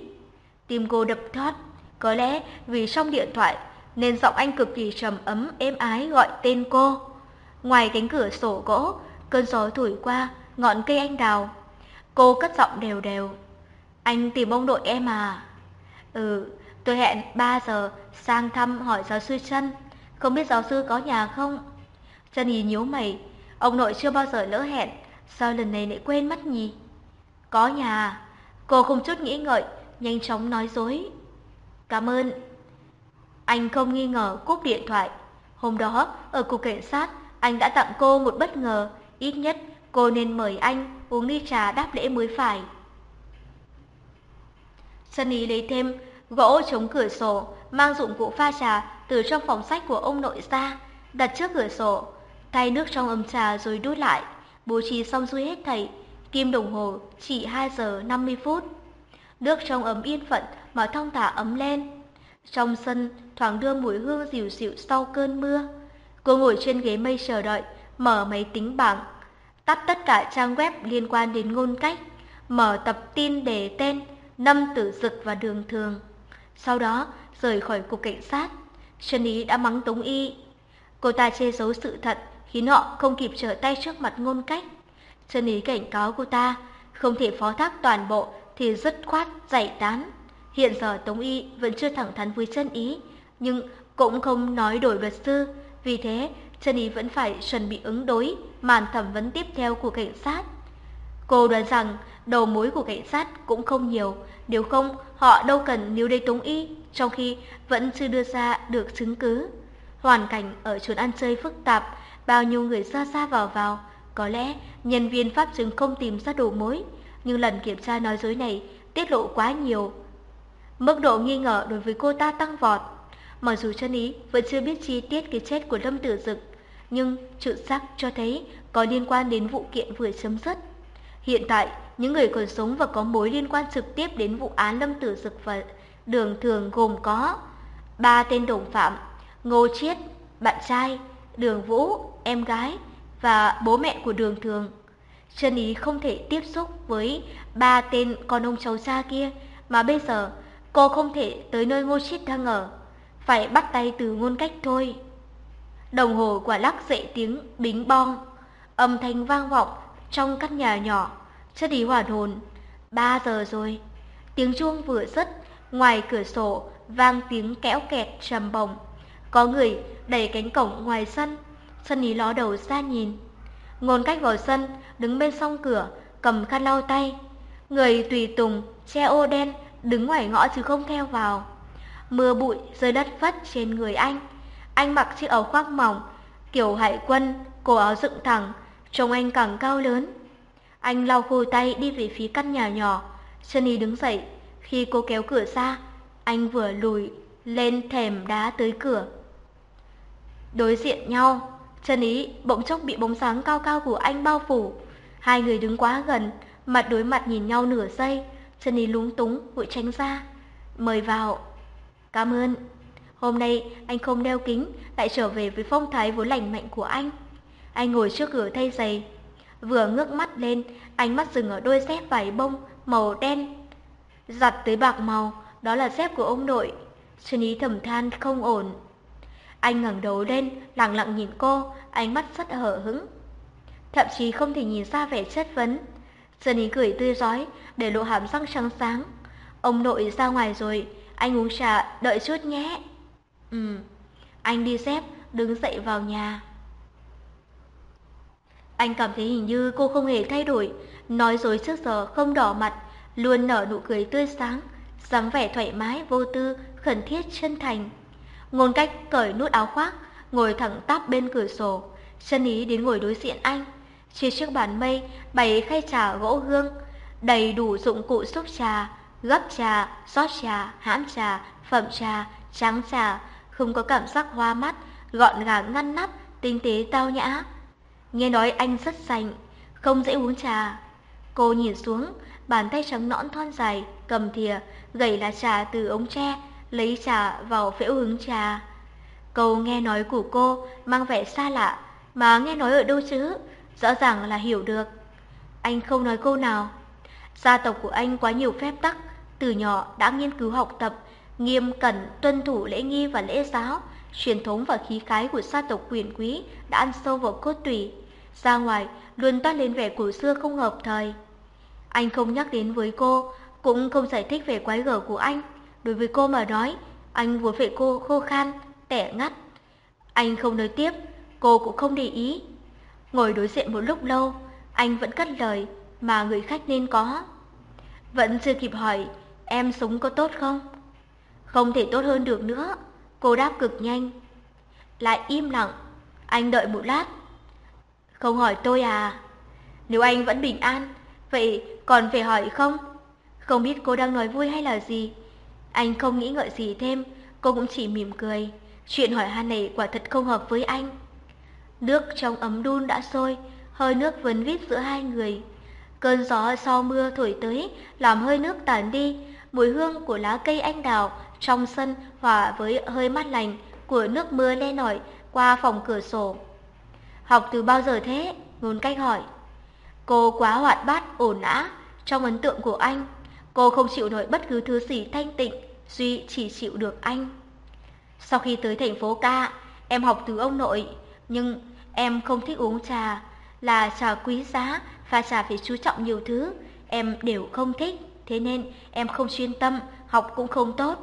Tim cô đập thoát Có lẽ vì trong điện thoại nên giọng anh cực kỳ trầm ấm êm ái gọi tên cô. Ngoài cánh cửa sổ gỗ, cơn gió thổi qua ngọn cây anh đào. Cô cất giọng đều đều. Anh tìm ông nội em à? Ừ, tôi hẹn 3 giờ sang thăm hỏi giáo sư chân. Không biết giáo sư có nhà không? Chân ý nhíu mày. Ông nội chưa bao giờ lỡ hẹn. Sao lần này lại quên mất nhỉ? Có nhà. Cô không chút nghĩ ngợi, nhanh chóng nói dối. Cảm ơn. Anh không nghi ngờ cúp điện thoại. Hôm đó, ở cục cảnh sát, anh đã tặng cô một bất ngờ. Ít nhất, cô nên mời anh uống ly trà đáp lễ mới phải. Sunny lấy thêm gỗ chống cửa sổ, mang dụng cụ pha trà từ trong phòng sách của ông nội ra, đặt trước cửa sổ, thay nước trong ấm trà rồi đút lại, bố trí xong xuôi hết thảy, kim đồng hồ chỉ 2 giờ 50 phút. Nước trong ấm yên phận mà thong thả ấm lên. Trong sân thoáng đưa mùi hương dịu dịu sau cơn mưa. Cô ngồi trên ghế mây chờ đợi, mở máy tính bảng, tắt tất cả trang web liên quan đến ngôn cách, mở tập tin đề tên Năm Tử Dực và Đường Thường. Sau đó rời khỏi cục cảnh sát, Trần Ý đã mắng Tống Y. Cô ta che giấu sự thật khiến họ không kịp trở tay trước mặt ngôn cách. chân Ý cảnh cáo cô ta không thể phó thác toàn bộ thì dứt khoát giải tán. Hiện giờ Tống Y vẫn chưa thẳng thắn với chân ý, nhưng cũng không nói đổi luật sư, vì thế chân ý vẫn phải chuẩn bị ứng đối màn thẩm vấn tiếp theo của cảnh sát. Cô đoán rằng đầu mối của cảnh sát cũng không nhiều, nếu không họ đâu cần níu đây Tống Y, trong khi vẫn chưa đưa ra được chứng cứ. Hoàn cảnh ở chốn ăn chơi phức tạp, bao nhiêu người ra ra vào vào, có lẽ nhân viên pháp chứng không tìm ra đầu mối, nhưng lần kiểm tra nói dối này tiết lộ quá nhiều, Mức độ nghi ngờ đối với cô ta tăng vọt. Mặc dù chân ý vẫn chưa biết chi tiết cái chết của Lâm Tử Dực, nhưng trực xác cho thấy có liên quan đến vụ kiện vừa chấm dứt. Hiện tại, những người còn sống và có mối liên quan trực tiếp đến vụ án Lâm Tử Dực và Đường Thường gồm có ba tên đồng phạm, Ngô Chiết, bạn trai, Đường Vũ, em gái và bố mẹ của Đường Thường. Chân ý không thể tiếp xúc với ba tên con ông cháu xa kia, mà bây giờ Cô không thể tới nơi Ngô Chiết đang ở, phải bắt tay từ ngôn cách thôi. Đồng hồ quả lắc dậy tiếng bính bong, âm thanh vang vọng trong căn nhà nhỏ, chất đi hoàn hồn. Ba giờ rồi, tiếng chuông vừa dứt, ngoài cửa sổ vang tiếng kéo kẹt trầm bồng. Có người đẩy cánh cổng ngoài sân, sân ý ló đầu ra nhìn. Ngôn cách vào sân, đứng bên song cửa, cầm khăn lau tay. Người tùy tùng, che ô đen, đứng ngoài ngõ chứ không theo vào. Mưa bụi rơi đất phất trên người anh. Anh mặc chiếc áo khoác mỏng, kiểu hải quân, cổ áo dựng thẳng, trông anh càng cao lớn. Anh lau khô tay đi về phía căn nhà nhỏ. Sunny đứng dậy, khi cô kéo cửa ra, anh vừa lùi lên thềm đá tới cửa. Đối diện nhau, chân ý bỗng chốc bị bóng sáng cao cao của anh bao phủ. Hai người đứng quá gần, mặt đối mặt nhìn nhau nửa giây, ý lúng túng vội tránh ra. Mời vào. Cảm ơn. Hôm nay anh không đeo kính, lại trở về với phong thái vốn lành mạnh của anh. Anh ngồi trước cửa thay giày. Vừa ngước mắt lên, ánh mắt dừng ở đôi dép vải bông màu đen. Giặt tới bạc màu, đó là dép của ông nội. chân ý thầm than không ổn. Anh ngẩng đầu lên, lặng lặng nhìn cô, ánh mắt rất hở hững. Thậm chí không thể nhìn ra vẻ chất vấn. Sunny cười tươi rói, để lộ hàm răng trắng sáng. Ông nội ra ngoài rồi, anh uống trà, đợi chút nhé. Ừ, anh đi dép, đứng dậy vào nhà. Anh cảm thấy hình như cô không hề thay đổi, nói dối trước giờ không đỏ mặt, luôn nở nụ cười tươi sáng, dáng vẻ thoải mái, vô tư, khẩn thiết, chân thành. Ngôn cách cởi nút áo khoác, ngồi thẳng tắp bên cửa sổ, chân ý đến ngồi đối diện anh. Trên chiếc bàn mây bày khay trà gỗ hương, đầy đủ dụng cụ xúc trà, gấp trà, xót trà, hãm trà, phẩm trà, trắng trà, không có cảm giác hoa mắt, gọn gàng ngăn nắp, tinh tế tao nhã. Nghe nói anh rất sành, không dễ uống trà. Cô nhìn xuống, bàn tay trắng nõn thon dài, cầm thìa, gầy lá trà từ ống tre, lấy trà vào phễu hứng trà. Câu nghe nói của cô mang vẻ xa lạ, mà nghe nói ở đâu chứ, rõ ràng là hiểu được. Anh không nói câu nào. Gia tộc của anh quá nhiều phép tắc, từ nhỏ đã nghiên cứu học tập, nghiêm cẩn tuân thủ lễ nghi và lễ giáo, truyền thống và khí khái của gia tộc quyền quý đã ăn sâu vào cốt tủy. Ra ngoài luôn toát lên vẻ cổ xưa không hợp thời. Anh không nhắc đến với cô, cũng không giải thích về quái gở của anh. Đối với cô mà nói, anh vốn phải cô khô khan, tẻ ngắt. Anh không nói tiếp, cô cũng không để ý. Ngồi đối diện một lúc lâu, anh vẫn cất lời mà người khách nên có. Vẫn chưa kịp hỏi, em sống có tốt không? Không thể tốt hơn được nữa, cô đáp cực nhanh. Lại im lặng, anh đợi một lát. Không hỏi tôi à? Nếu anh vẫn bình an, vậy còn phải hỏi không? Không biết cô đang nói vui hay là gì? Anh không nghĩ ngợi gì thêm, cô cũng chỉ mỉm cười. Chuyện hỏi han này quả thật không hợp với anh. Nước trong ấm đun đã sôi, hơi nước vấn vít giữa hai người. Cơn gió sau mưa thổi tới, làm hơi nước tản đi, mùi hương của lá cây anh đào trong sân hòa với hơi mát lành của nước mưa le nổi qua phòng cửa sổ. Học từ bao giờ thế? Ngôn cách hỏi. Cô quá hoạt bát, ổn ã, trong ấn tượng của anh. Cô không chịu nổi bất cứ thứ gì thanh tịnh, Duy chỉ chịu được anh. Sau khi tới thành phố ca, em học từ ông nội, nhưng em không thích uống trà, là trà quý giá và trà phải chú trọng nhiều thứ, em đều không thích, thế nên em không chuyên tâm, học cũng không tốt.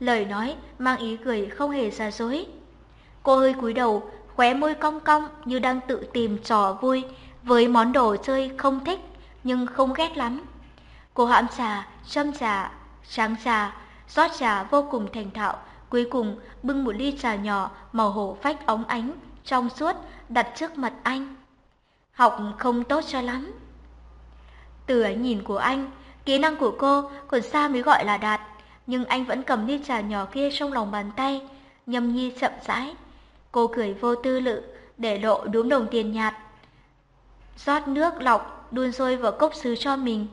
Lời nói mang ý cười không hề giả dối. Cô hơi cúi đầu, khóe môi cong cong như đang tự tìm trò vui với món đồ chơi không thích nhưng không ghét lắm. Cô hãm trà, châm trà, tráng trà, rót trà vô cùng thành thạo, cuối cùng bưng một ly trà nhỏ màu hổ phách óng ánh, trong suốt đặt trước mặt anh. Học không tốt cho lắm. Từ ánh nhìn của anh, kỹ năng của cô còn xa mới gọi là đạt, nhưng anh vẫn cầm ly trà nhỏ kia trong lòng bàn tay, nhâm nhi chậm rãi. Cô cười vô tư lự, để lộ đúm đồng tiền nhạt. rót nước lọc đun sôi vào cốc sứ cho mình.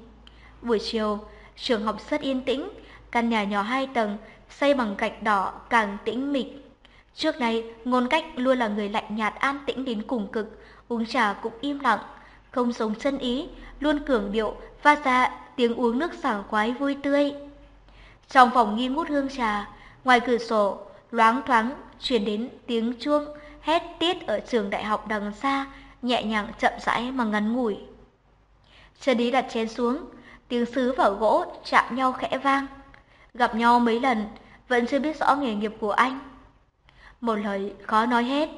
Buổi chiều, trường học rất yên tĩnh, căn nhà nhỏ hai tầng, xây bằng gạch đỏ càng tĩnh mịch. Trước đây, ngôn cách luôn là người lạnh nhạt an tĩnh đến cùng cực, uống trà cũng im lặng, không giống chân ý, luôn cường điệu, phát ra tiếng uống nước sảng khoái vui tươi. Trong phòng nghi ngút hương trà, ngoài cửa sổ, loáng thoáng truyền đến tiếng chuông hét tiết ở trường đại học đằng xa, nhẹ nhàng chậm rãi mà ngắn ngủi. Chân Ý đặt chén xuống, tiếng sứ và gỗ chạm nhau khẽ vang. Gặp nhau mấy lần, vẫn chưa biết rõ nghề nghiệp của anh. Một lời khó nói hết.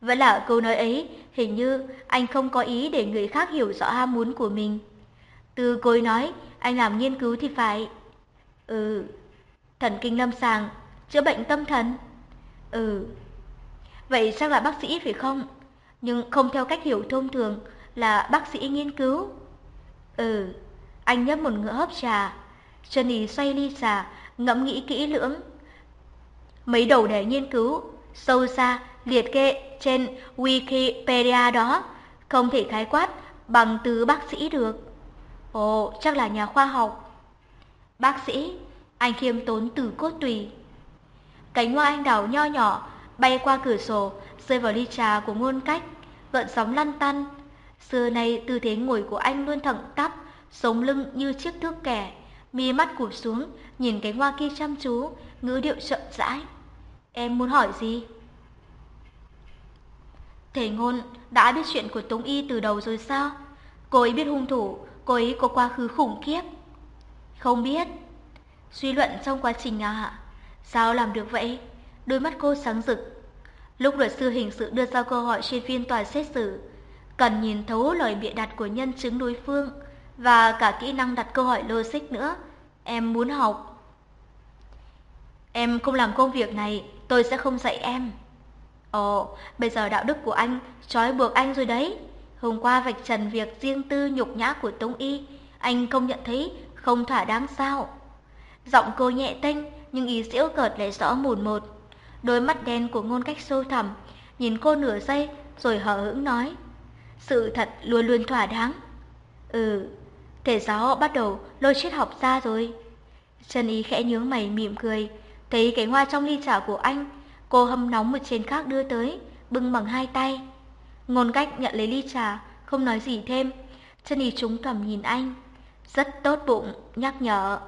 Vẫn là câu nói ấy, hình như anh không có ý để người khác hiểu rõ ham muốn của mình. Từ cối nói, anh làm nghiên cứu thì phải. Ừ, thần kinh lâm sàng, chữa bệnh tâm thần. Ừ, vậy chắc là bác sĩ phải không? Nhưng không theo cách hiểu thông thường là bác sĩ nghiên cứu. Ừ, anh nhấp một ngựa hấp trà. Johnny xoay ly trà, ngẫm nghĩ kỹ lưỡng. Mấy đầu đề nghiên cứu, sâu xa, liệt kê trên Wikipedia đó, không thể khái quát bằng từ bác sĩ được. Ồ, chắc là nhà khoa học. Bác sĩ, anh khiêm tốn từ cốt tùy. Cánh hoa anh đào nho nhỏ bay qua cửa sổ, rơi vào ly trà của ngôn cách, gợn sóng lăn tăn. Xưa nay tư thế ngồi của anh luôn thẳng tắp, sống lưng như chiếc thước kẻ, mi mắt cụp xuống, nhìn cánh hoa kia chăm chú, ngữ điệu chậm rãi. Em muốn hỏi gì? Thể ngôn đã biết chuyện của Tống Y từ đầu rồi sao? Cô ấy biết hung thủ, cô ấy có quá khứ khủng khiếp. Không biết. Suy luận trong quá trình à? Sao làm được vậy? Đôi mắt cô sáng rực. Lúc luật sư hình sự đưa ra câu hỏi trên phiên tòa xét xử, cần nhìn thấu lời bịa đặt của nhân chứng đối phương và cả kỹ năng đặt câu hỏi logic nữa. Em muốn học. Em không làm công việc này, tôi sẽ không dạy em. Ồ, bây giờ đạo đức của anh trói buộc anh rồi đấy. Hôm qua vạch trần việc riêng tư nhục nhã của Tống Y, anh không nhận thấy không thỏa đáng sao? Giọng cô nhẹ tênh, nhưng ý giễu cợt lại rõ mồn một. Đôi mắt đen của ngôn cách sâu thẳm, nhìn cô nửa giây rồi hờ hững nói. Sự thật luôn luôn thỏa đáng. Ừ, thể giáo bắt đầu lôi triết học ra rồi. Trần ý khẽ nhướng mày mỉm cười, thấy cái hoa trong ly trà của anh, cô hâm nóng một chén khác đưa tới, bưng bằng hai tay. Ngôn cách nhận lấy ly trà, không nói gì thêm. Chân ý trúng tầm nhìn anh. Rất tốt bụng, nhắc nhở.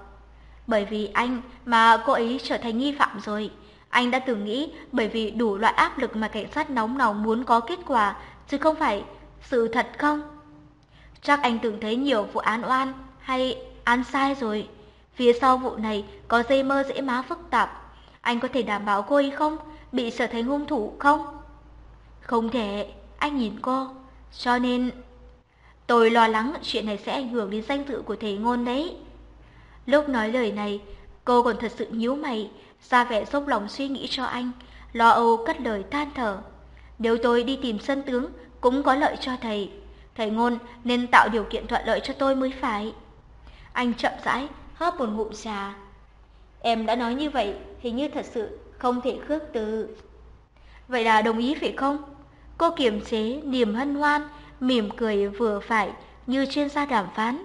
Bởi vì anh mà cô ấy trở thành nghi phạm rồi. Anh đã từng nghĩ bởi vì đủ loại áp lực mà cảnh sát nóng nòng muốn có kết quả, chứ không phải sự thật không? Chắc anh từng thấy nhiều vụ án oan hay án sai rồi. Phía sau vụ này có dây mơ dễ má phức tạp. Anh có thể đảm bảo cô ấy không? Bị trở thành hung thủ không? Không thể, anh nhìn cô. Cho nên... Tôi lo lắng chuyện này sẽ ảnh hưởng đến danh dự của thầy ngôn đấy. Lúc nói lời này, cô còn thật sự nhíu mày, ra vẻ dốc lòng suy nghĩ cho anh, lo âu cất lời than thở. Nếu tôi đi tìm sân tướng, cũng có lợi cho thầy. Thầy ngôn nên tạo điều kiện thuận lợi cho tôi mới phải. Anh chậm rãi, hớp một ngụm trà. Em đã nói như vậy, hình như thật sự không thể khước từ. Vậy là đồng ý phải không? Cô kiềm chế, niềm hân hoan, mỉm cười vừa phải như chuyên gia đàm phán.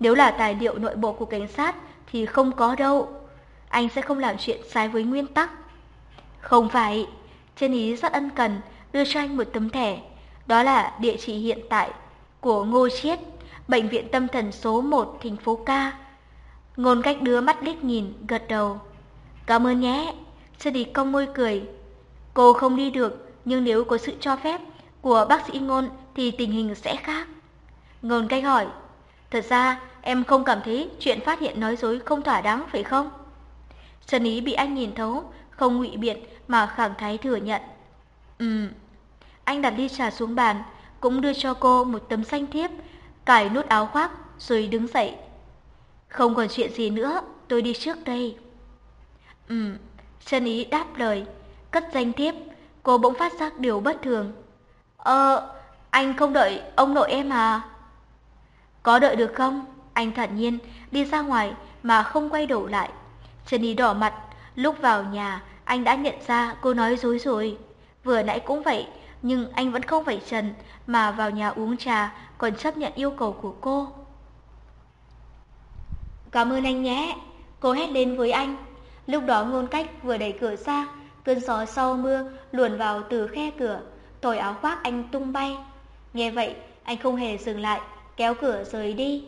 Nếu là tài liệu nội bộ của cảnh sát thì không có đâu. Anh sẽ không làm chuyện sai với nguyên tắc. Không phải, trên ý rất ân cần đưa cho anh một tấm thẻ. Đó là địa chỉ hiện tại của Ngô Chiết, bệnh viện tâm thần số 1 thành phố Ca. Ngôn cách đưa mắt liếc nhìn, gật đầu. Cảm ơn nhé. sư đi cong môi cười. Cô không đi được, nhưng nếu có sự cho phép của bác sĩ Ngôn thì tình hình sẽ khác. Ngôn cách hỏi, thật ra em không cảm thấy chuyện phát hiện nói dối không thỏa đáng phải không? Sơn Ý bị anh nhìn thấu, không ngụy biện mà khẳng thái thừa nhận. Ừm. Anh đặt ly trà xuống bàn, cũng đưa cho cô một tấm xanh thiếp, cài nút áo khoác rồi đứng dậy. Không còn chuyện gì nữa, tôi đi trước đây. Ừm, chân Ý đáp lời, cất danh thiếp, cô bỗng phát giác điều bất thường. Ờ, anh không đợi ông nội em à? Có đợi được không? Anh thản nhiên đi ra ngoài mà không quay đầu lại. Chân Ý đỏ mặt, lúc vào nhà anh đã nhận ra cô nói dối rồi. Vừa nãy cũng vậy, nhưng anh vẫn không phải trần mà vào nhà uống trà còn chấp nhận yêu cầu của cô. Cảm ơn anh nhé, cô hét lên với anh. Lúc đó ngôn cách vừa đẩy cửa ra, cơn gió sau mưa luồn vào từ khe cửa, thổi áo khoác anh tung bay. Nghe vậy, anh không hề dừng lại, kéo cửa rời đi.